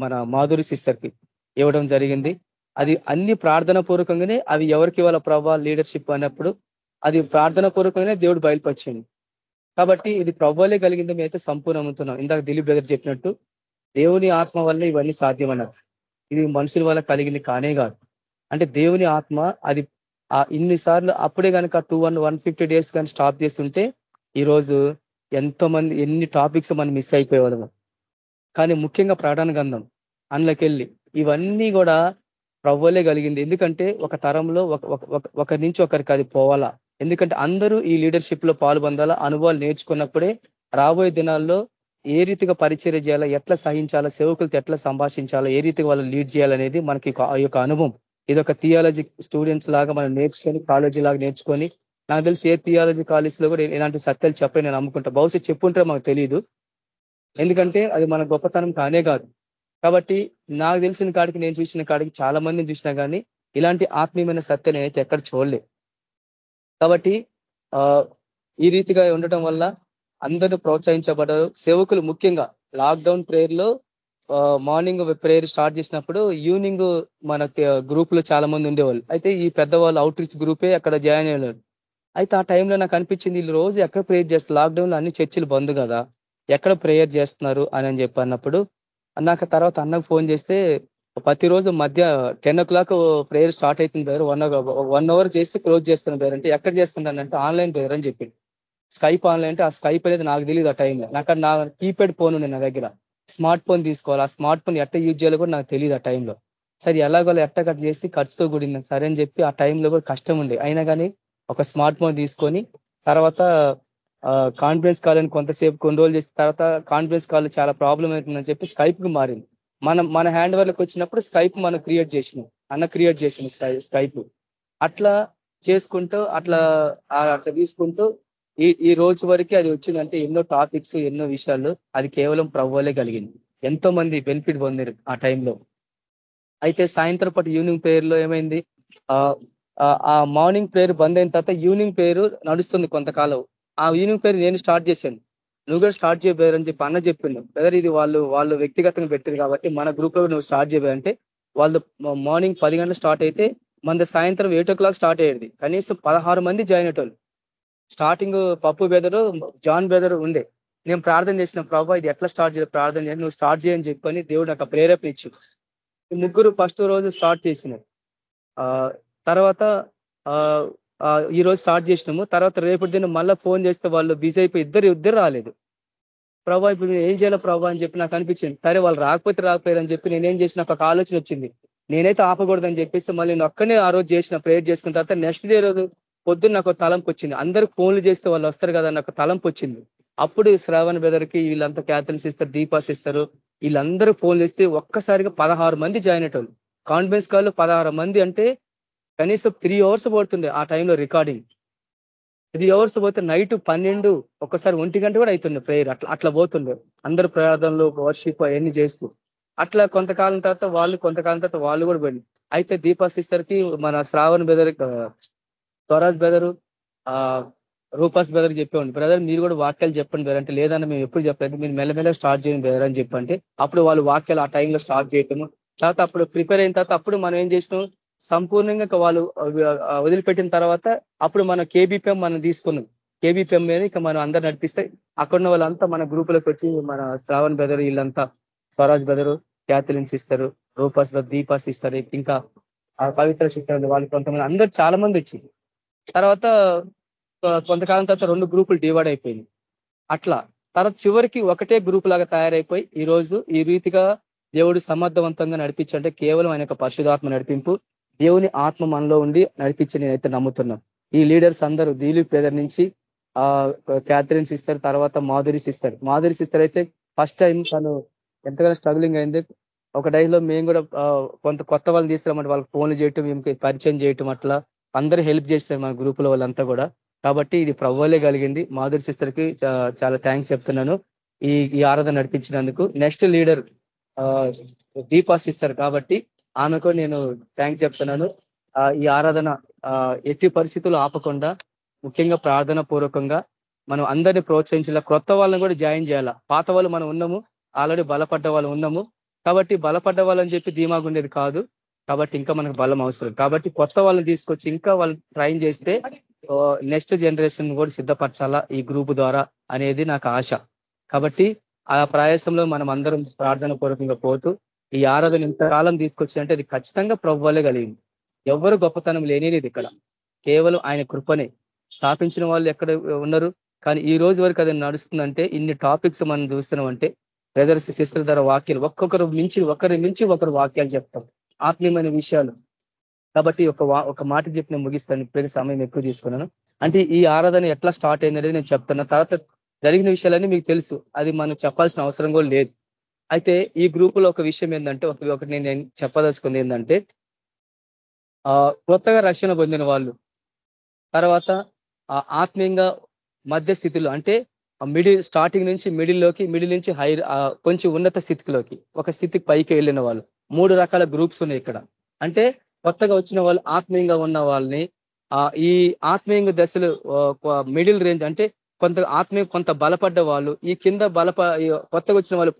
మన మాధురి సిస్టర్కి ఇవ్వడం జరిగింది. అది అన్ని ప్రార్థన పూర్వకంగానే అవి ఎవరికి వాళ్ళ ప్రభా లీడర్షిప్ అన్నప్పుడు అది ప్రార్థన పూర్వకంగానే దేవుడు బయలుపరిచింది కాబట్టి ఇది ప్రభువలే కలిగింది మేమైతే సంపూర్ణమవుతున్నాం ఇందాక దిలీప్ బ్రదర్ చెప్పినట్టు దేవుని ఆత్మ వల్ల ఇవన్నీ సాధ్యమన్నారు ఇది మనుషుల వల్ల కలిగింది కానే కాదు. అంటే దేవుని ఆత్మ అది ఇన్నిసార్లు అప్పుడే కనుక two one one fifty days కానీ స్టాప్ చేస్తుంటే ఈరోజు ఎంతో మంది ఎన్ని టాపిక్స్ మనం మిస్ అయిపోయేవాళ్ళము. కానీ ముఖ్యంగా ప్రకటన గంధం అందులోకెళ్ళి ఇవన్నీ కూడా ప్రవ్వలే కలిగింది. ఎందుకంటే ఒక తరంలో ఒకరి నుంచి ఒకరికి అది పోవాలా. ఎందుకంటే అందరూ ఈ లీడర్షిప్లో పాల్పొందాలా అనుభవాలు నేర్చుకున్నప్పుడే రాబోయే దినాల్లో ఏ రీతిగా పరిచర్య చేయాలా ఎట్లా సహించాలా సేవకులతో ఎట్లా సంభాషించాలా ఏ రీతిగా వాళ్ళు లీడ్ చేయాలనేది మనకి యొక్క అనుభవం. ఇది ఒక థియాలజీ స్టూడెంట్స్ లాగా మనం నేర్చుకొని కాలేజీ లాగా నేర్చుకొని నాకు తెలిసి ఏ థియాలజీ కాలేజ్లో కూడా ఇలాంటి సత్యాలు చెప్పని నేను నమ్ముకుంటా. బహుశా చెప్పుంటారో మాకు తెలియదు ఎందుకంటే అది మన గొప్పతనం కానే కాదు. కాబట్టి నాకు తెలిసిన కాడికి నేను చూసిన కాడికి చాలా మందిని చూసినా కానీ ఇలాంటి ఆత్మీయమైన సత్యం నేనైతే ఎక్కడ చూడలే. కాబట్టి ఈ రీతిగా ఉండటం వల్ల అందరూ ప్రోత్సహించబడరు సేవకులు ముఖ్యంగా లాక్డౌన్ ప్రేయర్లో మార్నింగ్ ప్రేయర్ స్టార్ట్ చేసినప్పుడు ఈవినింగ్ మన గ్రూప్లో చాలా మంది ఉండేవాళ్ళు. అయితే ఈ పెద్దవాళ్ళు అవుట్ రీచ్ గ్రూపే అక్కడ జాయిన్ అయ్యారు అయితే ఆ టైంలో నాకు అనిపించింది వీళ్ళు రోజు ఎక్కడ ప్రేయర్ చేస్తారు లాక్డౌన్లో అన్ని చర్చిలు బంద్ కదా. ఎక్కడ ప్రేయర్ చేస్తున్నారు? అని చెప్పి అన్నప్పుడు నాకు తర్వాత అన్నకు ఫోన్ చేస్తే ప్రతిరోజు మధ్య ten o'clock prayer start అవుతుంది పేరు వన్ వన్ అవర్ చేస్తే క్లోజ్ చేస్తున్న పేరు అంటే ఎక్కడ చేస్తున్నానంటే ఆన్లైన్ ప్రేయర్ అని చెప్పింది స్కైప్ ఆన్లైన్ అంటే ఆ స్కైప్ అనేది నాకు తెలియదు ఆ టైంలో. నాకు నా కీప్యాడ్ ఫోన్ ఉంది నా దగ్గర. స్మార్ట్ ఫోన్ తీసుకోవాలి. ఆ స్మార్ట్ ఫోన్ ఎట్ట యూజ్ చేయాలో కూడా నాకు తెలియదు ఆ టైంలో. సరే ఎలాగో ఎట్ట కట్ చేసి ఖర్చుతో కూడింది సరే అని చెప్పి ఆ టైంలో కూడా కష్టం ఉండే. అయినా కానీ ఒక స్మార్ట్ ఫోన్ తీసుకొని తర్వాత కాన్ఫరెన్స్ కాల్ అని కొంతసేపు కొన్ని రోజులు చేసిన తర్వాత కాన్ఫరెన్స్ కాల్ చాలా ప్రాబ్లం అవుతుందని చెప్పి స్కైప్కి మారింది. మనం మన హ్యాండ్ వర్క్ వచ్చినప్పుడు స్కైప్ మనం క్రియేట్ చేసినాం. అన్న క్రియేట్ చేసిన స్కైప్ అట్లా చేసుకుంటూ అట్లా అట్లా తీసుకుంటూ ఈ ఈ రోజు వరకు అది వచ్చిందంటే ఎన్నో టాపిక్స్ ఎన్నో విషయాలు అది కేవలం ప్రవ్వలే కలిగింది. ఎంతో మంది బెనిఫిట్ పొందారు ఆ టైంలో అయితే సాయంత్రం పాటు ఈవినింగ్ ప్రేయర్లో ఏమైంది? ఆ మార్నింగ్ ప్రేయర్ బంద్ అయిన తర్వాత ఈవినింగ్ ప్రేయర్ నడుస్తుంది కొంతకాలం. ఆ ఈవినింగ్ పేరు నేను స్టార్ట్ చేశాను. నువ్వు కూడా స్టార్ట్ అని చెప్పి అన్న చెప్పిండు. బ్రదర్ ఇది వాళ్ళు వాళ్ళు వ్యక్తిగతంగా పెట్టారు కాబట్టి మన గ్రూప్లో నువ్వు స్టార్ట్ చేయబోయారంటే వాళ్ళు మార్నింగ్ పది గంటలు స్టార్ట్ అయితే మన సాయంత్రం ఎయిట్ ఓ క్లాక్ స్టార్ట్ అయ్యేది. కనీసం పదహారు మంది జాయిన్ అయ్యేటోళ్ళు. స్టార్టింగ్ పప్పు బెదరు జాన్ బెదరు ఉండే. నేను ప్రార్థన చేసిన ప్రభావ ఇది ఎట్లా స్టార్ట్ చేయాలి? ప్రార్థన చేయాలి నువ్వు స్టార్ట్ చేయని చెప్పని దేవుడు నాకు ప్రేరేపణ ఇచ్చు ముగ్గురు ఫస్ట్ రోజు స్టార్ట్ చేసినారు. తర్వాత ఈ రోజు స్టార్ట్ చేసినాము. తర్వాత రేపటి దిన మళ్ళీ ఫోన్ చేస్తే వాళ్ళు బిజీ అయిపోయి ఇద్దరు ఇద్దరు రాలేదు. ప్రభా ఇప్పుడు ఏం చేయాలో ప్రభా అని చెప్పి నాకు అనిపించింది. సరే వాళ్ళు రాకపోతే రాకపోయారు అని చెప్పి నేనేం చేసిన ఒక ఆలోచన వచ్చింది. నేనైతే ఆపకూడదని చెప్పేసి మళ్ళీ నేను ఒక్కనే ఆ రోజు చేసిన ప్రేయర్ చేసుకున్న తర్వాత నెక్స్ట్ డే రోజు పొద్దున్న నాకు తలంపు వచ్చింది. అందరూ ఫోన్లు చేస్తే వాళ్ళు వస్తారు కదా నాకు తలంపు వచ్చింది. అప్పుడు శ్రావణ్ బెదర్కి వీళ్ళంతా క్యాథలిన్స్ ఇస్తారు దీపాస్ ఇస్తారు వీళ్ళందరూ ఫోన్లు చేస్తే ఒక్కసారిగా పదహారు మంది జాయిన్ అయ్యేటోళ్ళు. కాన్ఫరెన్స్ కాల్ పదహారు మంది అంటే కనీసం త్రీ అవర్స్ పడుతుండే ఆ టైంలో రికార్డింగ్ త్రీ అవర్స్ పోతే నైట్ పన్నెండు ఒక్కసారి ఒంటి గంట కూడా అవుతుండే ప్రేయర్ అట్లా అట్లా పోతుండే. అందరు ప్రార్థనలు వర్షిప్ అవన్నీ చేస్తూ. అట్లా కొంతకాలం తర్వాత వాళ్ళు కొంతకాలం తర్వాత వాళ్ళు కూడా పోయింది అయితే దీపా సిస్టర్కి మన శ్రావణ్ బెదర్ స్వరాజ్ బెదరు రూపాస్ బెదర్ చెప్పేవాడి బ్రదర్ మీరు కూడా వాక్యాలు చెప్పండి బ్రదర్ అంటే లేదన్న మేము ఎప్పుడు చెప్పలేదు. మీరు మెల్లమెల్ల స్టార్ట్ చేయండి బ్రదర్ అని చెప్పంటే అప్పుడు వాళ్ళు వాక్యాలు ఆ టైంలో స్టార్ట్ చేయటము. తర్వాత అప్పుడు ప్రిపేర్ అయిన తర్వాత అప్పుడు మనం ఏం చేసినాం? సంపూర్ణంగా వాళ్ళు వదిలిపెట్టిన తర్వాత అప్పుడు మనం కేబీపీఎం మనం తీసుకున్నాం. కేబీపీఎం మీద ఇక మనం అందరు నడిపిస్తే అక్కడున్న వాళ్ళంతా మన గ్రూపులకు వచ్చి మన శ్రావణ్ బ్రదర్ వీళ్ళంతా స్వరాజ్ బ్రదరు క్యాథలిన్స్ ఇస్తారు రూపాస్ దీపాస్ ఇస్తారు ఇంకా పవిత్ర శిక్షణ వాళ్ళు కొంతమంది అందరు చాలా మంది వచ్చింది తర్వాత కొంతకాలం తర్వాత రెండు గ్రూపులు డివైడ్ అయిపోయింది అట్లా. తర్వాత చివరికి ఒకటే గ్రూప్ లాగా తయారైపోయి ఈ రోజు ఈ రీతిగా దేవుడు సమర్థవంతంగా నడిపించంటే కేవలం ఆయన పరిశుధాత్మ నడిపింపు దేవుని ఆత్మ మనలో ఉండి నడిపించి నేనైతే నమ్ముతున్నాం. ఈ లీడర్స్ అందరూ దీలు పేదర్ నుంచి ఆ క్యాథరిన్ ఇస్తారు తర్వాత మాధురి సిస్టర్. మాధురి సిస్టర్ అయితే ఫస్ట్ టైం తను ఎంతగానో స్ట్రగులింగ్ అయింది. ఒక డైలో మేము కూడా కొంత కొత్త వాళ్ళని తీసుకురామంటే వాళ్ళకి ఫోన్లు చేయటం మేము పరిచయం చేయటం అట్లా అందరూ హెల్ప్ చేస్తారు మన గ్రూపులో వాళ్ళంతా కూడా. కాబట్టి ఇది ప్రవ్వలే కలిగింది. మాధురి సిస్టర్కి చాలా థ్యాంక్స్ చెప్తున్నాను. ఈ ఆరాధన నడిపించినందుకు. నెక్స్ట్ లీడర్ దీపా ఇస్తారు కాబట్టి ఆమెకు నేను థ్యాంక్స్ చెప్తున్నాను. ఈ ఆరాధన ఎట్టి పరిస్థితులు ఆపకుండా ముఖ్యంగా ప్రార్థన పూర్వకంగా మనం అందరినీ ప్రోత్సహించాల కొత్త వాళ్ళని కూడా జాయిన్ చేయాలా? పాత వాళ్ళు మనం ఉన్నాము ఆల్రెడీ బలపడ్డ వాళ్ళు ఉన్నాము. కాబట్టి బలపడ్డ వాళ్ళని చెప్పి ధీమాగుండేది కాదు. కాబట్టి ఇంకా మనకు బలం అవసరం. కాబట్టి కొత్త వాళ్ళని తీసుకొచ్చి ఇంకా వాళ్ళు ట్రైన్ చేస్తే నెక్స్ట్ జనరేషన్ కూడా సిద్ధపరచాలా ఈ గ్రూప్ ద్వారా అనేది నాకు ఆశ. కాబట్టి ఆ ప్రయాసంలో మనం అందరం ప్రార్థన పూర్వకంగా పోతూ ఈ ఆరాధన ఇంతకాలం తీసుకొచ్చి అంటే అది ఖచ్చితంగా ప్రభువలే కలిగింది. ఎవరు గొప్పతనం లేనిది ఇక్కడ. కేవలం ఆయన కృపనే. స్థాపించిన వాళ్ళు ఎక్కడ ఉన్నారు? కానీ ఈ రోజు వరకు అది నడుస్తుందంటే ఇన్ని టాపిక్స్ మనం చూస్తున్నాం అంటే బ్రదర్స్ సిస్టర్ ధర వాక్యాలు ఒక్కొక్కరు మించి ఒకరి మించి ఒకరు వాక్యాలు చెప్తాం. ఆత్మీయమైన విషయాలు. కాబట్టి ఒక ఒక మాట చెప్పి నేను ముగిస్తాను. ఇప్పటికీ సమయం ఎక్కువ తీసుకున్నాను. అంటే ఈ ఆరాధన ఎట్లా స్టార్ట్ అయింది నేను చెప్తున్నా. తర్వాత జరిగిన విషయాలన్నీ మీకు తెలుసు. అది మనం చెప్పాల్సిన అవసరం కూడా లేదు. అయితే ఈ గ్రూపులో ఒక విషయం ఏంటంటే ఒకటి నేను చెప్పదలుచుకుంది ఏంటంటే కొత్తగా రక్షణ పొందిన వాళ్ళు తర్వాత ఆత్మీయంగా మధ్య స్థితిలో అంటే మిడిల్ స్టార్టింగ్ నుంచి మిడిల్లోకి మిడిల్ నుంచి హై కొంచెం ఉన్నత స్థితిలోకి ఒక స్థితికి పైకి వెళ్ళిన వాళ్ళు మూడు రకాల గ్రూప్స్ ఉన్నాయి ఇక్కడ. అంటే కొత్తగా వచ్చిన వాళ్ళు ఆత్మీయంగా ఉన్న వాళ్ళని ఈ ఆత్మీయంగా దశలు మిడిల్ రేంజ్ అంటే కొంత ఆత్మీయ కొంత బలపడ్డ వాళ్ళు ఈ కింద బలప కొత్తగా వచ్చిన వాళ్ళు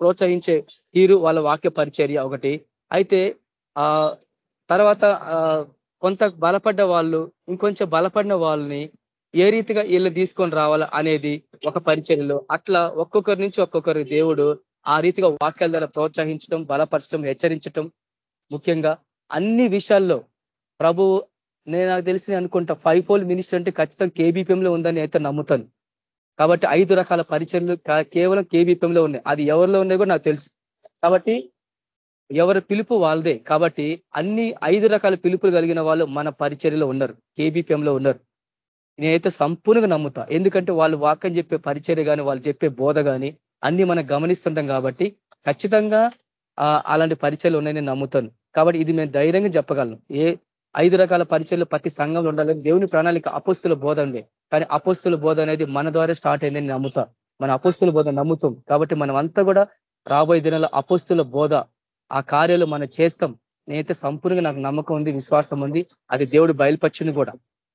ప్రోత్సహించే తీరు వాళ్ళ వాక్య పరిచర్య ఒకటి. అయితే ఆ తర్వాత కొంత బలపడ్డ వాళ్ళు ఇంకొంచెం బలపడిన వాళ్ళని ఏ రీతిగా వీళ్ళు తీసుకొని రావాలా అనేది ఒక పరిచర్యలో. అట్లా ఒక్కొక్కరి నుంచి ఒక్కొక్కరి దేవుడు ఆ రీతిగా వాక్యాల ద్వారా ప్రోత్సహించడం బలపరచడం హెచ్చరించటం ముఖ్యంగా అన్ని విషయాల్లో ప్రభువు నేను నాకు తెలిసి అనుకుంటా ఫైవ్ ఫోల్ మినిస్టర్ అంటే ఖచ్చితంగా కేబీపీఎంలో ఉందని అయితే నమ్ముతాను. కాబట్టి ఐదు రకాల పరిచయలు కేవలం కేబీపీఎంలో ఉన్నాయి. అది ఎవరిలో ఉన్నాయి కూడా నాకు తెలుసు. కాబట్టి ఎవరి పిలుపు వాళ్ళదే. కాబట్టి అన్ని ఐదు రకాల పిలుపులు కలిగిన వాళ్ళు మన పరిచర్యలో ఉన్నారు. కేబీపీఎంలో ఉన్నారు. నేనైతే సంపూర్ణంగా నమ్ముతా. ఎందుకంటే వాళ్ళు వాక్యం చెప్పే పరిచర్య కానీ వాళ్ళు చెప్పే బోధ కానీ అన్ని మనం గమనిస్తుంటాం కాబట్టి ఖచ్చితంగా అలాంటి పరిచయలు ఉన్నాయని నమ్ముతాను. కాబట్టి ఇది మేము ధైర్యంగా చెప్పగలను. ఏ ఐదు రకాల పరిచయలు ప్రతి సంఘంలో ఉండాలని దేవుని ప్రణాళిక అపోస్తుల బోధ ఉండే కానీ అపోస్తుల బోధ అనేది మన ద్వారా స్టార్ట్ అయిందని నమ్ముతా. మన అపోస్తుల బోధ నమ్ముతాం. కాబట్టి మనం అంతా కూడా రాబోయే దినాల అపోస్తుల బోధ ఆ కార్యాలు మనం చేస్తాం. నేనైతే సంపూర్ణంగా నాకు నమ్మకం ఉంది విశ్వాసం ఉంది. అది దేవుడు బయలుపరిచింది కూడా.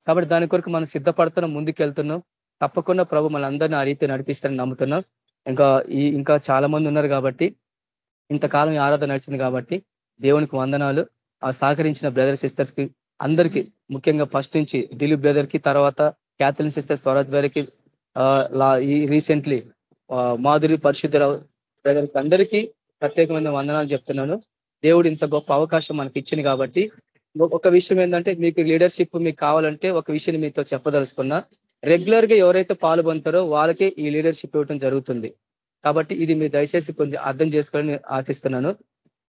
కాబట్టి దాని కొరకు మనం సిద్ధపడుతున్నాం ముందుకెళ్తున్నాం. తప్పకుండా ప్రభు మన అందరినీ ఆ రీతి నడిపిస్తారని నమ్ముతున్నాం. ఇంకా ఈ ఇంకా చాలా మంది ఉన్నారు కాబట్టి ఇంతకాలం ఆరాధన నడిచింది కాబట్టి దేవునికి వందనాలు. ఆ సహకరించిన బ్రదర్ సిస్టర్స్కి అందరికీ ముఖ్యంగా ఫస్ట్ నుంచి దిలీప్ బ్రదర్కి తర్వాత క్యాథలిన్ సిస్టర్ స్వరాజ్ బ్రదర్కి ఈ రీసెంట్లీ మాధురి పరిశుద్ధరావు బ్రదర్స్ అందరికీ ప్రత్యేకమైన వందనాలు చెప్తున్నాను. దేవుడు ఇంత గొప్ప అవకాశం మనకి ఇచ్చింది కాబట్టి ఒక విషయం ఏంటంటే మీకు లీడర్షిప్ మీకు కావాలంటే ఒక విషయం మీతో చెప్పదలుచుకున్నా. రెగ్యులర్గా ఎవరైతే పాల్గొంటారో వాళ్ళకే ఈ లీడర్షిప్ ఇవ్వటం జరుగుతుంది. కాబట్టి ఇది మీరు దయచేసి కొంచెం అర్థం చేసుకోవాలని ఆశిస్తున్నాను.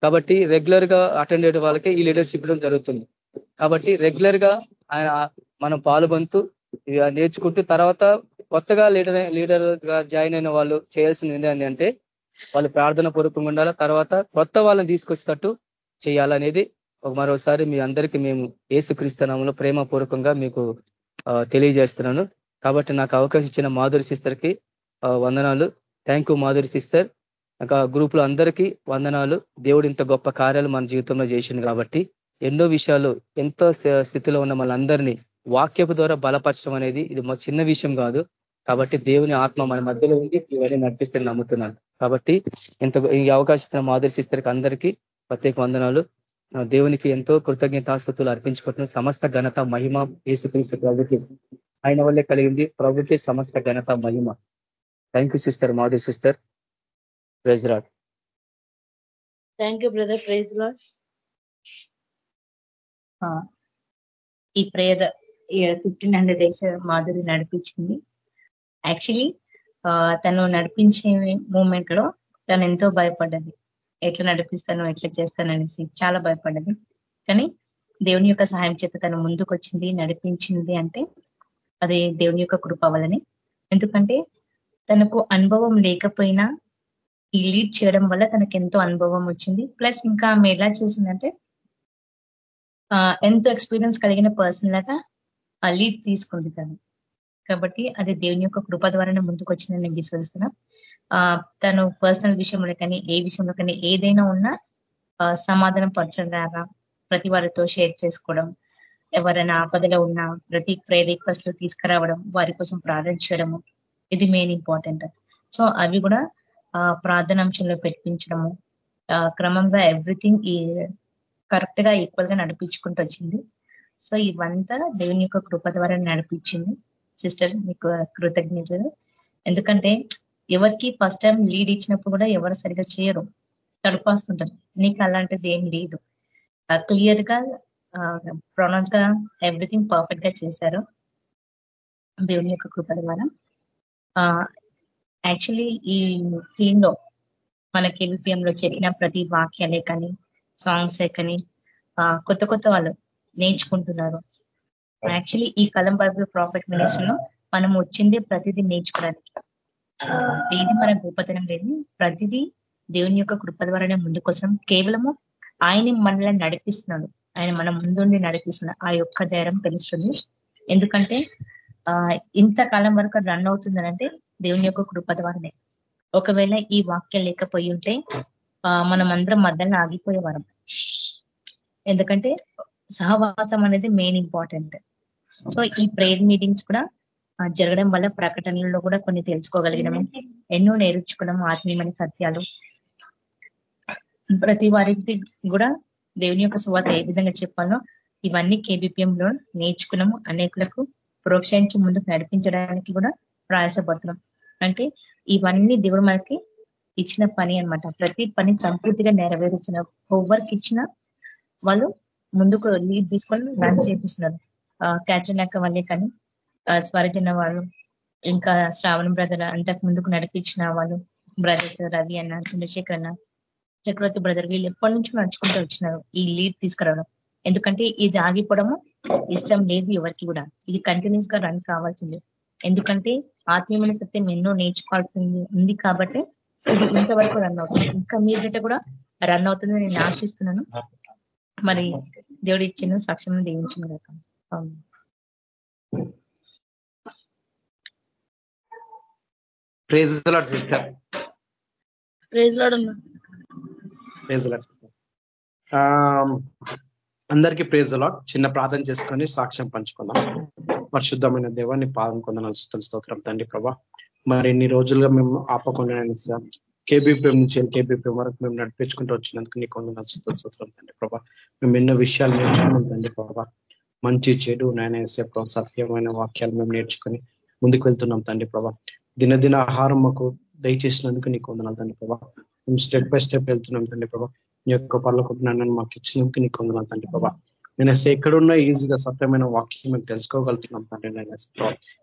కాబట్టి రెగ్యులర్గా అటెండ్ అయ్యే వాళ్ళకే ఈ లీడర్షిప్ ఇవ్వడం జరుగుతుంది. కాబట్టి రెగ్యులర్గా ఆయన మనం పాల్గొంటూ నేర్చుకుంటూ తర్వాత కొత్తగా లీడర్ లీడర్గా జాయిన్ అయిన వాళ్ళు చేయాల్సింది ఏంటంటే వాళ్ళు ప్రార్థన పూర్వకంగా ఉండాలా తర్వాత కొత్త వాళ్ళని తీసుకొచ్చేటట్టు చేయాలనేది మరోసారి మీ అందరికీ మేము ఏసుక్రీస్తునామంలో ప్రేమపూర్వకంగా మీకు తెలియజేస్తున్నాను. కాబట్టి నాకు అవకాశం ఇచ్చిన మాధురి సిస్టర్కి వందనాలు. Thank you Madhuri sister. ఇంకా గ్రూప్లో అందరికీ వందనాలు. దేవుడు ఇంత గొప్ప కార్యాలు మన జీవితంలో చేసింది కాబట్టి ఎన్నో విషయాలు ఎంతో స్థితిలో ఉన్న మనందరినీ వాక్యపు ద్వారా బలపరచడం అనేది ఇది మా చిన్న విషయం కాదు. కాబట్టి దేవుని ఆత్మ మన మధ్యలో ఉండి ఇవన్నీ నడిపిస్తే నమ్ముతున్నాను. కాబట్టి ఇంత ఈ అవకాశం ఆదర్శిస్తారు అందరికీ ప్రత్యేక వందనాలు. దేవునికి ఎంతో కృతజ్ఞతాస్థుతులు అర్పించుకుంటున్న సమస్త ఘనత మహిమ యేసుక్రీస్తు ప్రభుకి. ఆయన వల్లే కలిగింది. ప్రభుకి సమస్త ఘనత మహిమ. Thank you sister Madhu sister praise lord. Thank you brother praise lord ఈ prayer fifteen hundred days Madhuri నడిపించింది. యాక్చువల్లీ తను నడిపించే మూమెంట్లో తను ఎంతో భయపడ్డది. ఎట్లా నడిపిస్తాను ఎట్లా చేస్తాను అనేసి చాలా భయపడ్డది. కానీ దేవుని యొక్క సహాయం చేత తను ముందుకు వచ్చింది నడిపించింది అంటే అది దేవుని యొక్క కృప వలని ఎందుకంటే తనకు అనుభవం లేకపోయినా ఈ లీడ్ చేయడం వల్ల తనకు ఎంతో అనుభవం వచ్చింది. ప్లస్ ఇంకా ఆమె ఎలా చేసిందంటే ఎంతో ఎక్స్పీరియన్స్ కలిగిన పర్సన్ లాగా ఆ లీడ్ తీసుకుంది తను. కాబట్టి అది దేవుని యొక్క కృప ద్వారానే ముందుకు వచ్చిందని నేను విశ్వసిస్తున్నా. తను పర్సనల్ విషయంలో కానీ ఏ విషయంలో కానీ ఏదైనా ఉన్నా సమాధానం పరచడం ప్రతి వారితో షేర్ చేసుకోవడం ఎవరైనా ఆపదలో ఉన్న ప్రతి ప్రే రిక్వెస్ట్ తీసుకురావడం వారి కోసం ప్రార్థన చేయడము ఇది మెయిన్ ఇంపార్టెంట్ సో అవి కూడా ప్రార్థనాంశంలో పెట్టించడము. క్రమంగా ఎవ్రీథింగ్ ఈ కరెక్ట్గా ఈక్వల్గా నడిపించుకుంటూ వచ్చింది. సో ఇవంతా దేవుని యొక్క కృప ద్వారా నడిపించింది. సిస్టర్ మీకు కృతజ్ఞతలు. ఎందుకంటే ఎవరికి ఫస్ట్ టైం లీడ్ ఇచ్చినప్పుడు కూడా ఎవరు సరిగా చేయరు. తడుపాస్తుంటారు. నీకు అలాంటిది ఏం లేదు. క్లియర్గా ప్రొనౌన్స్గా ఎవ్రీథింగ్ పర్ఫెక్ట్గా చేశారు. దేవుని యొక్క కృప ద్వారా. యాక్చువల్లీ ఈ టీంలో మన కేవీపీఎంలో చెప్పిన ప్రతి వాక్యాలే కానీ సాంగ్సే కానీ కొత్త కొత్త వాళ్ళు నేర్చుకుంటున్నారు. యాక్చువల్లీ ఈ కలం బైబుల్ ప్రాఫిట్ మినిస్టర్లో మనం వచ్చిందే ప్రతిదీ నేర్చుకోవడానికి. ఏది మన గొప్పతనం లేదు ప్రతిదీ దేవుని యొక్క కృప ద్వారానే ముందుకోసం కేవలము ఆయన మనల్ని నడిపిస్తున్నాడు. ఆయన మన ముందుండి నడిపిస్తున్నాడు. ఆ యొక్క ధైర్యం తెలుస్తుంది. ఎందుకంటే ఇంతకాలం వరకు రన్ అవుతుందనంటే దేవుని యొక్క కృప ద్వారానే. ఒకవేళ ఈ వాక్యం లేకపోయి ఉంటే మనం అందరం మధ్యలో ఆగిపోయేవారం. ఎందుకంటే సహవాసం అనేది మెయిన్ ఇంపార్టెంట్ సో ఈ ప్రేయర్ మీటింగ్స్ కూడా జరగడం వల్ల ప్రకటనలో కూడా కొన్ని తెలుసుకోగలిగినాము. ఎన్నో నేర్చుకున్నాము ఆత్మీయమైన సత్యాలు. ప్రతి వారికి కూడా దేవుని యొక్క సువాత ఏ విధంగా చెప్పాలో ఇవన్నీ కేబిపిఎంలో నేర్చుకున్నాము. అనేకులకు ప్రోత్సహించి ముందుకు నడిపించడానికి కూడా ప్రయాసపడుతున్నాం. అంటే ఇవన్నీ దేవుడు మనకి ఇచ్చిన పని అనమాట ప్రతి పని సంపూర్తిగా నెరవేరుస్తున్న ఎవరికి ఇచ్చిన వాళ్ళు ముందుకు లీడ్ తీసుకొని రన్ చేపిస్తున్నారు. క్యాచనాక వాళ్ళే కానీ స్వరజన వాళ్ళు ఇంకా శ్రావణ బ్రదర్ అంతకు ముందుకు నడిపించిన వాళ్ళు బ్రదర్ రవి అన్న చంద్రశేఖర్ అన్న చక్రవర్తి బ్రదర్ వీళ్ళు ఎప్పటి నుంచో నడుచుకుంటూ వచ్చినారు ఈ లీడ్ తీసుకురావడం. ఎందుకంటే ఇది ఆగిపోవడము ఇష్టం లేదు ఎవరికి కూడా. ఇది కంటిన్యూస్గా రన్ కావాల్సిందే. ఎందుకంటే ఆత్మీయమైన సత్యం ఎన్నో నేర్చుకోవాల్సింది ఉంది కాబట్టి ఇది ఇంతవరకు రన్ అవుతుంది. ఇంకా మీదట కూడా రన్ అవుతుంది నేను ఆశిస్తున్నాను. మరి దేవుడు ఇచ్చిన సాక్ష్యం దీవించిన కదా praise sister praise lord praise అందరికీ ప్రేజ్ అలాట్ చిన్న ప్రార్థన చేసుకొని సాక్ష్యం పంచుకుందాం. పరిశుద్ధమైన దేవాన్ని పాదం కొందనాలు స్తోత్రం తండ్రి ప్రభా. మరి ఎన్ని రోజులుగా మేము ఆపకుండా కేబీపీఎం నుంచి కేబీపీఎం వరకు మేము నడిపించుకుంటూ వచ్చినందుకు నీకు సుతం స్తోత్రం తండ్రి ప్రభా. మేము ఎన్నో విషయాలు నేర్చుకున్నాం తండ్రి ప్రభా. మంచి చెడు నాయన సత్యమైన వాక్యాలు మేము నేర్చుకొని ముందుకు వెళ్తున్నాం తండ్రి ప్రభా. దినదిన ఆహారం మాకు దయచేసినందుకు నీకు వందనాలు తండ్రి ప్రభా. మేము స్టెప్ బై స్టెప్ వెళ్తున్నాం తండ్రి ప్రభా. నీ యొక్క పర్లకు నన్ను మాకు ఇచ్చినందుకు నీకు వందనాలు తండ్రి బాబా నేను ఎక్కడున్నా ఈజీగా సత్యమైన వాక్యం మేము తెలుసుకోగలుగుతున్నాం తండ్రి. నేను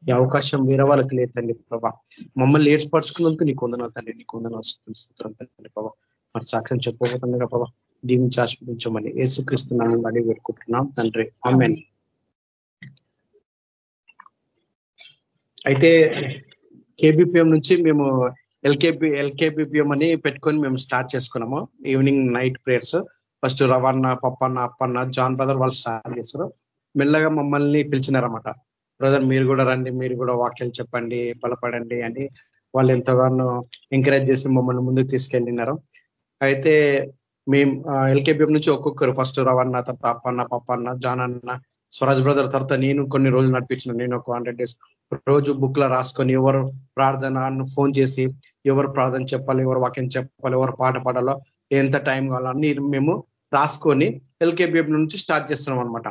ఈ అవకాశం వేరే వాళ్ళకి లేదు తండ్రి ప్రభా. మమ్మల్ని ఏర్పరచుకున్నందుకు నీకు వందనాలు తండ్రి. నీకు వందనాలు సూత్రం తండ్రి ప్రభా. మరి సాక్ష్యం చెప్పబోతుండగా ప్రభా. దీవించి ఆస్వాదించమని ఏసుక్రీస్తున్నాను అడిగి పెట్టుకుంటున్నాం తండ్రి. ఆమెన్. అయితే కేబిపిఎం నుంచి మేము ఎల్కేపి ఎల్కేబిపిఎం అని పెట్టుకొని మేము స్టార్ట్ చేసుకున్నాము. Evening night prayers first Ravanna Pappanna Appanna John brother వాళ్ళు స్టార్ట్ చేస్తారు మెల్లగా మమ్మల్ని పిలిచినారన్నమాట. బ్రదర్ మీరు కూడా రండి మీరు కూడా వాక్యాలు చెప్పండి బలపడండి అని వాళ్ళు ఎంతగానో ఎంకరేజ్ చేసి మమ్మల్ని ముందుకు తీసుకెళ్ళినారు. అయితే మేము ఎల్కేబిఎం నుంచి ఒక్కొక్కరు ఫస్ట్ రవన్న తర్వాత అప్పన్న పప్పన్న జాన్ అన్న స్వరాజ్ బ్రదర్ తర్వాత నేను కొన్ని రోజులు నడిపించిన. నేను ఒక హండ్రెడ్ డేస్ రోజు బుక్లో రాసుకొని ఎవరు ప్రార్థన ఫోన్ చేసి ఎవరు ప్రార్థన చెప్పాలి ఎవరు వాక్యం చెప్పాలి ఎవరు పాట పాడాలో ఎంత టైం కావాలో అన్ని మేము రాసుకొని ఎల్కేబిఎం నుంచి స్టార్ట్ చేస్తున్నాం అనమాట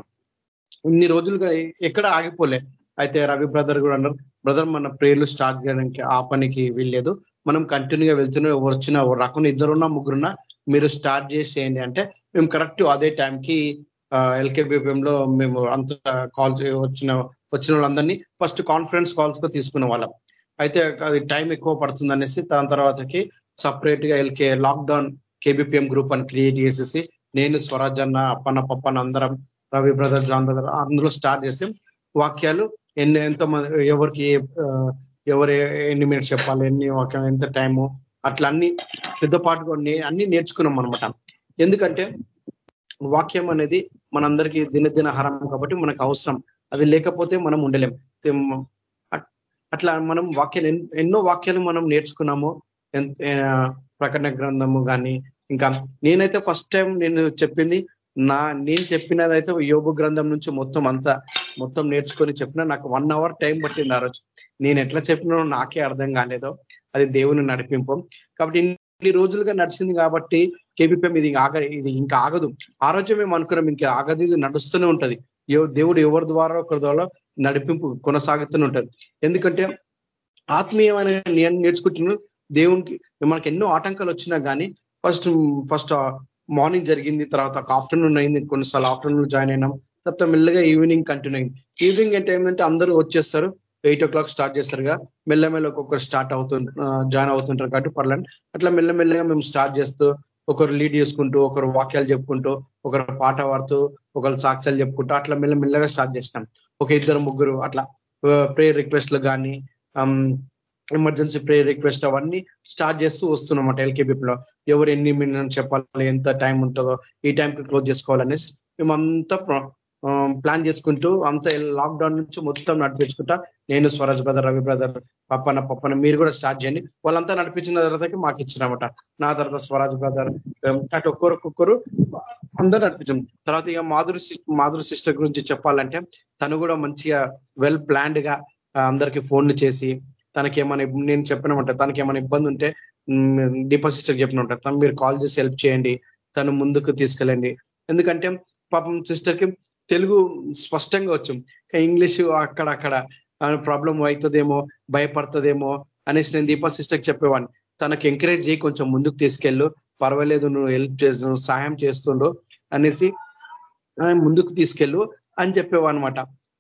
ఇన్ని రోజులుగా ఎక్కడ ఆగిపోలే. అయితే రవి బ్రదర్ కూడా అన్నారు బ్రదర్ మన ప్రేర్లు స్టార్ట్ చేయడానికి ఆ పనికి వీల్లేదు. మనం కంటిన్యూగా వెళ్తున్నాం. ఎవరు వచ్చినా ఎవరు రాకుండా ఇద్దరున్నా ముగ్గురున్నా మీరు స్టార్ట్ చేసేయండి. అంటే మేము కరెక్ట్ అదే టైంకి ఎల్కేబిఎంలో మేము అంత కాల్ వచ్చిన వచ్చిన వాళ్ళందరినీ ఫస్ట్ కాన్ఫరెన్స్ కాల్స్గా తీసుకున్న వాళ్ళం. అయితే అది టైం ఎక్కువ పడుతుంది అనేసి దాని తర్వాతకి సపరేట్గా ఎల్కే లాక్డౌన్ కేబిపిఎం గ్రూప్ అని క్రియేట్ చేసేసి నేను స్వరాజ్ అన్న అప్పన్న పప్పన్న అందరం రవి బ్రదర్ జాన్ బ్రదర్ అందులో స్టార్ట్ చేసి వాక్యాలు ఎన్ని ఎంత ఎవరికి ఎవరు ఎన్ని మినిట్స్ చెప్పాలి ఎన్ని వాక్యం ఎంత టైము అట్లా అన్ని సిద్ధపాటుగా అన్ని నేర్చుకున్నాం అనమాట ఎందుకంటే వాక్యం అనేది మనందరికీ దినదిన హరం కాబట్టి మనకు అవసరం. అది లేకపోతే మనం ఉండలేం. అట్లా మనం వాక్యాలు ఎన్నో వాక్యాలు మనం నేర్చుకున్నాము ప్రకటన గ్రంథము కానీ ఇంకా నేనైతే ఫస్ట్ టైం నేను చెప్పింది నా నేను చెప్పినదైతే యోగ గ్రంథం నుంచి మొత్తం అంతా మొత్తం నేర్చుకొని చెప్పిన నాకు వన్ అవర్ టైం పట్టింది ఆ రోజు. నేను ఎట్లా చెప్పినా నాకే అర్థం కాలేదో. అది దేవుని నడిపింపు. కాబట్టి ఇన్ని రోజులుగా నడిచింది కాబట్టి కేబీపీఎం ఇది ఆగ ఇది ఇంకా ఆగదు. ఆ రోజు మేము అనుకున్నాం ఇంకా ఆగదు ఇది నడుస్తూనే ఉంటది. దేవుడు ఎవరి ద్వారా ఒకరి ద్వారా నడిపింపు కొనసాగుతూనే ఉంటుంది. ఎందుకంటే ఆత్మీయమైన నేర్చుకుంటున్నాను దేవునికి మనకి ఎన్నో ఆటంకాలు వచ్చినా కానీ ఫస్ట్ ఫస్ట్ మార్నింగ్ జరిగింది తర్వాత ఆఫ్టర్నూన్ అయింది కొన్నిసార్లు ఆఫ్టర్నూన్ జాయిన్ అయినాం తర్వాత మెల్లగా ఈవినింగ్ కంటిన్యూ అయింది. ఈవినింగ్ అంటే ఏంటంటే అందరూ వచ్చేస్తారు ఎయిట్ ఓ క్లాక్ స్టార్ట్ చేస్తారుగా మెల్లమెల్ల ఒక్కొక్కరు స్టార్ట్ అవుతు జాయిన్ అవుతుంటారు కాబట్టి పర్లేదు. అట్లా మెల్లమెల్లగా మేము స్టార్ట్ చేస్తూ ఒకరు లీడ్ చేసుకుంటూ ఒకరు వాక్యాలు చెప్పుకుంటూ ఒకరు పాట పాడుతూ ఒకరు సాక్ష్యాలు చెప్పుకుంటూ అట్లా మెల్లమెల్లగా స్టార్ట్ చేసినాం. ఒక ఇద్దరు ముగ్గురు అట్లా ప్రేయర్ రిక్వెస్ట్లు కానీ ఎమర్జెన్సీ ప్రేయర్ రిక్వెస్ట్ అవన్నీ స్టార్ట్ చేస్తూ వస్తున్నామట ఎల్కేబీలో ఎవరు ఎన్ని మినిట్స్ చెప్పాలి ఎంత టైం ఉంటుందో ఈ టైంకి క్లోజ్ చేసుకోవాలనేసి మేమంతా ప్లాన్ చేసుకుంటూ అంత లాక్డౌన్ నుంచి మొత్తం నడిపించుకుంటా. నేను స్వరాజ్ బ్రదర్ రవి బ్రదర్ పప్పన పప్పన మీరు కూడా స్టార్ట్ చేయండి. వాళ్ళంతా నడిపించిన తర్వాతకి మాకు ఇచ్చినమాట నా తర్వాత స్వరాజ్ బ్రదర్ అటు ఒక్కరు ఒక్కొక్కరు అందరూ నడిపించాం. తర్వాత ఇక మాధురి మాధురి సిస్టర్ గురించి చెప్పాలంటే తను కూడా మంచిగా వెల్ ప్లాన్డ్గా అందరికి ఫోన్లు చేసి తనకేమైనా నేను చెప్పినమంటే తనకేమైనా ఇబ్బంది ఉంటే దీపా సిస్టర్ చెప్పినమాట. తను మీరు కాల్ చేసి హెల్ప్ చేయండి. తను ముందుకు తీసుకెళ్ళండి. ఎందుకంటే పాపం సిస్టర్కి తెలుగు స్పష్టంగా వచ్చాం. ఇంగ్లీష్ అక్కడక్కడ ప్రాబ్లం అవుతుందేమో భయపడుతుందేమో అనేసి నేను దీపా సిస్టర్కి చెప్పేవాడిని. తనకు ఎంకరేజ్ చేయి కొంచెం ముందుకు తీసుకెళ్ళు పర్వాలేదు నువ్వు హెల్ప్ చేస్తు సహాయం చేస్తుండు అనేసి ముందుకు తీసుకెళ్ళు అని చెప్పేవన్నమాట.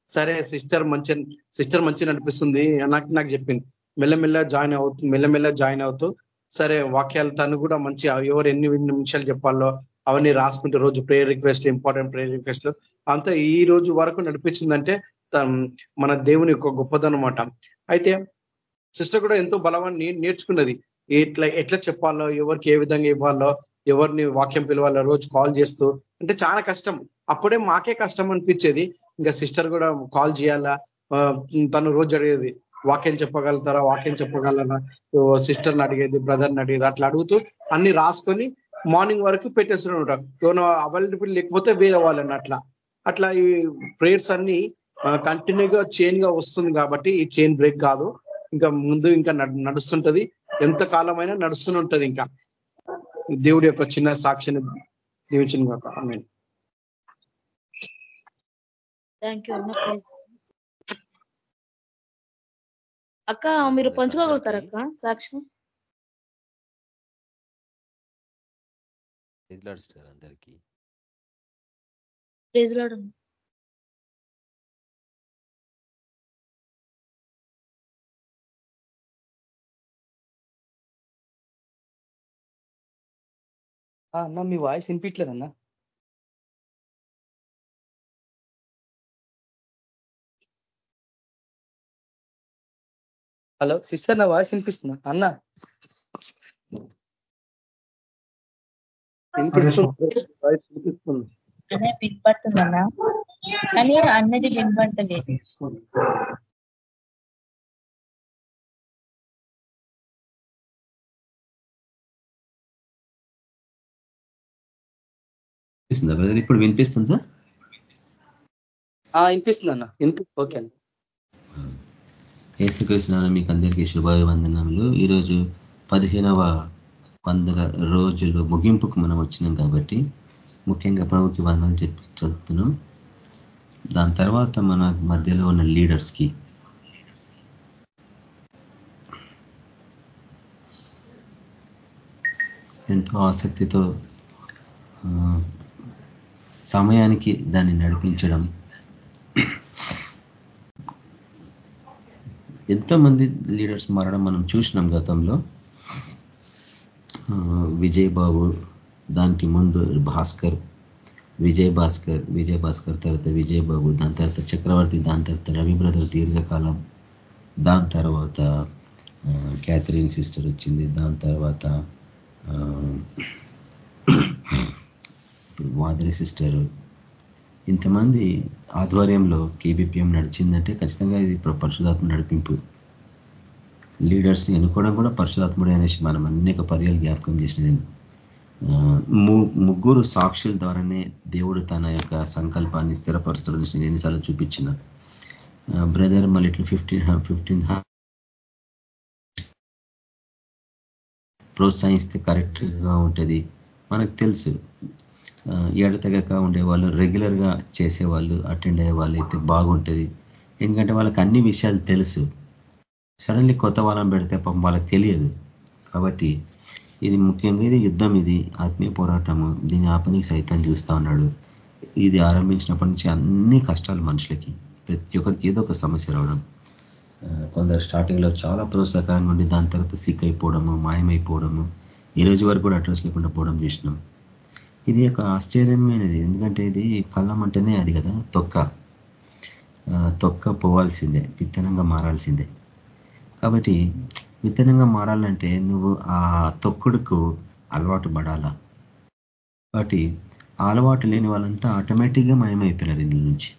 సరే సిస్టర్ మంచి సిస్టర్ మంచి నడిపిస్తుంది నాకు నాకు చెప్పింది. మెల్లమెల్ల జాయిన్ అవుతూ మెల్లమెల్ల జాయిన్ అవుతూ సరే వాక్యాలు తను కూడా మంచి ఎవరు ఎన్ని నిమిషాలు చెప్పాలో అవన్నీ రాసుకుంటే రోజు ప్రేయర్ రిక్వెస్ట్ ఇంపార్టెంట్ ప్రేయర్ రిక్వెస్ట్లు అంతా ఈ రోజు వరకు నడిపించిందంటే మన దేవుని యొక్క గొప్పదనమాట అయితే సిస్టర్ కూడా ఎంతో బలవాన్ని నేర్చుకున్నది. ఎట్లా ఎట్లా చెప్పాలో ఎవరికి ఏ విధంగా ఇవ్వాలో ఎవరిని వాక్యం పిలవాలో రోజు కాల్ చేస్తూ అంటే చాలా కష్టం. అప్పుడే మాకే కష్టం అనిపించేది. ఇంకా సిస్టర్ కూడా కాల్ చేయాలా? తను రోజు అడిగేది వాక్యం చెప్పగలుగుతారా? వాక్యం చెప్పగలరా సిస్టర్ని అడిగేది బ్రదర్ని అడిగేది అట్లా అడుగుతూ అన్ని రాసుకొని మార్నింగ్ వరకు పెట్టేస్తున్నాడు ఎవరైనా అవైలబిలిటీ లేకపోతే వేరే వాళ్ళని అట్లా. అట్లా ఈ ప్రేయర్స్ అన్ని కంటిన్యూగా చైన్గా వస్తుంది కాబట్టి ఈ చైన్ బ్రేక్ కాదు. ఇంకా ముందు ఇంకా నడుస్తుంటది. ఎంత కాలమైనా నడుస్తూనే ఉంటది ఇంకా. దేవుడి యొక్క చిన్న సాక్షిని దీవించిన కాక అక్క మీరు పంచుకోగలుగుతారు అక్క సాక్షి అందరికీ. ప్రైజ్లాడు అన్న మీ వాయిస్ వినిపించలేదన్నా హలో సిస్టర్ నా వాయిస్ వినిపిస్తుందా? అన్న. అనే వినపడుతుందన్నా? కానీ అన్నది వినపడతలేదు. ఇప్పుడు వినిపిస్తుందా? వినిపిస్తుంది అన్న ఓకే అన్న. ఏసుకృష్ణ మీకు అందరికీ శుభాభివందనములు. ఈరోజు పదిహేనవ వందల రోజులు ముగింపుకు మనం వచ్చినాం కాబట్టి ముఖ్యంగా ప్రభుకి వందలు చెప్పి చదువుతున్నాం. దాని తర్వాత మన మధ్యలో ఉన్న లీడర్స్కి ఎంతో ఆసక్తితో సమయానికి దాన్ని నడిపించడం. ఎంతోమంది లీడర్స్ మారడం మనం చూసినాం గతంలో. విజయ్ బాబు దానికి ముందు భాస్కర్ విజయ్ భాస్కర్ విజయ్ భాస్కర్ తర్వాత విజయ్ బాబు దాని తర్వాత చక్రవర్తి దాని తర్వాత రవి బ్రదర్ దీర్ఘకాలం దాని తర్వాత క్యాథరిన్ సిస్టర్ వచ్చింది దాని తర్వాత వాదరి సిస్టర్. ఇంతమంది ఆధ్వర్యంలో కేబిపిఎం నడిచిందంటే ఖచ్చితంగా ఇది పరిశుధాత్మ నడిపింపు. లీడర్స్ని ఎన్నుకోవడం కూడా పరిశుధాత్ముడే అనేసి మనం అనేక పర్యాలు జ్ఞాపకం చేసిన నేను. ముగ్గురు సాక్షుల ద్వారానే దేవుడు తన యొక్క సంకల్పాన్ని స్థిరపరుస్తాడని నేను ఎన్నిసార్లు చూపించిన. బ్రదర్ మళ్ళీ ఇట్లా ఫిఫ్టీన్ ఫిఫ్టీన్ ప్రోత్సహిస్తే కరెక్ట్గా ఉంటుంది. మనకు తెలుసు. ఏడతగక ఉండేవాళ్ళు రెగ్యులర్గా చేసేవాళ్ళు అటెండ్ అయ్యే వాళ్ళు అయితే బాగుంటుంది. ఎందుకంటే వాళ్ళకి అన్ని విషయాలు తెలుసు. సడన్లీ కొత్త వాళ్ళని పెడితే పాపం వాళ్ళకి తెలియదు. కాబట్టి ఇది ముఖ్యంగా ఇది యుద్ధం ఇది. ఆత్మీయ పోరాటము. దీని ఆపనికి సైతం చూస్తూ ఉన్నాడు. ఇది ఆరంభించినప్పటి నుంచి అన్ని కష్టాలు మనుషులకి ప్రతి ఒక్కరికి ఏదో ఒక సమస్య రావడం. కొందరు స్టార్టింగ్లో చాలా ప్రోత్సాహకరంగా ఉండి దాని తర్వాత సిక్ అయిపోవడము మాయమైపోవడము. ఈ రోజు వరకు కూడా అడ్రస్ లేకుండా పోవడం చూసినాం. ఇది ఒక ఆశ్చర్యమైనది. ఎందుకంటే ఇది కళ్ళం అంటేనే అది కదా తొక్క. తొక్క పోవాల్సిందే విత్తనంగా మారాల్సిందే. కాబట్టి విత్తనంగా మారాలంటే నువ్వు ఆ తొక్కుడుకు అలవాటు పడాలా? కాబట్టి అలవాటు లేని వాళ్ళంతా ఆటోమేటిక్గా మాయమైపోయినారు ఇందులో నుంచి.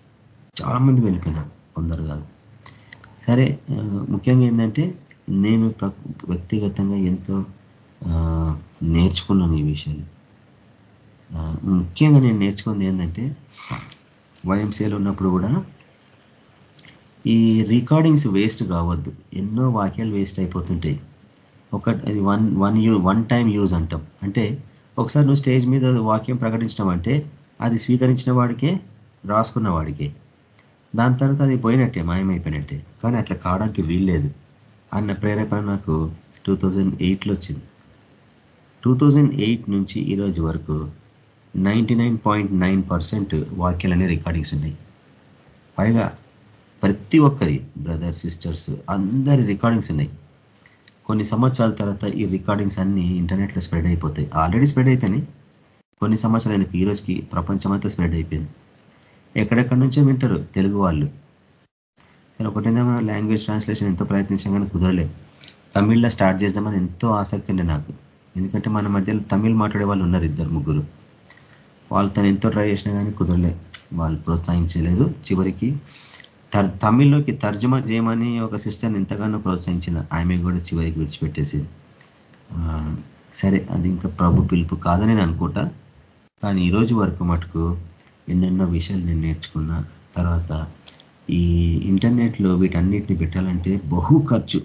చాలా మంది వెళ్ళిపోయినారు కొందరు కాదు. సరే ముఖ్యంగా ఏంటంటే నేను వ్యక్తిగతంగా ఎంతో నేర్చుకున్నాను ఈ విషయాలు. ముఖ్యంగా నేను నేర్చుకుంది ఏంటంటే వైఎంసీలో ఉన్నప్పుడు కూడా ఈ రికార్డింగ్స్ వేస్ట్ కావద్దు. ఎన్నో వాక్యాలు వేస్ట్ అయిపోతుంటాయి. ఒక అది one one you one time use అంటాం. అంటే ఒకసారి నువ్వు స్టేజ్ మీద వాక్యం ప్రకటించడం అంటే అది స్వీకరించిన వాడికే రాసుకున్న వాడికే. దాని తర్వాత అది పోయినట్టే మాయమైపోయినట్టే. కానీ అట్లా కావడానికి వీల్లేదు. అన్న ప్రేరేపణ నాకు టూ థౌజండ్ ఎయిట్లో వచ్చింది. టూ థౌజండ్ ఎయిట్ నుంచి ఈరోజు వరకు ninety nine point nine percent వాక్యాలనే recordings ఉన్నాయి. పైగా ప్రతి ఒక్కరి బ్రదర్ సిస్టర్స్ అందరి రికార్డింగ్స్ ఉన్నాయి. కొన్ని సంవత్సరాల తర్వాత ఈ రికార్డింగ్స్ అన్ని ఇంటర్నెట్లో స్ప్రెడ్ అయిపోతాయి. ఆల్రెడీ స్ప్రెడ్ అయిపోయినాయి. కొన్ని సంవత్సరాలు ఎందుకు? ఈ రోజుకి ప్రపంచమంతా స్ప్రెడ్ అయిపోయింది. ఎక్కడెక్కడి నుంచో వింటారు తెలుగు వాళ్ళు. సరే ఒకటేమో లాంగ్వేజ్ ట్రాన్స్లేషన్ ఎంతో ప్రయత్నించాం కానీ కుదరలేదు. తమిళ్ళో స్టార్ట్ చేద్దామని ఎంతో ఆసక్తి ఉండే నాకు. ఎందుకంటే మన మధ్యలో తమిళ్ మాట్లాడే వాళ్ళు ఉన్నారు ఇద్దరు ముగ్గురు. వాళ్ళు తను ఎంతో ట్రై చేసినా కానీ కుదరలే వాళ్ళు ప్రోత్సహించలేదు. చివరికి తమిళ్ళోకి తర్జుమా చేయమని ఒక సిస్టర్ని ఎంతగానో ప్రోత్సహించిన ఆమె కూడా చివరికి విడిచిపెట్టేసింది. సరే అది ఇంకా ప్రభు పిలుపు కాదని నేను అనుకుంటా. కానీ ఈరోజు వరకు మటుకు ఎన్నెన్నో విషయాలు నేను నేర్చుకున్నా. తర్వాత ఈ ఇంటర్నెట్లో వీటన్నిటిని పెట్టాలంటే బహు ఖర్చు.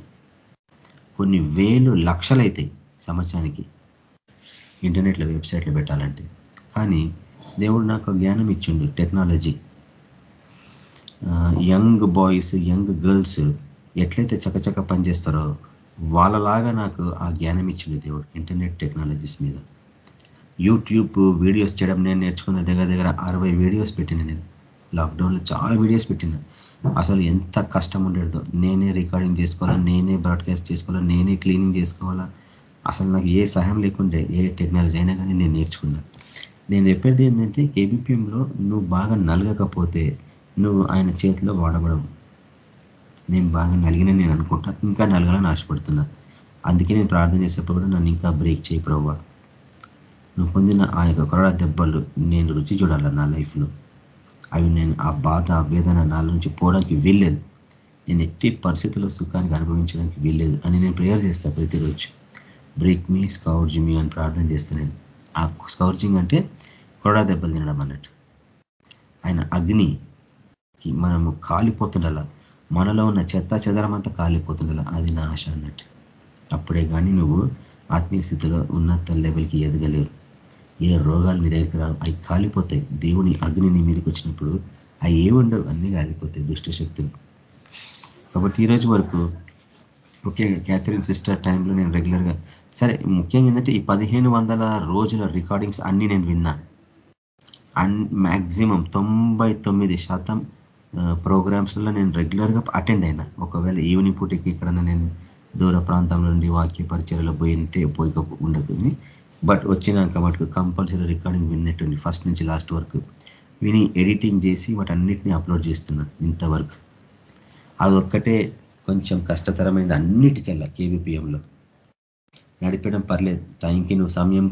కొన్ని వేలు లక్షలైతాయి సంవత్సరానికి ఇంటర్నెట్లో వెబ్సైట్లు పెట్టాలంటే. కానీ దేవుడు నాకు జ్ఞానం ఇచ్చిండు technology. Young boys young girls ఎట్లయితే చకచక పనిచేస్తారో వాళ్ళలాగా నాకు ఆ జ్ఞానం ఇచ్చింది దేవుడు ఇంటర్నెట్ టెక్నాలజీస్ మీద. యూట్యూబ్ వీడియోస్ చేయడం నేను నేర్చుకున్న దగ్గర దగ్గర అరవై వీడియోస్ పెట్టిన నేను. లాక్డౌన్లో చాలా వీడియోస్ పెట్టిన. అసలు ఎంత కష్టం ఉండేదో. నేనే రికార్డింగ్ చేసుకోవాలా నేనే బ్రాడ్కాస్ట్ చేసుకోవాలా నేనే క్లీనింగ్ చేసుకోవాలా. అసలు నాకు ఏ సహాయం లేకుండే ఏ టెక్నాలజీ అయినా కానీ నేను నేర్చుకున్నా. నేను చెప్పేది ఏంటంటే కేబిపిఎంలో నువ్వు బాగా నలగకపోతే నువ్వు ఆయన చేతిలో వాడబడవు. నేను బాగా నలిగిన నేను అనుకుంటా ఇంకా నలగాలని ఆశపడుతున్నా. అందుకే నేను ప్రార్థన చేసేప్పుడు కూడా నన్ను ఇంకా బ్రేక్ చేయి ప్రవ్వా. నువ్వు పొందిన ఆ యొక్క కొరడ దెబ్బలు నేను రుచి చూడాల నా లైఫ్లో? అవి నేను ఆ బాధ ఆ వేదన నాలో నుంచి పోవడానికి వీల్లేదు. నేను ఎట్టి పరిస్థితుల్లో సుఖానికి అనుభవించడానికి వీల్లేదు అని నేను ప్రేయర్ చేస్తా ప్రతిరోజు. బ్రేక్ మీ స్కౌర్జ్ మీ అని ప్రార్థన చేస్తా నేను. ఆ స్కౌర్జింగ్ అంటే కొరడా దెబ్బలు తినడం అన్నట్టు. ఆయన అగ్ని మనము కాలిపోతుండాల. మనలో ఉన్న చెత్త చెదరమంతా అంతా కాలిపోతుండాల. అది నా ఆశ అన్నట్టు. అప్పుడే కానీ నువ్వు ఆత్మీయ స్థితిలో ఉన్నత లెవెల్కి ఎదగలేరు ఏ రోగాలు నీ దగ్గరికి రావు. అవి కాలిపోతాయి. దేవుని అగ్ని నీ మీదకి వచ్చినప్పుడు అవి ఏముండవు అన్నీ కాలిపోతాయి దుష్ట శక్తులు. కాబట్టి ఈరోజు వరకు ముఖ్యంగా క్యాథరిన్ సిస్టర్ టైంలో నేను రెగ్యులర్గా సరే ముఖ్యంగా ఏంటంటే ఈ పదిహేను వందల రోజుల రికార్డింగ్స్ అన్నీ నేను విన్నా. అన్ మ్యాక్సిమం తొంభై తొమ్మిది శాతం ప్రోగ్రామ్స్లో నేను రెగ్యులర్గా అటెండ్ అయినా. ఒకవేళ ఈవినింగ్ పూటకి ఇక్కడ నేను దూర ప్రాంతంలో నుండి వాక్య పరిచయలో పోయింటే పోయిక ఉండకుంది బట్ వచ్చినాక మటుకు కంపల్సరీ రికార్డింగ్ విన్నట్టుంది ఫస్ట్ నుంచి లాస్ట్ వరకు విని ఎడిటింగ్ చేసి వాటన్నిటిని అప్లోడ్ చేస్తున్నాను ఇంతవరకు. అది ఒక్కటే కొంచెం కష్టతరమైంది అన్నిటికెల్లా కేబిపిఎంలో నడిపడం పర్లేదు. టైంకి నువ్వు సమయం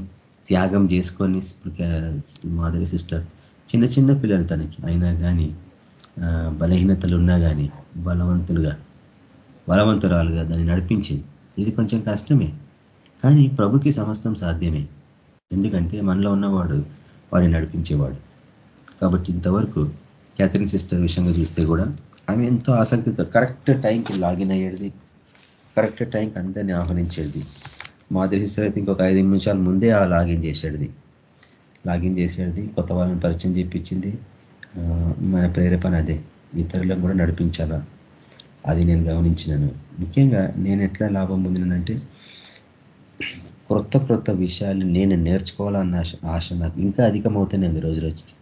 త్యాగం చేసుకొని మాధురి సిస్టర్ చిన్న చిన్న పిల్లలు తనకి. అయినా కానీ బలహీనతలు ఉన్నా కానీ బలవంతులుగా బలవంతురాలుగా దాన్ని నడిపించింది. ఇది కొంచెం కష్టమే. కానీ ప్రభుకి సమస్తం సాధ్యమే. ఎందుకంటే మనలో ఉన్నవాడు వాడిని నడిపించేవాడు. కాబట్టి ఇంతవరకు క్యాథరిన్ సిస్టర్ విషయంగా చూస్తే కూడా ఆమె ఎంతో ఆసక్తితో కరెక్ట్ టైంకి లాగిన్ అయ్యేది. కరెక్ట్ టైంకి అందరినీ ఆహ్వానించేది. మాదిరి సిస్టర్ అయితే ఇంకొక ఐదు నిమిషాల ముందే ఆ లాగిన్ చేసేది. లాగిన్ చేసేది కొత్త వాళ్ళని పరిచయం చేయించింది మన ప్రేరేపణ అదే. ఇతరులకు కూడా నడిపించాలా? అది నేను గమనించినాను. ముఖ్యంగా నేను ఎట్లా లాభం పొందినానంటే క్రొత్త క్రొత్త విషయాలు నేను నేర్చుకోవాలన్న ఆశ నాకు ఇంకా అధికమవుతున్నాయి రోజు రోజుకి.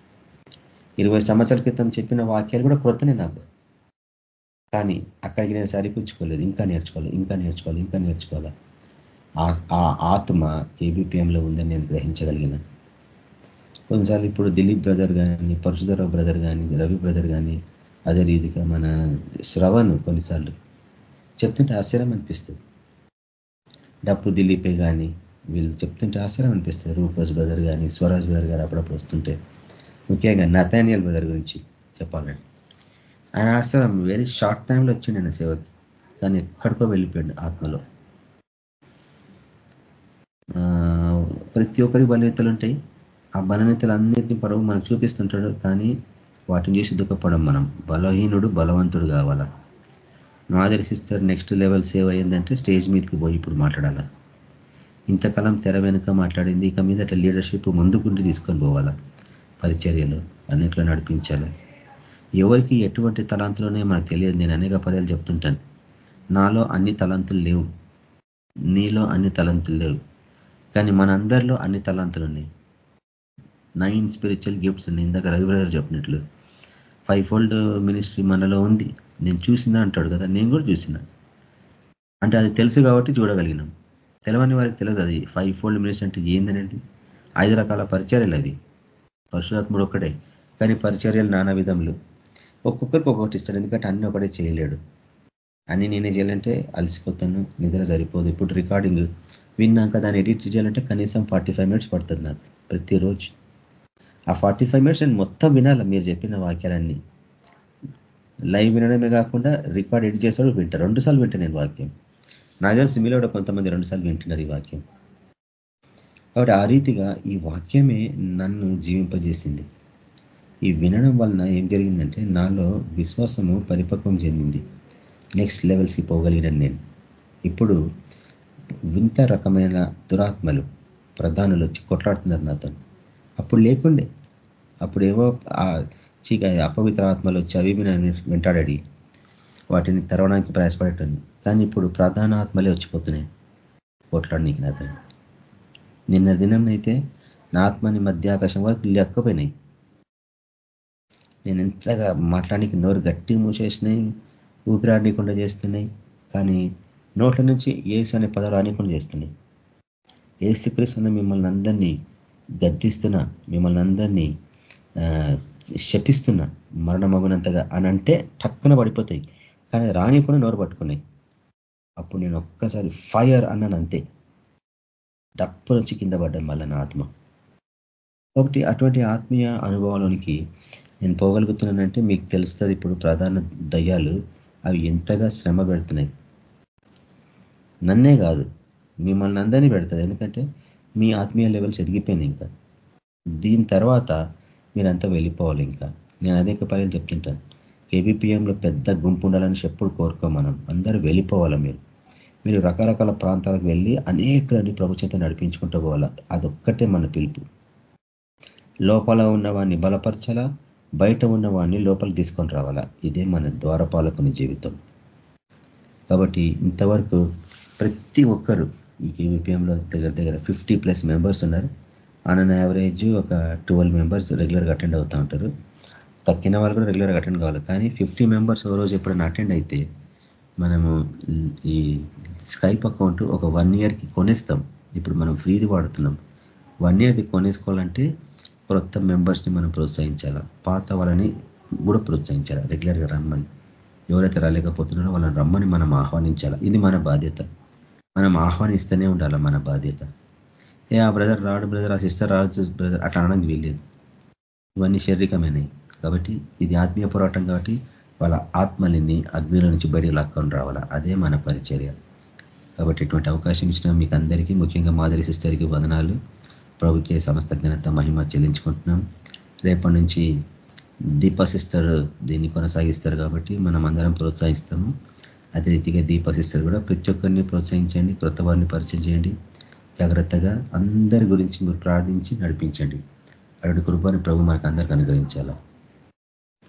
ఇరవై సంవత్సరాల క్రితం చెప్పిన వాక్యాలు కూడా క్రొత్తనే నాకు. కానీ అక్కడికి నేను సరిపుచ్చుకోలేదు. ఇంకా నేర్చుకోవాలి ఇంకా నేర్చుకోవాలి ఇంకా నేర్చుకోవాలి? ఆ ఆత్మ కేబిపిఎంలో ఉందని నేను గ్రహించగలిగిన. కొన్నిసార్లు ఇప్పుడు దిలీప్ బ్రదర్ కానీ పరశుధరావు బ్రదర్ కానీ రవి బ్రదర్ కానీ అదే రీతిగా మన శ్రవణ్ కొన్నిసార్లు చెప్తుంటే ఆశ్చర్యం అనిపిస్తుంది. డప్పు దిలీపే కానీ వీళ్ళు చెప్తుంటే ఆశ్చర్యం అనిపిస్తుంది. రూపస్ బ్రదర్ కానీ స్వరాజ్ బ్రదర్ గారు అప్పుడప్పుడు వస్తుంటే ముఖ్యంగా నతానియల్ బ్రదర్ గురించి చెప్పాలండి ఆయన ఆశ్చర్యం వెరీ షార్ట్ టైంలో వచ్చిండు ఆయన సేవకి కానీ ఎక్కడికో వెళ్ళిపోయాడు ఆత్మలో. ప్రతి ఒక్కరి బలహీతలు ఉంటాయి. ఆ బలహీనతలు అన్నింటినీ పడవు మనకు చూపిస్తుంటాడు. కానీ వాటిని చూసి దుఃఖపడం మనం. బలహీనుడు బలవంతుడు కావాలా? మాదిరి సిస్టర్ నెక్స్ట్ లెవెల్ సేవ్ అయ్యిందంటే స్టేజ్ మీదకి పోయి ఇప్పుడు మాట్లాడాలా? ఇంతకాలం తెర వెనుక మాట్లాడింది ఇక మీద లీడర్షిప్ ముందుకుండి తీసుకొని పోవాలా? పరిచర్యలు అన్నిట్లో నడిపించాలి? ఎవరికి ఎటువంటి తలాంతులోనే మనకు తెలియదు. నేను అనేక పర్యాలు చెప్తుంటాను. నాలో అన్ని తలంతులు లేవు. నీలో అన్ని తలంతులు లేవు. కానీ మనందరిలో అన్ని తలాంతులు ఉన్నాయి నైన్ స్పిరిచువల్ గిఫ్ట్స్ ఉన్నాయి ఇందాక రవి బ్రదర్ చెప్పినట్లు. ఫైవ్ ఫోల్డ్ మినిస్ట్రీ మనలో ఉంది. నేను చూసినా అంటాడు కదా నేను కూడా చూసిన. అంటే అది తెలుసు కాబట్టి చూడగలిగినాం. తెలవని వారికి తెలియదు అది. ఫైవ్ ఫోల్డ్ మినిస్ట్రీ అంటే ఏందనేది? ఐదు రకాల పరిచర్యలు అవి. పరశురాత్ముడు ఒక్కటే కానీ పరిచర్యలు నానా విధములు. ఒక్కొక్కరికి ఒక్కొక్కటి ఇస్తాడు. ఎందుకంటే అన్ని ఒకటే చేయలేడు. అన్ని నేనే చేయాలంటే అలసిపోతాను. నిద్ర సరిపోదు. ఇప్పుడు రికార్డింగ్ విన్నాక దాన్ని ఎడిట్ చేయాలంటే కనీసం ఫార్టీ మినిట్స్ పడుతుంది నాకు. ప్రతిరోజు. ఆ ఫార్టీ మినిట్స్ నేను మొత్తం వినాలి మీరు చెప్పిన వాక్యాలన్నీ. లైవ్ వినడమే కాకుండా రికార్డ్ ఎడిట్ చేస్తాడు వింటా. రెండు సార్లు వింటా నేను వాక్యం. నాకు తెలిసి మీలో కొంతమంది రెండు సార్లు వింటున్నారు ఈ వాక్యం. కాబట్టి ఆ రీతిగా ఈ వాక్యమే నన్ను జీవింపజేసింది. ఈ వినడం వలన ఏం జరిగిందంటే నాలో విశ్వాసము పరిపక్వం చెందింది. నెక్స్ట్ లెవెల్స్కి పోగలిగినాను నేను. ఇప్పుడు వింత రకమైన దురాత్మలు ప్రధానులు వచ్చి కొట్లాడుతున్నారు నాతో అప్పుడు లేకుండే. అప్పుడేవో చీక అపవిత్ర ఆత్మలు వచ్చి అవి వెంటాడాడి వాటిని తెరవడానికి ప్రయాసపడేటండి కానీ ఇప్పుడు ప్రధాన ఆత్మలే వచ్చిపోతున్నాయి. కొట్లాడనీకి నాతో నిన్న దినం అయితే నా ఆత్మని మధ్యాకాశం వరకు లెక్కపోయినాయి. నేను ఎంతగా మాట్లాడానికి నోరు గట్టి మూసేసినాయి ఊపిరాడనీకుండా చేస్తున్నాయి కానీ నోట్ల నుంచి ఏసు అనే పదాలు రానికుండా చేస్తున్నాయి. ఏసుక్రీస్తున్న మిమ్మల్ని అందరినీ గద్దిస్తున్నా మిమ్మల్ని అందరినీ శపిస్తున్నా మరణమగునంతగా అని అంటే టక్కున పడిపోతాయి. కానీ రానికుండా నోరు పట్టుకున్నాయి. అప్పుడు నేను ఒక్కసారి ఫైర్ అన్నాను అంతే. డప్పు నుంచి కింద పడ్డాను మళ్ళీ నా ఆత్మ. కాబట్టి అటువంటి ఆత్మీయ అనుభవంలోనికి నేను పోగలుగుతున్నానంటే మీకు తెలుస్తుంది ఇప్పుడు ప్రధాన దయ్యాలు అవి ఎంతగా శ్రమ పెడుతున్నాయి. నన్నే కాదు మిమ్మల్ని అందరినీ పెడుతుంది ఎందుకంటే మీ ఆత్మీయ లెవెల్స్ ఎదిగిపోయింది ఇంకా. దీని తర్వాత మీరంతా వెళ్ళిపోవాలి ఇంకా. నేను అనేక పర్యాలు చెప్తుంటాను. ఏబిపిఎంలో పెద్ద గుంపు ఉండాలని ఎప్పుడు కోరుకో మనం. అందరూ వెళ్ళిపోవాలి మీరు. మీరు రకరకాల ప్రాంతాలకు వెళ్ళి అనేకలని ప్రభుత్వత నడిపించుకుంటూ పోవాలా? అదొక్కటే మన పిలుపు. లోపల ఉన్నవాడిని బలపరచాలా? బయట ఉన్నవాడిని లోపలికి తీసుకొని రావాలా? ఇదే మన ద్వారపాలకుని జీవితం. కాబట్టి ఇంతవరకు ప్రతి ఒక్కరు ఈ కేవీపీఎంలో దగ్గర దగ్గర ఫిఫ్టీ ప్లస్ మెంబర్స్ ఉన్నారు. ఆన్ యావరేజ్ ఒక ట్వెల్వ్ మెంబర్స్ రెగ్యులర్గా అటెండ్ అవుతూ ఉంటారు. తక్కిన వాళ్ళు కూడా రెగ్యులర్గా అటెండ్ కావాలి. కానీ ఫిఫ్టీ మెంబర్స్ ఓ రోజు ఎప్పుడైనా అటెండ్ అయితే మనము ఈ స్కైప్ అకౌంట్ ఒక వన్ ఇయర్కి కొనేస్తాం. ఇప్పుడు మనం ఫ్రీది వాడుతున్నాం. వన్ ఇయర్ది కొనేసుకోవాలంటే కొత్త మెంబర్స్ని మనం ప్రోత్సహించాలా? పాత వాళ్ళని కూడా ప్రోత్సహించాలా? రెగ్యులర్గా రమ్మని. ఎవరైతే రాలేకపోతున్నారో వాళ్ళని రమ్మని మనం ఆహ్వానించాలి? ఇది మన బాధ్యత. మనం ఆహ్వానిస్తూనే ఉండాలి మన బాధ్యత. ఏ ఆ బ్రదర్ రాడు బ్రదర్ ఆ సిస్టర్ రాడు బ్రదర్ అట్లా అనడానికి వీల్లేదు. ఇవన్నీ శారీరకమైనవి. కాబట్టి ఇది ఆత్మీయ పోరాటం కాబట్టి వాళ్ళ ఆత్మలని అగ్నిలో నుంచి బయటికి లాక్కొని రావాలా? అదే మన పరిచర్య. కాబట్టి ఇటువంటి అవకాశం ఇచ్చిన మీకు అందరికీ ముఖ్యంగా మాదిరి సిస్టర్కి వదనాలు. ప్రభుకే సమస్త ఘనత మహిమ చెల్లించుకుంటున్నాం. రేపటి నుంచి దీప సిస్టర్ దీన్ని కొనసాగిస్తారు కాబట్టి మనం అందరం ప్రోత్సహిస్తాము. అదే రీతిగా దీప సిస్టర్ కూడా ప్రతి ఒక్కరిని ప్రోత్సహించండి క్రొత్త వారిని పరిచయం చేయండి. జాగ్రత్తగా అందరి గురించి మీరు ప్రార్థించి నడిపించండి. అటు కృపని ప్రభు మనకు అందరికి అనుగ్రహించాల?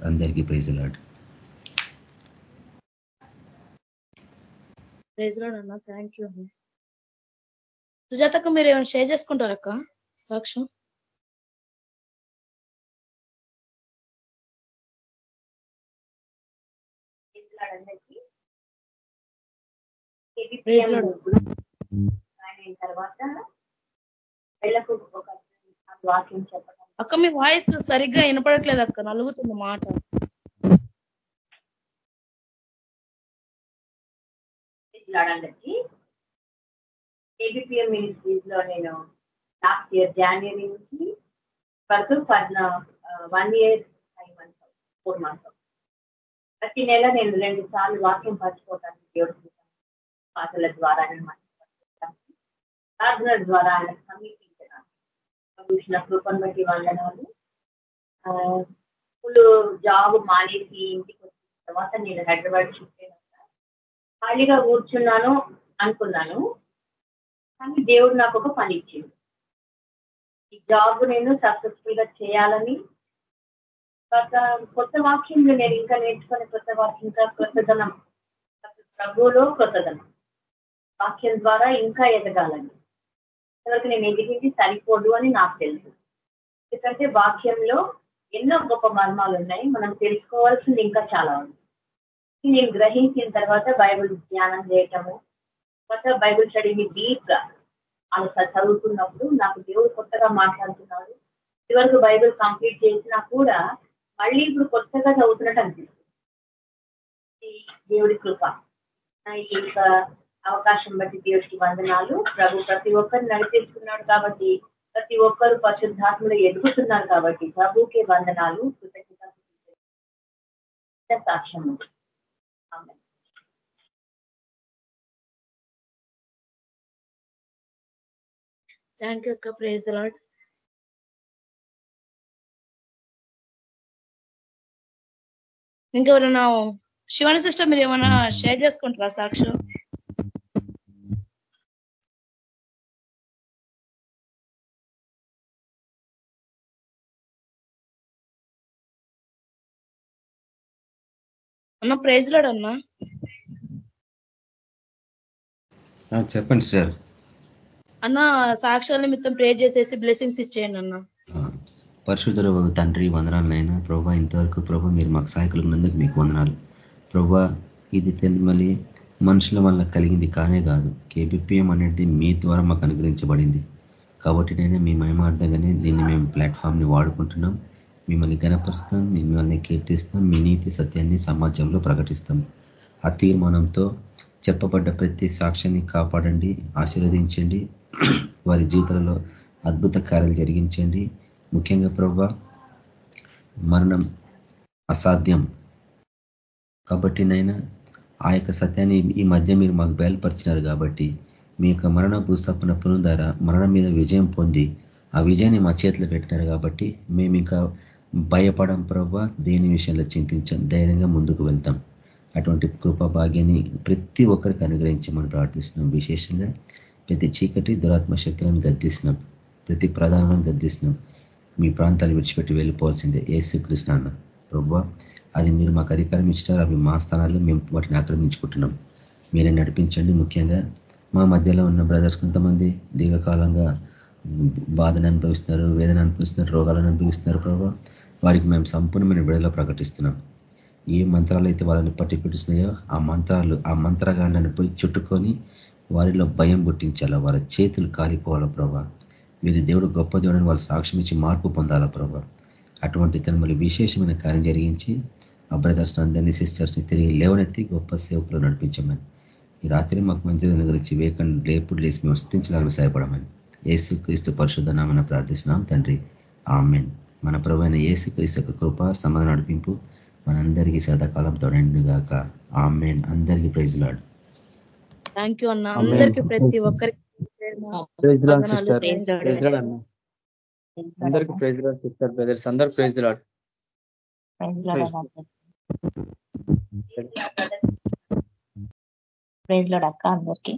అందరికీ ప్రైజులాడు అన్న థ్యాంక్ యూ అన్న. సుజాతకు మీరు ఏమైనా షేర్ చేసుకుంటారక్క సాక్ష్యం? తర్వాత వెళ్ళకు ఒక వాక్యం చెప్పడం. అక్క మీ వాయిస్ సరిగ్గా వినపడట్లేదు అక్క నలుగుతుంది మాట. అందరికీ ఏబిపిఎం మినిస్ట్రీస్లో నేను లాస్ట్ ఇయర్ జనవరి నుంచి వరకు one year five months four months ప్రతి నెల నేను రెండు సార్లు వాక్యం పంచుకోవడానికి దేవుడు పాటల ద్వారా ప్రార్థన ద్వారా ఆయన సమీపించడానికి చూసిన కృపను బట్టి వందనాలు స్కూల్ జాబ్ మానేసి ఇంటికి వచ్చిన తర్వాత నేను హైదరాబాద్ షిఫ్ట్ అయినాక ఖాళీగా కూర్చున్నాను అనుకున్నాను. కానీ దేవుడు నాకు ఒక పని ఇచ్చింది ఈ జాబ్ నేను సక్సెస్ఫుల్గా చేయాలని కొత్త వాక్యంలో నేను ఇంకా నేర్చుకునే కొత్త వాక్యం ఇంకా కొత్తదనం ప్రభువులో కొత్తదనం వాక్యం ద్వారా ఇంకా ఎదగాలని. ఇంతవరకు నేను ఎదిగింది సరిపోదు అని నాకు తెలుసు. ఎందుకంటే వాక్యంలో ఎన్నో గొప్ప మర్మాలు ఉన్నాయి. మనం తెలుసుకోవాల్సింది ఇంకా చాలా ఉంది. నేను గ్రహించిన తర్వాత బైబుల్ ధ్యానం చేయటము కొత్త బైబుల్ స్టడీని డీప్గా అలా చదువుతున్నప్పుడు నాకు దేవుడు కొత్తగా మాట్లాడుతున్నాడు ఇదివరకు బైబుల్ కంప్లీట్ చేసినా కూడా మళ్ళీ ఇప్పుడు కొత్తగా చదువుతున్నట్టు అనిపిస్తుంది. దేవుడి కృప. ఈ యొక్క అవకాశం బట్టి దేవుడికి వందనాలు. ప్రభు ప్రతి ఒక్కరు నడిపిస్తున్నాడు కాబట్టి ప్రతి ఒక్కరు పరిశుద్ధాత్మలో ఎదుగుతున్నారు కాబట్టి ప్రభుకే వందనాలు కృతజ్ఞత థ్యాంక్ యూ అక్క. ప్రేజ్ ద లాడ్ ఇంకెవరైనా శివాని సిస్టర్ మీరు ఏమైనా షేర్ చేసుకుంటారా సాక్ష్యం అన్న ప్రైజ్ లాడ్ అన్నా చెప్పండి సార్. అన్న సాక్ష్యాల నిమిత్తం ప్రే చేసేసి బ్లెస్సింగ్స్ ఇచ్చేయండి అన్న. పరిశుద్ధుల తండ్రి వందనాలనైనా ప్రభా ఇంతవరకు ప్రభా మీరు మాకు సహాయకులు ఉన్నందుకు మీకు వందనాలు. ప్రభా ఇది మళ్ళీ మనుషుల వల్ల కలిగింది కానే కాదు. కేబిపిఎం అనేది మీ ద్వారా మాకు అనుగ్రహించబడింది. కాబట్టి నేను మీ మహిమార్థంగానే దీన్ని మేము ప్లాట్ఫామ్ని వాడుకుంటున్నాం. మిమ్మల్ని గనపరుస్తాం మిమ్మల్ని కీర్తిస్తాం మీ నీతి సత్యాన్ని సమాజంలో ప్రకటిస్తాం. ఆ తీర్మానంతో చెప్పబడ్డ ప్రతి సాక్ష్యాన్ని కాపాడండి ఆశీర్వదించండి వారి జీవితాలలో అద్భుత కార్యాలు జరిగించండి. ముఖ్యంగా ప్రభా మరణం అసాధ్యం. కాబట్టి నైనా ఆ యొక్క సత్యాన్ని ఈ మధ్య మీరు మాకు బయలుపరిచినారు కాబట్టి మీ యొక్క మరణ భూస్థాపన పునరుద్ధార మరణం మీద విజయం పొంది ఆ విజయాన్ని మా చేతిలో పెట్టినారు కాబట్టి మేము ఇంకా భయపడం ప్రభా దేని విషయంలో చింతించం ధైర్యంగా ముందుకు వెళ్తాం. అటువంటి కృపా భాగ్యాన్ని ప్రతి ఒక్కరికి అనుగ్రహించమని ప్రార్థిస్తున్నాం. విశేషంగా ప్రతి చీకటి దురాత్మ శక్తులను గద్దిస్తున్నాం. ప్రతి ప్రధానాలను గద్దిస్తున్నాం. మీ ప్రాంతాలు విడిచిపెట్టి వెళ్ళిపోవాల్సిందే. ఏసు కృష్ణ అన్న అది మీరు మాకు అధికారం ఇచ్చినారు. అవి మా స్థానాల్లో మేము వాటిని ఆక్రమించుకుంటున్నాం. మీరే నడిపించండి. ముఖ్యంగా మా మధ్యలో ఉన్న బ్రదర్స్ కొంతమంది దీర్ఘకాలంగా బాధను అనుభవిస్తున్నారు వేదన అనుభవిస్తున్నారు రోగాలను అనుభవిస్తున్నారు ప్రభావ వారికి మేము సంపూర్ణమైన విడుదల ప్రకటిస్తున్నాం. ఏ మంత్రాలు అయితే వాళ్ళని పట్టి పెట్టిస్తున్నాయో ఆ మంత్రాలు ఆ మంత్రగాండాన్ని పోయి చుట్టుకొని వారిలో భయం పుట్టించాలా? వారి చేతులు కాలిపోవాలా ప్రభా? వీరి దేవుడు గొప్ప దేవుడని వాళ్ళు సాక్ష్యం ఇచ్చి మార్పు పొందాలా ప్రభా? అటువంటి తను విశేషమైన కార్యం జరిగించి ఆ బ్రదర్స్ అందరినీ సిస్టర్స్ని తిరిగి లేవనెత్తి గొప్ప సేవకులు నడిపించమని ఈ రాత్రి మాకు మంచి గురించి వేకండి లేపుడు లేసి మేము వస్తించలాగా సహాయపడమని యేసు క్రీస్తు పరిశుద్ధ నామన ప్రార్థిస్తున్నాం తండ్రి. ఆమెన్. మన ప్రభైన ఏసు క్రీస్తు కృప సమాధాన నడిపింపు మనందరికీ సదాకాలం తోడండి గాక ఆమెన్. అందరికీ ప్రైజ్ లాడు. థ్యాంక్ యూ అన్న. అందరికీ ప్రతి ఒక్కరికి praise lord sister. Praise lord. అన్న. అందరికి ప్రైజ్ లాడ్ సిస్టర్ బ్రదర్స్. అందరు ప్రైజ్ లాడ్. ప్రైజ్ లోడ్ అక్క అందరికీ.